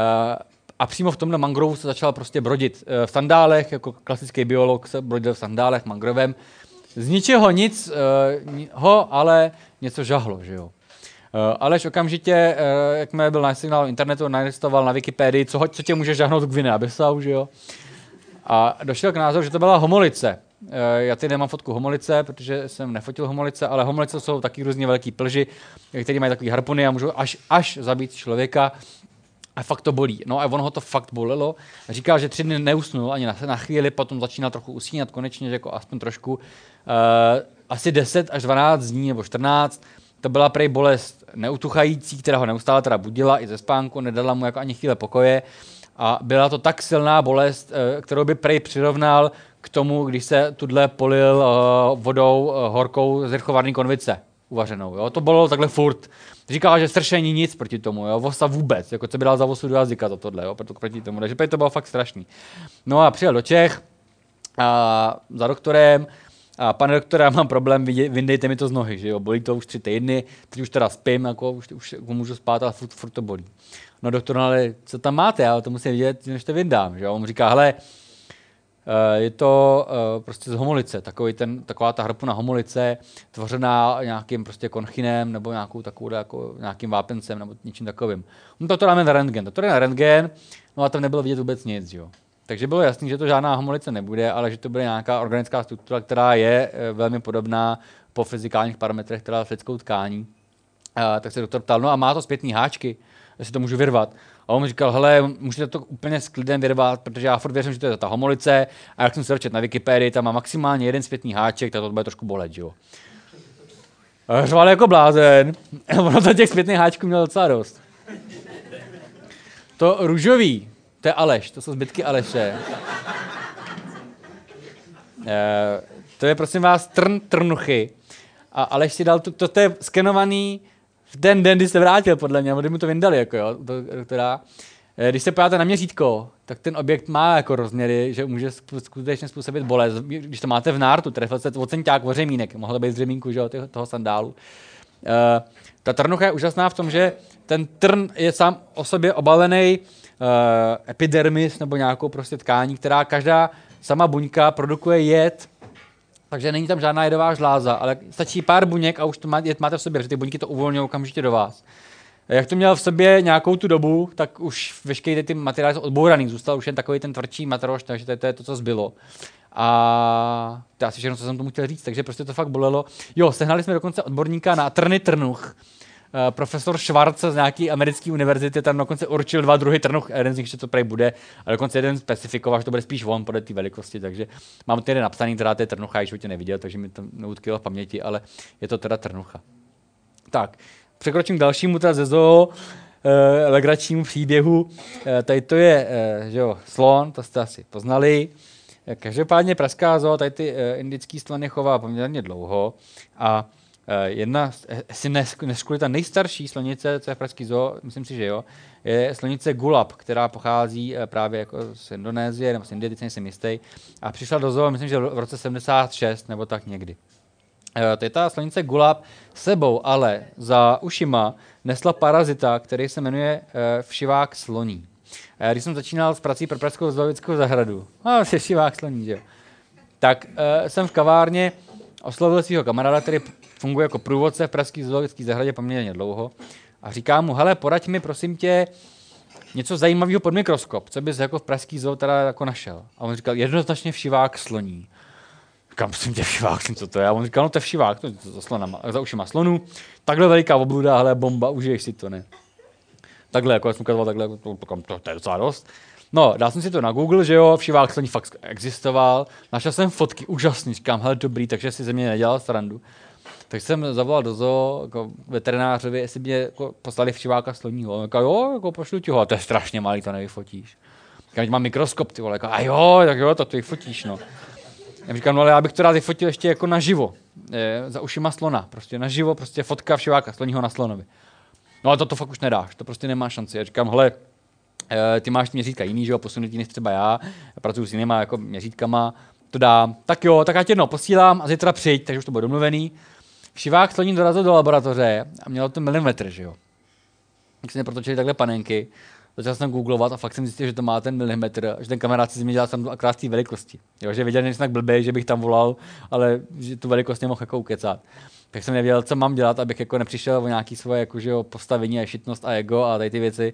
a přímo v tomhle mangrovu se začal prostě brodit uh, v sandálech, jako klasický biolog se brodil v sandálech mangrovem. Z ničeho nic uh, ho ale něco žahlo, že jo? Uh, Aleš okamžitě, uh, jakmile byl na signálu internetu, nalistoval na Wikipedii, co, co tě může žahnout k Guinea Bissau, že jo? A došel k názoru, že to byla homolice. Uh, já tady nemám fotku homolice, protože jsem nefotil homolice, ale homolice jsou taky různě velký plži, které mají takové harpuny a můžou až, až zabít člověka. A fakt to bolí. No a ono ho to fakt bolelo. Říkal, že tři dny neusnul ani na, na chvíli, potom začínal trochu usínat konečně, že jako aspoň trošku. Uh, asi 10 až 12 dní nebo 14 to byla prej bolest neutuchající, která ho neustále teda budila i ze spánku, nedala mu jako ani chvíle pokoje. A byla to tak silná bolest, eh, kterou by prej přirovnal k tomu, když se tudle polil eh, vodou eh, horkou z rchovarní konvice uvařenou. Jo? To bylo takhle furt. Říkala, že sršení nic proti tomu, jo? vosa vůbec, jako co by dal za vosu do jazyka za tohle, jo? Proto, proti tomu. Takže to bylo fakt strašný. No a přijel do Čech a za doktorem, a pane doktore, já mám problém, vyndejte mi to z nohy, že jo, bolí to už tři týdny, teď už teda spím, jako už, už jako můžu spát, ale furt, furt to bolí. No doktor, ale co tam máte, já to musím vidět, než to vyndám, že jo. On říká, hele, eh, je to eh, prostě z homolice, takový ten, taková ta hrpuna homolice, tvořená nějakým prostě konchinem nebo nějakou takovou, jako nějakým vápencem nebo něčím takovým. No to dáme na rentgen, to je na rentgen, no a tam nebylo vidět vůbec nic, jo. Takže bylo jasné, že to žádná homolice nebude, ale že to bude nějaká organická struktura, která je eh, velmi podobná po fyzikálních parametrech, která s lidskou tkání. Uh, tak se doktor ptal, no a má to zpětný háčky, jestli to můžu vyrvat. A on mi říkal, hele, můžete to úplně s klidem vyrvat, protože já furt věřím, že to je ta homolice. A jak jsem se dočet na Wikipedii, tam má maximálně jeden zpětný háček, tak to bude trošku bolet, jo. A řval jako blázen. ono to těch zpětných háčků mělo docela dost. To růžový, to je Aleš, to jsou zbytky Aleše. E, to je prosím vás trn trnuchy. A Aleš si dal, to, to, to je skenovaný v ten den, kdy se vrátil, podle mě, kdy mu to vyndali, jako jo, to, doktora. E, když se podíváte na měřítko, tak ten objekt má jako rozměry, že může skutečně způsobit bolest. Když to máte v nártu, trefil se ocenťák o řemínek, mohlo být z řemínku, že jo, toho sandálu. E, ta trnucha je úžasná v tom, že ten trn je sám o sobě obalený epidermis nebo nějakou prostě tkání, která každá sama buňka produkuje jed, takže není tam žádná jedová žláza, ale stačí pár buněk a už to má, jed máte v sobě, protože ty buňky to uvolňují okamžitě do vás. Jak to měl v sobě nějakou tu dobu, tak už veškeré ty materiály jsou odbouraný, zůstal už jen takový ten tvrdší materiál, takže to je, to je to, co zbylo. A to je asi všechno, co jsem tomu chtěl říct, takže prostě to fakt bolelo. Jo, sehnali jsme dokonce odborníka na trny trnuch, Eh, profesor Schwarz z nějaký americké univerzity tam dokonce určil dva druhy trnuch, jeden z nich, že to prej bude, a dokonce jeden specifikoval, že to bude spíš on podle té velikosti, takže mám jeden napsaný, teda to je trnucha, již tě neviděl, takže mi to neutkilo v paměti, ale je to teda trnucha. Tak, překročím k dalšímu teda ze zoo, eh, legračnímu příběhu. Eh, tady to je eh, že jo, slon, to jste asi poznali. Eh, každopádně praská zoo, tady ty eh, indický slony chová poměrně dlouho a Eh, jedna, jestli neskuli ta nejstarší slonice, co je v Pražský zoo, myslím si, že jo, je slonice Gulab, která pochází eh, právě jako z Indonésie, nebo z Indie, teď nejsem jistý, a přišla do zoo, myslím, že v roce 76, nebo tak někdy. Eh, to je ta slonice Gulab sebou, ale za ušima nesla parazita, který se jmenuje všivák sloní. Když jsem začínal s prací pro Pražskou zoologickou zahradu, a se všivák sloní, že jo, tak jsem v kavárně oslovil svého kamaráda, který funguje jako průvodce v Pražské zoologické zahradě poměrně dlouho a říká mu, hele, poraď mi prosím tě něco zajímavého pod mikroskop, co bys jako v Pražský zoo teda jako našel. A on říkal, jednoznačně všivák sloní. Říkám, prosím tě, všivák, co to je? A on říkal, no to je všivák, to je za, slonama, za ušima slonu. Takhle veliká obluda, hele, bomba, užiješ si to, ne? Takhle, jako já jsem ukazoval, takhle, to, to, to, to je docela dost. No, dal jsem si to na Google, že jo, všivák sloní fakt existoval. Našel jsem fotky, úžasný, říkám, hele, dobrý, takže si ze mě nedělal srandu. Tak jsem zavolal do zoo jako veterinářovi, jestli mě jako poslali všiváka sloního. On říkal, jo, jako pošlu ti ho, a to je strašně malý, to nevyfotíš. Říkám, mám mikroskop, ty vole, a jo, tak jo, to ty vyfotíš, no. Já říkám, no ale já bych to rád vyfotil ještě jako naživo, je, za ušima slona, prostě naživo, prostě fotka všiváka sloního na slonovi. No ale to, to fakt už nedáš, to prostě nemá šanci. Já říkám, hele, eh, ty máš měřítka jiný, že jo, posunutý než třeba já, pracuji s jinýma jako měřítkama, to dám, tak jo, tak já tě jedno posílám a zítra přijď, takže už to bude domluvený. Všivák sloní dorazil do laboratoře a měl to milimetr, že jo. Tak se protočili takhle panenky, začal jsem googlovat a fakt jsem zjistil, že to má ten milimetr, že ten kamarád si z mě dělal sam akorát té velikosti. Jo, že viděl, že jsem tak blbý, že bych tam volal, ale že tu velikost nemohl jako ukecat. Tak jsem nevěděl, co mám dělat, abych jako nepřišel o nějaký svoje jako, že jo, postavení a šitnost a ego a tady ty věci.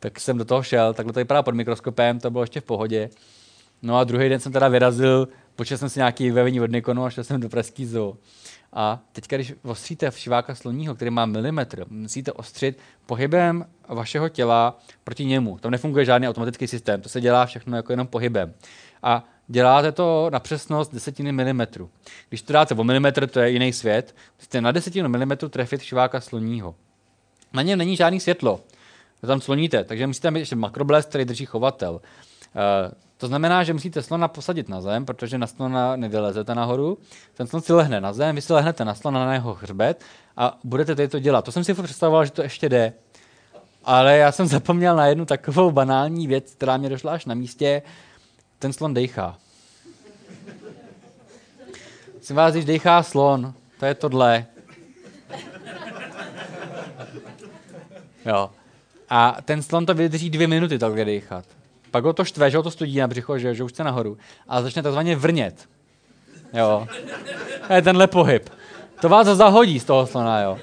Tak jsem do toho šel, takhle to vypadá pod mikroskopem, to bylo ještě v pohodě. No a druhý den jsem teda vyrazil, počal jsem si nějaký vybavení od Nikonu a šel jsem do Pražský zoo. A teď, když ostříte všiváka sloního, který má milimetr, musíte ostřit pohybem vašeho těla proti němu. Tam nefunguje žádný automatický systém, to se dělá všechno jako jenom pohybem. A děláte to na přesnost desetiny milimetru. Když to dáte o milimetr, to je jiný svět, musíte na desetinu milimetru trefit všiváka sloního. Na něm není žádný světlo. tam sloníte, takže musíte mít ještě makroblest, který drží chovatel. To znamená, že musíte slona posadit na zem, protože na slona nevylezete nahoru. Ten slon si lehne na zem, vy si lehnete na slona na jeho hřbet a budete tady to dělat. To jsem si představoval, že to ještě jde. Ale já jsem zapomněl na jednu takovou banální věc, která mě došla až na místě. Ten slon dejchá. Jsem vás, když dejchá slon, to je tohle. Jo. A ten slon to vydrží dvě minuty takhle dechat. Pak ho to štve, že ho to studí na břicho, že, že už chce nahoru. A začne takzvaně vrnět. Jo. To je tenhle pohyb. To vás zahodí z toho slona, jo.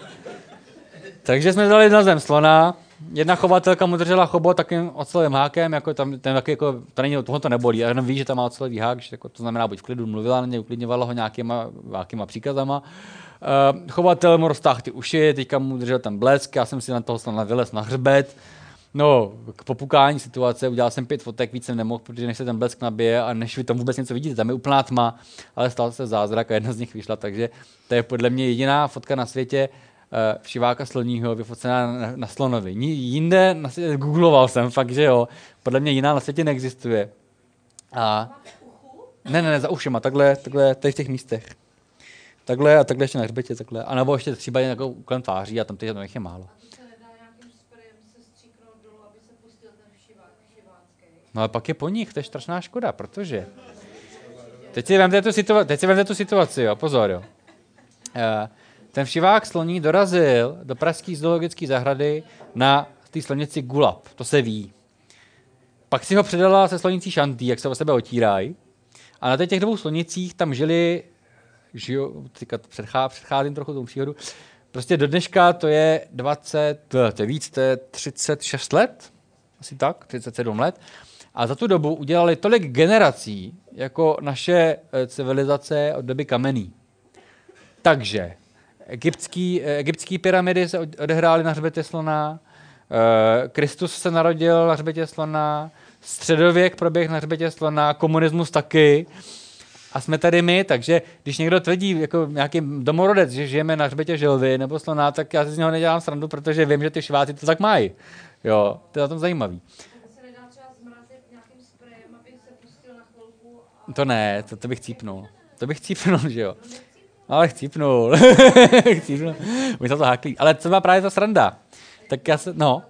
Takže jsme dali na zem slona, jedna chovatelka mu držela chobot takým ocelovým hákem, jako tam, ten taky jako, to není, toho to nebolí, jenom ví, že tam má ocelový hák, že jako, to znamená buď v klidu, mluvila na něj, uklidňovala ho nějakýma, nějakýma příkazama. Uh, chovatel mu roztáhl ty uši, teďka mu držel ten blesk, já jsem si na toho slona vylez na hřbet, No, k popukání situace udělal jsem pět fotek, víc jsem nemohl, protože než se ten blesk nabije a než vy tam vůbec něco vidíte, tam je úplná tma, ale stal se zázrak a jedna z nich vyšla, takže to je podle mě jediná fotka na světě, uh, všiváka sloního vyfocená na, na slonovi. Jinde, na světě, googloval jsem, fakt, že jo, podle mě jiná na světě neexistuje. A... Ne, ne, ne, za ušima, takhle, takhle, tady v těch místech. Takhle a takhle ještě na hřbetě, takhle. A nebo ještě třeba jako kolem tváří a tam těch je málo. No ale pak je po nich, to je strašná škoda, protože... Teď si vemte tu, situa- teď si vemte tu situaci, jo, pozor, jo. Uh, ten všivák sloní dorazil do pražské zoologické zahrady na té slonici Gulab, to se ví. Pak si ho předala se slonicí Šantý, jak se o sebe otírají. A na těch dvou slonicích tam žili, žiju, předchá, předcházím trochu tomu příhodu, prostě do dneška to je 20, to je víc, to je 36 let, asi tak, 37 let. A za tu dobu udělali tolik generací, jako naše eh, civilizace od doby kamenný. Takže egyptský, eh, egyptský pyramidy se odehrály na hřbetě slona, eh, Kristus se narodil na hřbetě slona, středověk proběh na hřbetě slona, komunismus taky. A jsme tady my, takže když někdo tvrdí jako nějaký domorodec, že žijeme na hřbetě želvy nebo slona, tak já si z něho nedělám srandu, protože vím, že ty šváci to tak mají. Jo, to je na tom zajímavý. To ne, to, to bych cípnul. To bych cípnul, že jo. Ale chcípnul. chcípnul. Už to háklí. Ale co má právě ta sranda? Tak já se, no.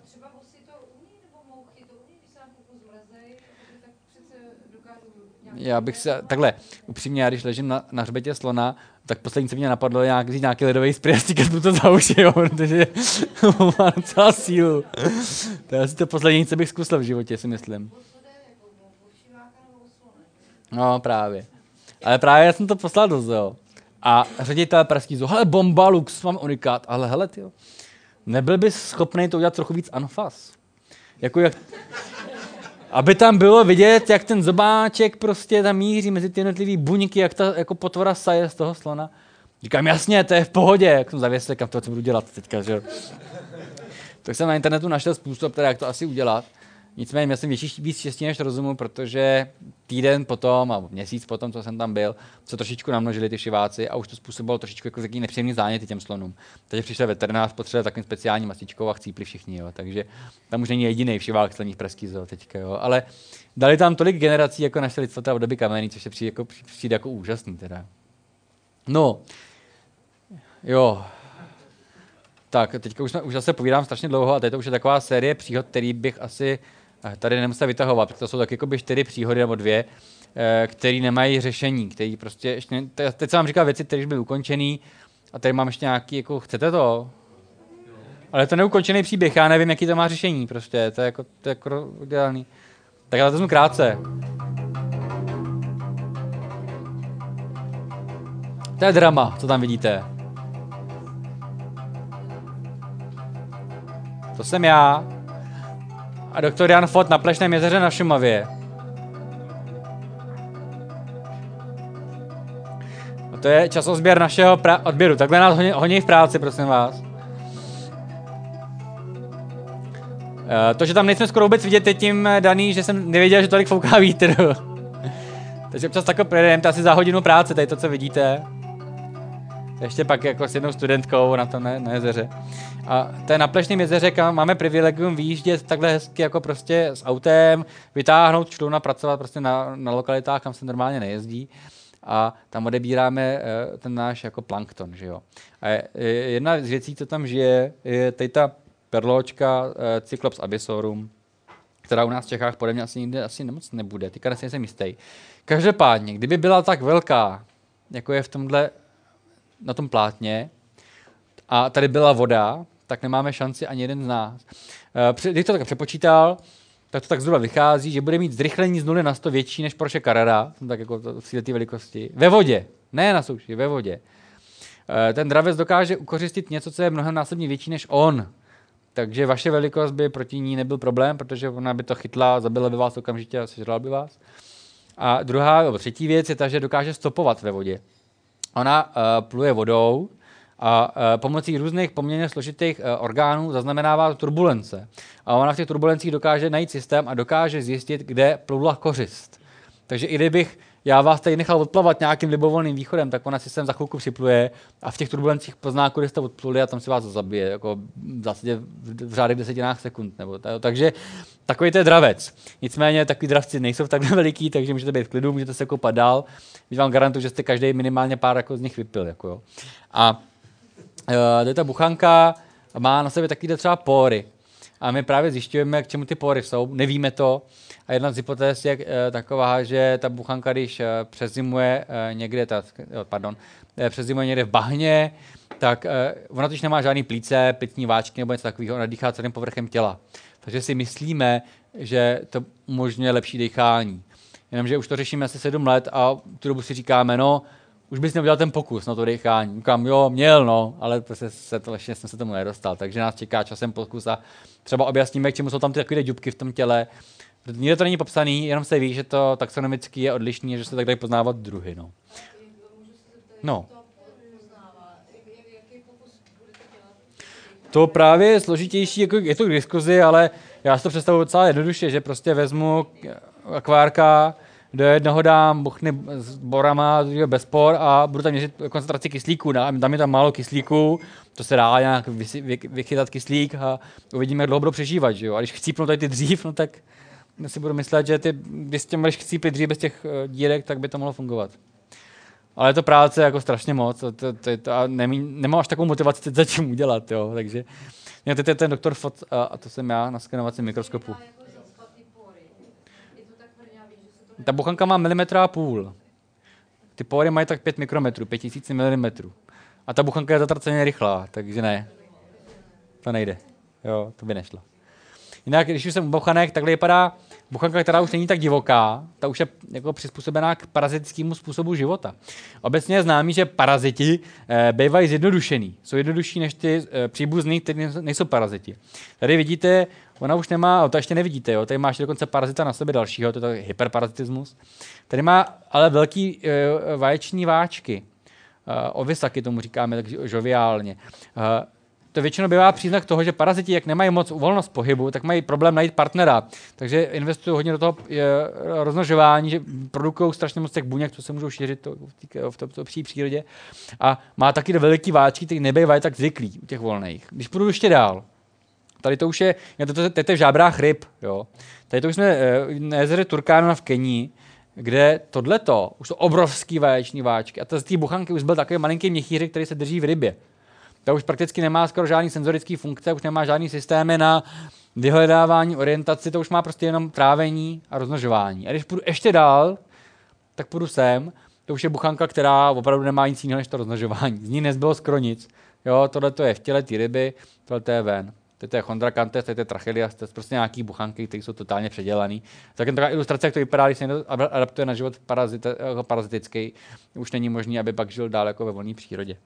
Já bych se, takhle, upřímně, já když ležím na, na hřbetě slona, tak poslední, co mě napadlo, je nějak, vzít nějaký ledový spray a mu to za uši, jo, protože má docela sílu. To je asi to poslední, co bych zkusil v životě, si myslím. No, právě. Ale právě já jsem to poslal do zoo. A ředitel pražský zoo, hele, bomba, lux, mám unikát. Ale hele, ty nebyl bys schopný to udělat trochu víc anfas. Jako jak... Aby tam bylo vidět, jak ten zobáček prostě tam míří mezi ty jednotlivý buňky, jak ta jako potvora saje z toho slona. Říkám, jasně, to je v pohodě, jak jsem zavěsil, kam to co budu dělat teďka, že Tak jsem na internetu našel způsob, teda, jak to asi udělat. Nicméně měl jsem větší, víc štěstí než rozumu, protože týden potom, a měsíc potom, co jsem tam byl, se trošičku namnožili ty šiváci a už to způsobilo trošičku jako takový nepříjemný záněty těm slonům. Takže přišel veterinář, potřeboval takovým speciální masičkou a chcípli všichni. Jo. Takže tam už není jediný všivák sleních pražský zoo teďka. Jo. Ale dali tam tolik generací jako naše lidstvo v doby kamenný, což se přijde jako, přijde jako úžasný. Teda. No, jo, tak, teďka už, už zase povídám strašně dlouho a teď to už je taková série příhod, který bych asi tady nemusíte vytahovat, protože to jsou tak jako čtyři příhody nebo dvě, eh, které nemají řešení, který prostě ještě, teď jsem vám říkal věci, které už byly ukončený a tady mám ještě nějaký, jako chcete to? Ale to neukončený příběh, já nevím, jaký to má řešení prostě, to je jako, to je jako ideální. Tak já to vezmu krátce. To je drama, co tam vidíte. To jsem já a doktor Jan Fot na Plešném jezeře na Šumavě. A to je časozběr našeho pra- odběru. Takhle nás honí, honí v práci, prosím vás. Uh, to, že tam nejsme skoro vůbec vidět, je tím daný, že jsem nevěděl, že tolik fouká vítr. Takže občas takhle projedeme, to asi za hodinu práce, tady to, co vidíte. Ještě pak jako s jednou studentkou na tom na, na jezeře. A to je na Plešném jezeře, kam máme privilegium vyjíždět takhle hezky jako prostě s autem, vytáhnout čluna, pracovat prostě na, na lokalitách, kam se normálně nejezdí a tam odebíráme uh, ten náš jako plankton, že jo. A je, jedna z věcí, co tam žije, je tady ta perločka uh, Cyclops abyssorum, která u nás v Čechách podle mě asi nikde asi nemoc nebude, teďka nejsem jistý. Každopádně, kdyby byla tak velká, jako je v tomhle, na tom plátně, a tady byla voda, tak nemáme šanci ani jeden z nás. Uh, když to tak přepočítal, tak to tak zhruba vychází, že bude mít zrychlení z 0 na 100 větší než Porsche Carrera, tak jako v té velikosti. Ve vodě, ne na souši, ve vodě. Uh, ten dravec dokáže ukořistit něco, co je mnohem násobně větší než on. Takže vaše velikost by proti ní nebyl problém, protože ona by to chytla, zabila by vás okamžitě a sežrala by vás. A druhá, nebo třetí věc je ta, že dokáže stopovat ve vodě. Ona uh, pluje vodou a uh, pomocí různých poměrně složitých uh, orgánů zaznamenává turbulence. A ona v těch turbulencích dokáže najít systém a dokáže zjistit, kde plula kořist. Takže i kdybych já vás tady nechal odplavat nějakým libovolným východem, tak ona si sem za chvilku připluje a v těch turbulencích pozná, kudy jste odpluli a tam si vás zabije, jako v zásadě v řádech desetinách sekund. Nebo tak, takže takový to je dravec. Nicméně takový dravci nejsou tak veliký, takže můžete být v klidu, můžete se kopat dál. Když vám garantuju, že jste každý minimálně pár jako z nich vypil. Jako jo. A uh, ta buchanka má na sobě taky třeba pory. A my právě zjišťujeme, k čemu ty pory jsou. Nevíme to, a jedna z hypotéz je e, taková, že ta buchanka, když e, přezimuje e, někde, ta, pardon, přezimuje někde v bahně, tak ona totiž nemá žádný plíce, plicní váčky nebo něco takového, ona dýchá celým povrchem těla. Takže si myslíme, že to umožňuje lepší dýchání. Jenomže už to řešíme asi sedm let a tu dobu si říkáme, no, už bys neudělal ten pokus na to dýchání. Říkám, jo, měl, no, ale prostě se to, ještě jsem se tomu nedostal. Takže nás čeká časem pokus a třeba objasníme, k čemu jsou tam ty takové dubky v tom těle, Nikde to není popsaný, jenom se ví, že to taxonomicky je odlišný, že se tak dají poznávat druhy. No. no. To právě je složitější, jako je to k diskuzi, ale já si to představuji docela jednoduše, že prostě vezmu akvárka, do jednoho dám buchny s borama, bez spor a budu tam měřit koncentraci kyslíku. Dám, mi tam málo kyslíku, to se dá nějak vychytat kyslík a uvidíme, jak dlouho budu přežívat. Že jo? A když chcípnu tady ty dřív, no tak si budu myslet, že ty, když s tím budeš chcípit dřív bez těch uh, dírek, tak by to mohlo fungovat. Ale je to práce jako strašně moc to, to, to, to a nemí, nemám až takovou motivaci teď zatím udělat, jo, takže mě teď je ten doktor Fot a, a to jsem já na skenovacím mikroskopu. Ta buchanka má milimetra a půl. Ty pory mají tak 5 mikrometrů, 5000 mm. A ta buchanka je zatraceně rychlá, takže ne. To nejde. Jo, to by nešlo. Jinak, když už jsem u buchanek, takhle vypadá buchanka, která už není tak divoká, ta už je jako přizpůsobená k parazitickému způsobu života. Obecně je známý, že paraziti e, bývají zjednodušený. Jsou jednodušší než ty e, příbuzný, kteří nejsou paraziti. Tady vidíte, ona už nemá, to ještě nevidíte, jo, tady máš dokonce parazita na sebe dalšího, to je hyperparazitismus. Tady má ale velký e, vaječní váčky. E, ovisaky tomu říkáme tak žoviálně. E, to většinou bývá příznak toho, že paraziti, jak nemají moc volnost pohybu, tak mají problém najít partnera. Takže investují hodně do toho rozmnožování, že produkují strašně moc těch buněk, co se můžou šířit to, v tomto pří přírodě. A má taky veliký váčky, který nebývají tak zvyklí u těch volných. Když půjdu ještě dál, Tady to už je, to, to, to, to je v žábrách ryb, jo. Tady to už jsme eh, na jezeře Turkána v Kenii, kde tohleto, už jsou obrovský vaječní váčky. A to z té buchanky už byl takový malinký měchýřek, který se drží v rybě. To už prakticky nemá skoro žádný senzorický funkce, už nemá žádný systémy na vyhledávání, orientaci, to už má prostě jenom trávení a rozmnožování. A když půjdu ještě dál, tak půjdu sem, to už je buchanka, která opravdu nemá nic jiného než to rozmnožování. Z ní nezbylo skoro nic. Jo, tohle to je v těle té ryby, tohle to je ven. To je chondrakantes, to je trachelias, to je prostě nějaký buchanky, které jsou totálně předělaný. Tak jen taková ilustrace, jak to vypadá, když se někdo adaptuje na život parazit, jako parazitický, už není možný, aby pak žil dál jako ve volné přírodě.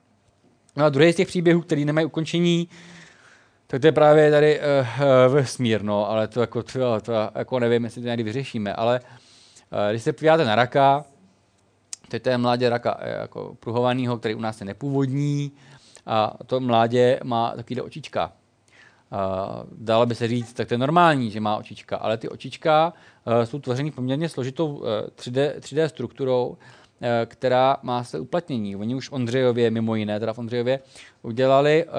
No a druhý z těch příběhů, který nemají ukončení, tak to je právě tady uh, vesmír, no, ale to jako, to, to jako nevím, jestli to někdy vyřešíme, ale uh, když se podíváte na raka, to je mládě raka jako pruhovanýho, který u nás je nepůvodní a to mládě má takovýhle očička. Uh, dalo by se říct, tak to je normální, že má očička, ale ty očička uh, jsou tvořeny poměrně složitou uh, 3D, 3D strukturou, která má své uplatnění. Oni už v Ondřejově, mimo jiné, teda v Ondřejově, udělali uh,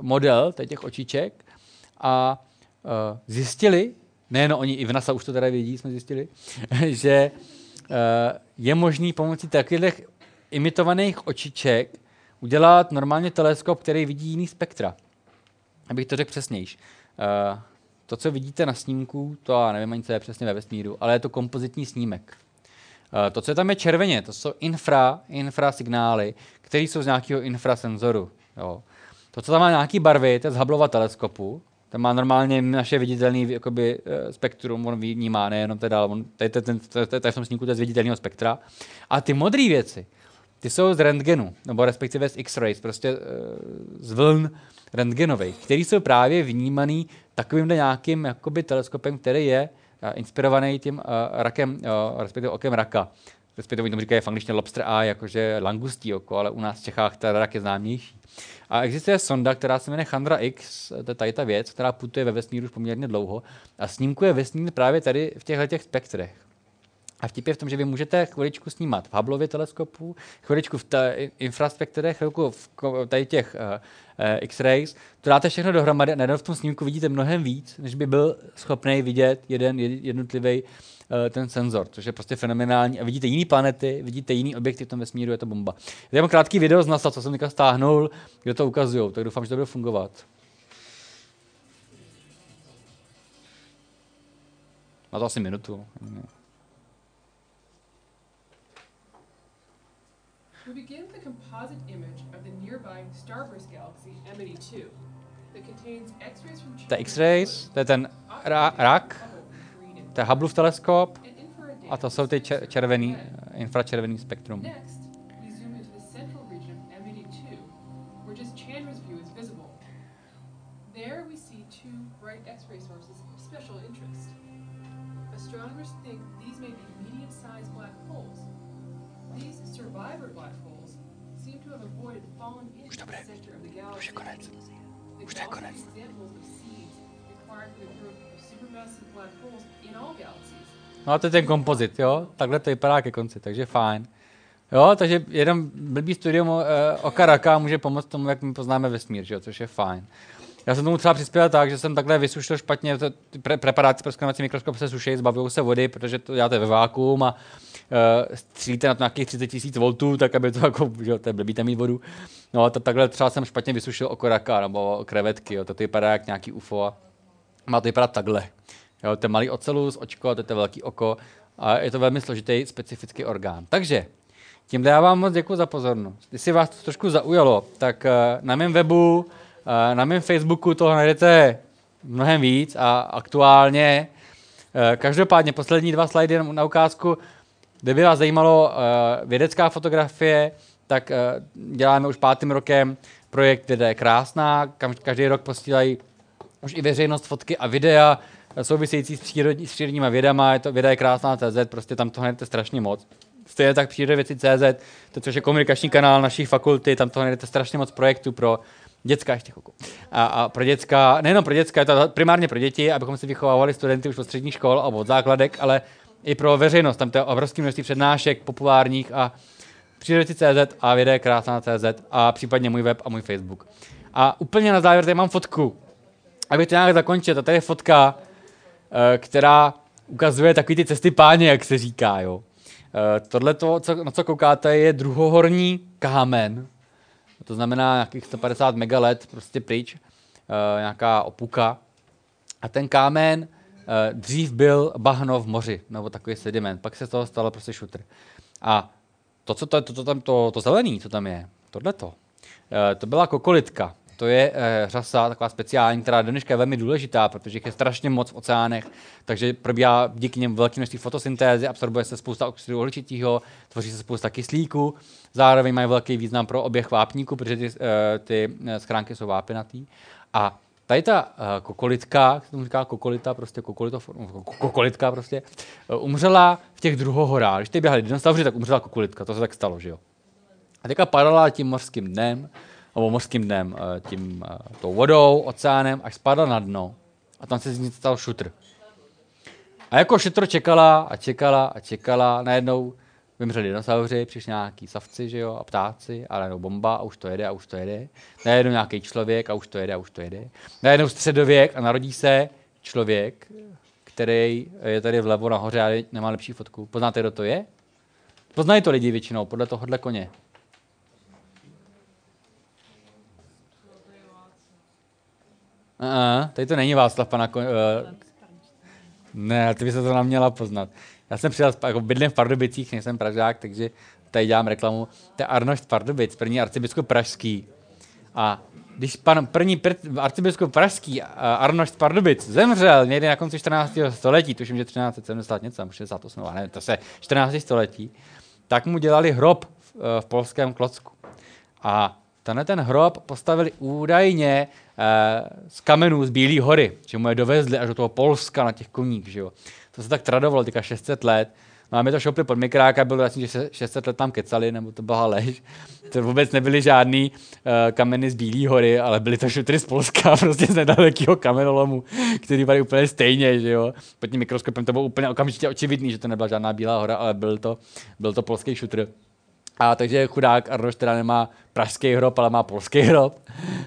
model těch očiček a uh, zjistili, nejen oni, i v NASA už to teda vědí, jsme zjistili, že je možný pomocí takových imitovaných očiček udělat normálně teleskop, který vidí jiný spektra. Abych to řekl přesnějš. To, co vidíte na snímku, to já nevím ani, co je přesně ve vesmíru, ale je to kompozitní snímek. Uh, to, co tam je červeně, to jsou infra, infrasignály, které jsou z nějakého infrasenzoru. Jo. To, co tam má nějaký barvy, to je z Hubbleova teleskopu, ten má normálně naše viditelné jakoby, uh, spektrum, on vnímá, nejenom teda, on, tady, tady, tady, v tom snímku to je z viditelného spektra. A ty modré věci, ty jsou z rentgenu, nebo respektive z X-rays, prostě uh, z vln rentgenových, který jsou právě vnímaný takovýmhle nějakým jakoby teleskopem, který je inspirovaný tím uh, rakem, uh, respektive okem raka. Respektive tomu říkají v angličtině lobster eye, jakože langustí oko, ale u nás v Čechách ta rak je známější. A existuje sonda, která se jmenuje Chandra X, to je tady ta věc, která putuje ve vesmíru už poměrně dlouho a snímkuje vesmír právě tady v těchto těch spektrech. A vtip je v tom, že vy můžete chviličku snímat v Hubbleově teleskopu, chviličku v infraspektorech, chvilku v tady těch uh, uh, X-rays. To dáte všechno dohromady a najednou v tom snímku vidíte mnohem víc, než by byl schopný vidět jeden jednotlivý uh, ten senzor, což je prostě fenomenální. A vidíte jiné planety, vidíte jiný objekty v tom vesmíru, je to bomba. Já mám krátký video z NASA, co jsem teďka stáhnul, kde to ukazují, tak doufám, že to bude fungovat. Má to asi minutu. We begin with a composite image of the nearby Starburst galaxy M82 that contains X-rays from The X-rays, to je ten ra- rak, to je Hubbleův teleskop a to jsou ty červený, infračervený spektrum. Next, galaxy. Už je konec. Už je konec. No a to je ten kompozit, jo? Takhle to vypadá ke konci, takže fajn. Jo, takže jeden blbý studium uh, oka raka může pomoct tomu, jak my poznáme vesmír, že jo? což je fajn. Já jsem tomu třeba přispěl tak, že jsem takhle vysušil špatně, to, pre, preparáty pro skanovací mikroskop se suší, zbavují se vody, protože to děláte ve vákuum a střílíte na to nějakých 30 tisíc voltů, tak aby to jako, že to je blbý mít vodu. No a to, takhle třeba jsem špatně vysušil okoraka nebo krevetky, jo, to vypadá jak nějaký UFO a má to vypadat takhle. Jo, to je malý ocelus, očko, a to je velký oko a je to velmi složitý specifický orgán. Takže tím já vám moc děkuji za pozornost. Jestli vás to trošku zaujalo, tak uh, na mém webu, uh, na mém Facebooku toho najdete mnohem víc a aktuálně. Každopádně poslední dva slajdy na ukázku Kdyby vás zajímalo uh, vědecká fotografie, tak uh, děláme už pátým rokem projekt Věda je krásná, kam každý rok posílají už i veřejnost fotky a videa související s, přírodní, s přírodníma vědama, je to věda je krásná CZ, prostě tam toho najdete strašně moc. Stejně tak přírodě věci CZ, to, což je komunikační kanál naší fakulty, tam toho najdete strašně moc projektů pro dětská ještě chvilku. A, a pro dětská, nejenom pro dětská, je to primárně pro děti, abychom si vychovávali studenty už od středních škol a od základek, ale i pro veřejnost. Tam to je obrovské množství přednášek populárních a CZ a věda krásná CZ a případně můj web a můj Facebook. A úplně na závěr tady mám fotku. Abych to nějak zakončil, to tady je fotka, eh, která ukazuje takový ty cesty páně, jak se říká. Jo. Eh, tohle, to, na co koukáte, je druhohorní kámen. To znamená nějakých 150 megalet prostě pryč. Eh, nějaká opuka. A ten kámen dřív byl bahno v moři, nebo takový sediment, pak se z toho stalo prostě šutr. A to, co to, to, to, tam, to, to zelený, co tam je, tohleto, uh, to byla kokolitka. To je uh, řasa taková speciální, která dneška je velmi důležitá, protože je strašně moc v oceánech, takže probíhá díky něm velké množství fotosyntézy, absorbuje se spousta oxidu uhličitého, tvoří se spousta kyslíku, zároveň mají velký význam pro oběh vápníku, protože ty, ty schránky jsou vápinatý. A Tady ta uh, kokolitka, jak se tomu říká kokolita, prostě kokolito, kokolitka prostě, uh, umřela v těch druhohorách. Když ty běhali dinosauři, tak umřela kokolitka, to se tak stalo, že jo. A teďka padala tím mořským dnem, nebo mořským dnem, uh, tím uh, tou vodou, oceánem, až spadla na dno. A tam se z ní stal šutr. A jako šutr čekala a čekala a čekala, najednou vymřeli dinosauři, přišli nějaký savci, že jo, a ptáci, ale no bomba a už to jede a už to jede. Najednou nějaký člověk a už to jede a už to jede. Najednou středověk a narodí se člověk, který je tady vlevo nahoře a nemá lepší fotku. Poznáte, kdo to je? Poznají to lidi většinou, podle tohohle koně. Uh, tady to není Václav pana uh, Ne, ty by se to nám měla poznat. Já jsem přijel, jako bydlím v Pardubicích, nejsem Pražák, takže tady dělám reklamu. To je Arnošt Pardubic, první arcibiskup pražský. A když pan první pr- arcibiskup pražský Arnošt Pardubic zemřel někdy na konci 14. století, tuším, že 1370 něco, 68, ne, to se 14. století, tak mu dělali hrob v, v polském Klocku. A tenhle ten hrob postavili údajně eh, z kamenů z Bílé hory, že mu je dovezli až do toho Polska na těch koních. Že jo. To se tak tradovalo, teďka 600 let. Máme to šopli pod mikráka, bylo jasný, že 600 let tam kecali, nebo to byla lež. To vůbec nebyly žádný uh, kameny z Bílé hory, ale byly to šutry z Polska, prostě z nedalekého kamenolomu, který byly úplně stejně, že jo. Pod tím mikroskopem to bylo úplně okamžitě očividný, že to nebyla žádná Bílá hora, ale byl to, byl to polský šutr. A takže chudák Arnoš teda nemá pražský hrob, ale má polský hrob.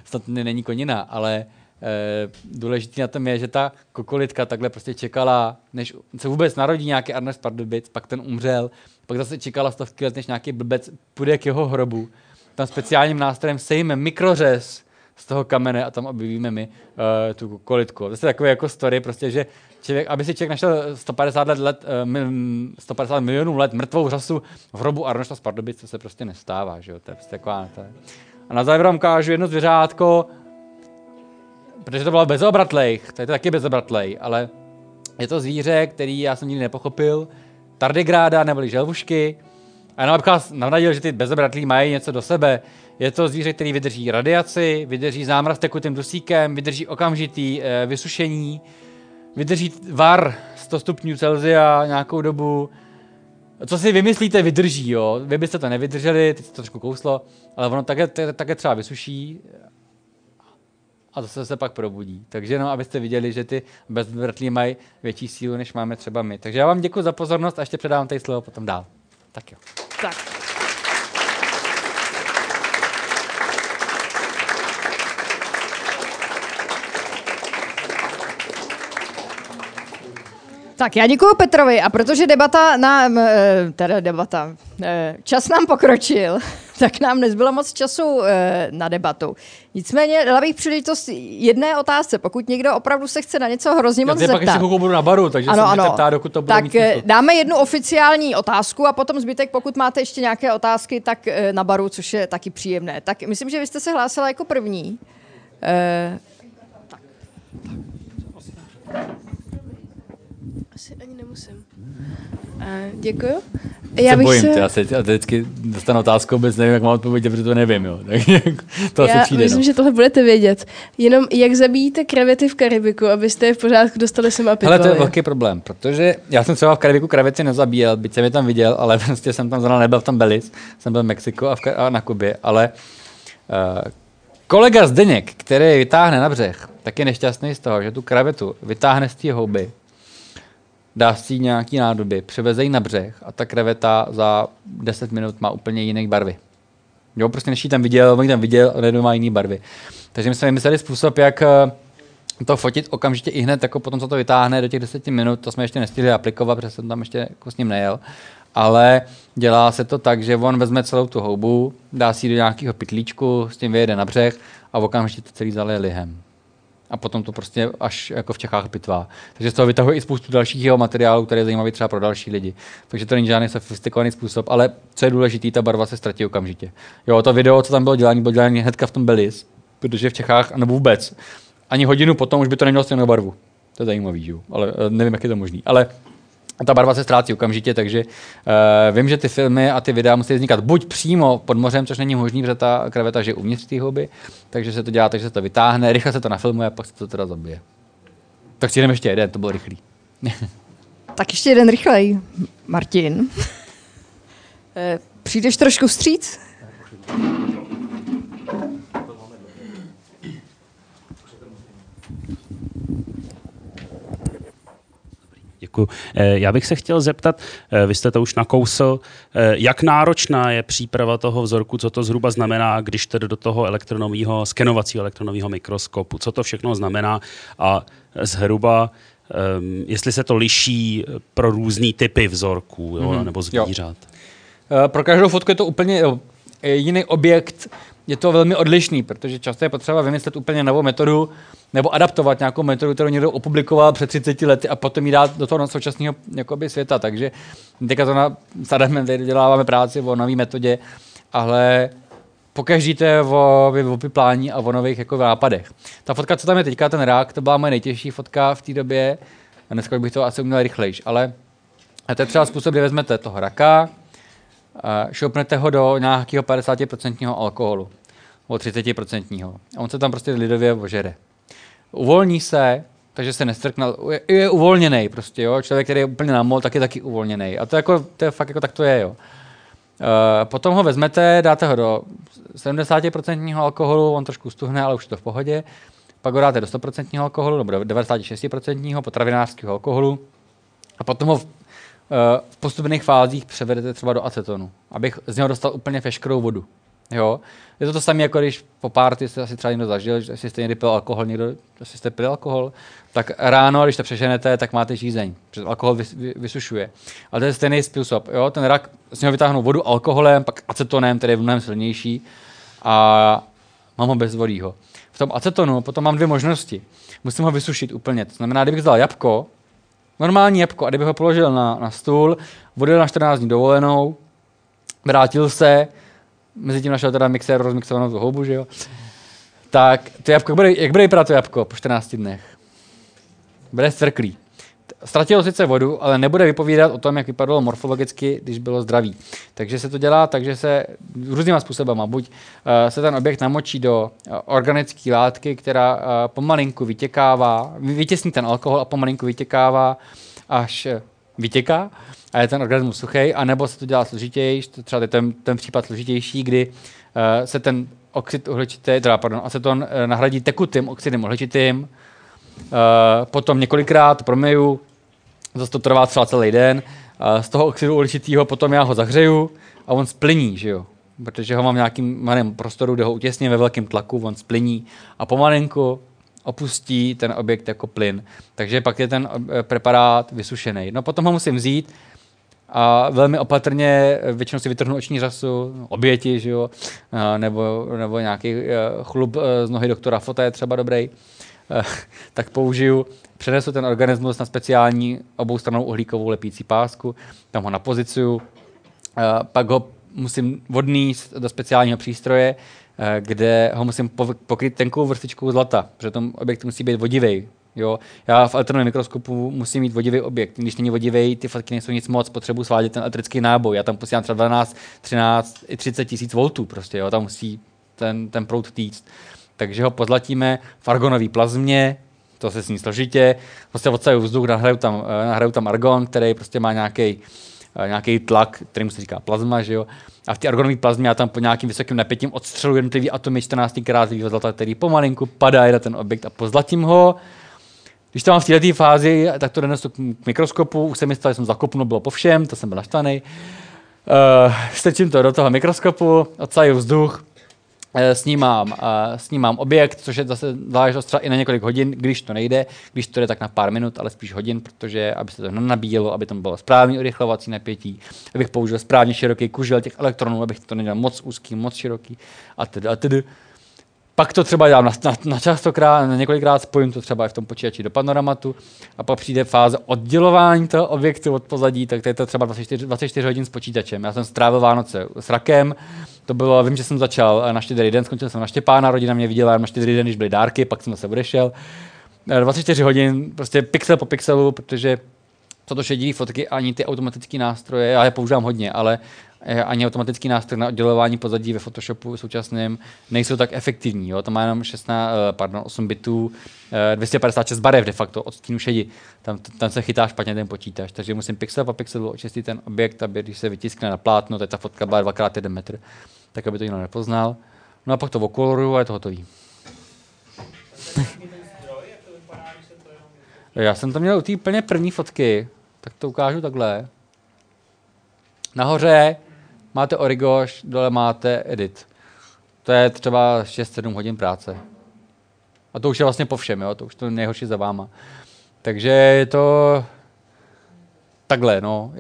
Snad není konina, ale e, důležitý na tom je, že ta kokolitka takhle prostě čekala, než se vůbec narodí nějaký Arnoš Pardubic, pak ten umřel, pak zase čekala stovky let, než nějaký blbec půjde k jeho hrobu. Tam speciálním nástrojem sejme mikrořez z toho kamene a tam objevíme my uh, tu kokolitku. To je takový jako story, prostě, že člověk, aby si člověk našel 150, let, let, 150 milionů let mrtvou řasu v hrobu Arnošta z Pardubic, to se prostě nestává, že jo? To je prostě taková, to je. A na závěr vám ukážu jedno zvěřátko, protože to bylo bezobratlej, to je to taky bezobratlej, ale je to zvíře, který já jsem nikdy nepochopil, tardegráda neboli želvušky, a jenom abych navnadil, že ty bezobratlí mají něco do sebe. Je to zvíře, který vydrží radiaci, vydrží zámraz tekutým dusíkem, vydrží okamžitý e, vysušení, vydrží var 100 stupňů Celsia nějakou dobu. Co si vymyslíte, vydrží, jo. Vy byste to nevydrželi, teď to trošku kouslo, ale ono také, také třeba vysuší a zase se pak probudí. Takže jenom abyste viděli, že ty bezvrtlí mají větší sílu, než máme třeba my. Takže já vám děkuji za pozornost a ještě předávám tady slovo potom dál. Tak jo. Tak. Tak já děkuji Petrovi a protože debata nám, eh, teda debata, eh, čas nám pokročil, tak nám nezbylo moc času eh, na debatu. Nicméně dala bych příležitost jedné otázce, pokud někdo opravdu se chce na něco hrozně moc Já zeptat. pak budu na baru, takže ano, se ano. ptát, dokud to bude tak mít smysl. dáme jednu oficiální otázku a potom zbytek, pokud máte ještě nějaké otázky, tak na baru, což je taky příjemné. Tak myslím, že vy jste se hlásila jako první. Eh, tak. Asi ani nemusím. Uh, děkuju. Já se bojím, se... já se já vždycky dostanu otázku, vůbec nevím, jak mám odpovědět, protože to nevím. Jo. to já asi přijde. myslím, no. že tohle budete vědět. Jenom jak zabijíte krevety v Karibiku, abyste je v pořádku dostali sem a Ale to je velký problém, protože já jsem třeba v Karibiku krevety nezabíjel, byť jsem je tam viděl, ale prostě jsem tam zrovna nebyl v tom Belize, jsem byl v Mexiku a, v, a na Kubě, ale uh, kolega Zdeněk, který je vytáhne na břeh, tak je nešťastný z toho, že tu krevetu vytáhne z té houby, dá si nějaký nádoby, převeze ji na břeh a ta kreveta za 10 minut má úplně jiné barvy. Jo, prostě než ji tam viděl, on tam viděl, ale má jiné barvy. Takže my jsme vymysleli způsob, jak to fotit okamžitě i hned, jako potom, co to vytáhne do těch 10 minut, to jsme ještě nestihli aplikovat, protože jsem tam ještě jako s ním nejel. Ale dělá se to tak, že on vezme celou tu houbu, dá si ji do nějakého pytlíčku, s tím vyjede na břeh a okamžitě to celý zalije lihem a potom to prostě až jako v Čechách pitvá. Takže z toho vytahuje i spoustu dalších jeho materiálů, které je zajímavý třeba pro další lidi. Takže to není žádný sofistikovaný způsob, ale co je důležité, ta barva se ztratí okamžitě. Jo, to video, co tam bylo dělání, bylo dělání hnedka v tom Belis, protože v Čechách, nebo vůbec, ani hodinu potom už by to nemělo stejnou barvu. To je zajímavý, že? ale nevím, jak je to možný. Ale ta barva se ztrácí okamžitě, takže uh, vím, že ty filmy a ty videa musí vznikat buď přímo pod mořem, což není možné, protože ta kreveta je uvnitř té houby, takže se to dělá, takže se to vytáhne, rychle se to nafilmuje a pak se to teda zabije. Tak si jdeme ještě jeden, to bylo rychlý. tak ještě jeden rychlej. Martin. Eh, přijdeš trošku vstříc? Děkuji. Já bych se chtěl zeptat, vy jste to už nakousl, jak náročná je příprava toho vzorku, co to zhruba znamená, když tedy do toho elektronového, skenovacího elektronového mikroskopu, co to všechno znamená a zhruba um, jestli se to liší pro různé typy vzorků jo, mm-hmm. nebo zvířat. Jo. Pro každou fotku je to úplně jiný objekt, je to velmi odlišný, protože často je potřeba vymyslet úplně novou metodu nebo adaptovat nějakou metodu, kterou někdo opublikoval před 30 lety a potom ji dát do toho současného jakoby, světa. Takže teďka to na Sadem děláváme práci o nové metodě, ale pokaždý to je o, o a o nových jako nápadech. Ta fotka, co tam je teďka, ten rák, to byla moje nejtěžší fotka v té době. A dneska bych to asi uměl rychlejš, ale to je třeba způsob, kdy vezmete toho raka, šoupnete ho do nějakého 50% alkoholu, o 30%. A on se tam prostě lidově ožere. Uvolní se, takže se nestrkne, je, je uvolněný prostě, jo. Člověk, který je úplně namol, tak je taky uvolněný. A to, jako, to je fakt jako tak to je, jo. Uh, potom ho vezmete, dáte ho do 70% alkoholu, on trošku stuhne, ale už je to v pohodě. Pak ho dáte do 100% alkoholu, nebo do 96% potravinářského alkoholu. A potom ho v Eh, v postupných fázích převedete třeba do acetonu, abych z něho dostal úplně veškerou vodu. Jo? Je to to samé, jako když po párty jste asi třeba někdo zažil, že jste někdy pil alkohol, někdo, asi jste pil alkohol, tak ráno, když to přeženete, tak máte žízeň, protože alkohol vys, vy, vysušuje. Ale to je stejný způsob. Jo? Ten rak z něho vytáhnou vodu alkoholem, pak acetonem, který je mnohem silnější a mám ho bezvodýho. V tom acetonu potom mám dvě možnosti. Musím ho vysušit úplně. To znamená, kdybych vzal jabko, Normální jabko, a kdyby ho položil na, na stůl, odjel na 14 dní dovolenou, vrátil se, mezi tím našel teda mixér rozmixovanou tu houbu, že jo? Tak to jabko, bude, jak bude vypadat to jabko po 14 dnech? Bude zcrklý. Ztratilo sice vodu, ale nebude vypovídat o tom, jak vypadalo morfologicky, když bylo zdravý. Takže se to dělá takže se různýma způsobama. Buď uh, se ten objekt namočí do uh, organické látky, která uh, pomalinku vytěkává, vytěsní ten alkohol a pomalinku vytěkává, až vytěká a je ten organismus suchý, anebo se to dělá složitější, třeba je ten, ten případ složitější, kdy se ten oxid uhličitý, teda pardon, aceton nahradí tekutým oxidem uhličitým, uh, potom několikrát promeju, zase to trvá třeba celý den. A z toho oxidu uhličitého potom já ho zahřeju a on splní, že jo? Protože ho mám v nějakým malém prostoru, kde ho utěsním ve velkém tlaku, on splní a pomalinku opustí ten objekt jako plyn. Takže pak je ten eh, preparát vysušený. No potom ho musím vzít a velmi opatrně, eh, většinou si vytrhnu oční řasu, oběti, že jo? nebo, nebo nějaký eh, chlub z nohy doktora Fota je třeba dobrý, tak použiju přenesu ten organismus na speciální oboustranou uhlíkovou lepící pásku, tam ho napozicuju, pak ho musím odníst do speciálního přístroje, kde ho musím pokryt tenkou vrstičkou zlata, protože ten objekt musí být vodivý. Jo? Já v elektronovém mikroskopu musím mít vodivý objekt. Když není vodivý, ty fotky nejsou nic moc, potřebuji svádět ten elektrický náboj. Já tam posílám třeba 12, 13, i 30 tisíc voltů. Prostě, jo? Tam musí ten, ten proud týct. Takže ho pozlatíme v argonové plazmě, to se sní složitě, prostě odsají vzduch, nahrajou tam, eh, nahrajou tam argon, který prostě má nějaký eh, nějaký tlak, který se říká plazma, že jo. A v té argonové plazmě já tam po nějakým vysokým napětím odstřeluji jednotlivý atomy 14 krát zlata, který pomalinku padají na ten objekt a pozlatím ho. Když to mám v této fázi, tak to donesu k mikroskopu, už jsem myslel, že jsem zakopnul, bylo po všem, to jsem byl naštvaný. Uh, strčím to do toho mikroskopu, odsaju vzduch, Eh, snímám, uh, snímám objekt, což je zase záležitost třeba i na několik hodin, když to nejde, když to jde tak na pár minut, ale spíš hodin, protože aby se to nenabíjelo, aby tam bylo správný urychlovací napětí, abych použil správně široký kužel těch elektronů, abych to nedělal moc úzký, moc široký a tedy a tedy. Pak to třeba dám na, na, na častokrát, na několikrát spojím to třeba i v tom počítači do panoramatu a pak přijde fáze oddělování toho objektu od pozadí, tak to je to třeba 24, 24 hodin s počítačem. Já jsem strávil Vánoce s rakem, to bylo, vím, že jsem začal na štědrý den, skončil jsem na Štěpána, rodina mě viděla na štědrý den, když byly dárky, pak jsem se odešel. 24 hodin, prostě pixel po pixelu, protože to šedivý fotky, ani ty automatické nástroje, já je používám hodně, ale eh, ani automatický nástroj na oddělování pozadí ve Photoshopu současném nejsou tak efektivní. Jo? To má jenom 16, eh, pardon, 8 bitů, 256 eh, barev de facto od stínu šedi. Tam, tam se chytá špatně ten počítač, takže musím pixel po pixelu očistit ten objekt, aby když se vytiskne na plátno, tak ta fotka byla 2x1 metr, tak aby to někdo nepoznal. No a pak to okoloruju a je to hotový. Já jsem to měl u té úplně první fotky, Tak to ukážu takhle. Nahoře máte Origoš, dole máte Edit. To je třeba 6-7 hodin práce. A to už je vlastně po všem, jo? to už to nejhorší za váma. Takže je to takhle, no.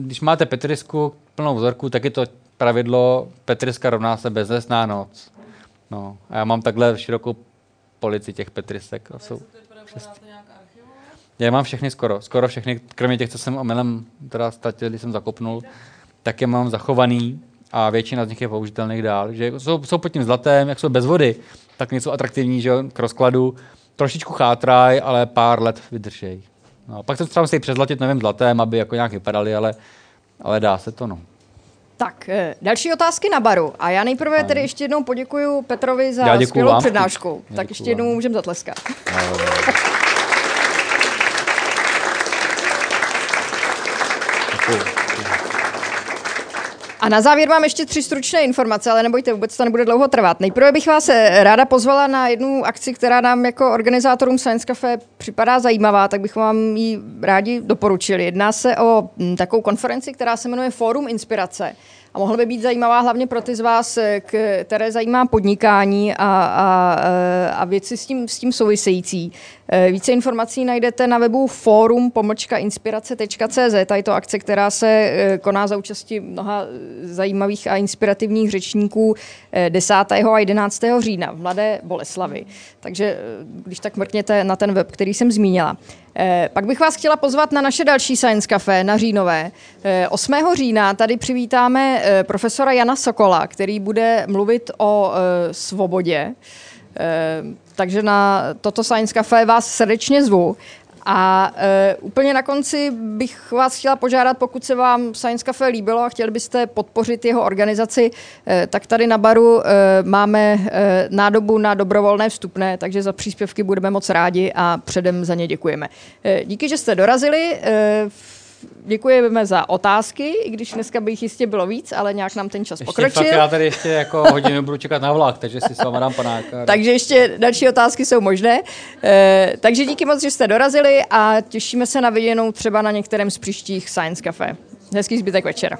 Když máte Petrisku plnou vzorku, tak je to pravidlo Petriska rovná se beznesná noc. No. A já mám takhle širokou polici těch Petrisek. To jsou já mám všechny skoro, skoro všechny, kromě těch, co jsem omylem teda ztratil, když jsem zakopnul, tak je mám zachovaný a většina z nich je použitelných dál. Že jsou, jsou pod tím zlatem, jak jsou bez vody, tak něco atraktivní, že k rozkladu. Trošičku chátraj, ale pár let vydržej. No, pak se třeba musí přezlatit novým zlatem, aby jako nějak vypadaly, ale, ale dá se to, no. Tak, eh, další otázky na baru. A já nejprve tedy ještě jednou poděkuji Petrovi za skvělou vám. přednášku. Já tak ještě jednou můžeme zatleskat. Děkuju. A na závěr mám ještě tři stručné informace, ale nebojte, vůbec to nebude dlouho trvat. Nejprve bych vás eh, ráda pozvala na jednu akci, která nám jako organizátorům Science Cafe připadá zajímavá, tak bych vám ji rádi doporučili. Jedná se o mm, takovou konferenci, která se jmenuje Fórum Inspirace. A mohla by být zajímavá hlavně pro ty z vás, eh, které zajímá podnikání a, a, eh, a věci s tím, s tím související. Eh, Více informací najdete na webu forum.inspirace.cz. Je to akce, která se koná za účasti mnoha zajímavých a inspirativních řečníků eh, 10. a 11. října v Mladé Boleslavi. Takže když tak mrkněte na ten web, který jsem zmínila. Eh, Pak bych vás chtěla pozvat na naše další Science Café na Říjnové. Eh, 8. října tady přivítáme eh, profesora Jana Sokola, který bude mluvit o eh, svobodě. Eh, Takže na toto Science Café vás srdečně zvu. A e, úplně na konci bych vás chtěla požádat, pokud se vám Science Café líbilo a chtěli byste podpořit jeho organizaci, e, tak tady na baru e, máme e, nádobu na dobrovolné vstupné, takže za příspěvky budeme moc rádi a předem za ně děkujeme. E, díky, že jste dorazili. E, děkujeme za otázky, i když dneska by jich jistě bylo víc, ale nějak nám ten čas Ještě pokročil. fakt já tady ještě jako hodinu budu čekat na vlak, takže si s váma dám panáka. Takže ještě další otázky jsou možné. E, takže díky moc, že jste dorazili a těšíme se na viděnou třeba na některém z příštích Science Cafe. Hezký zbytek večera.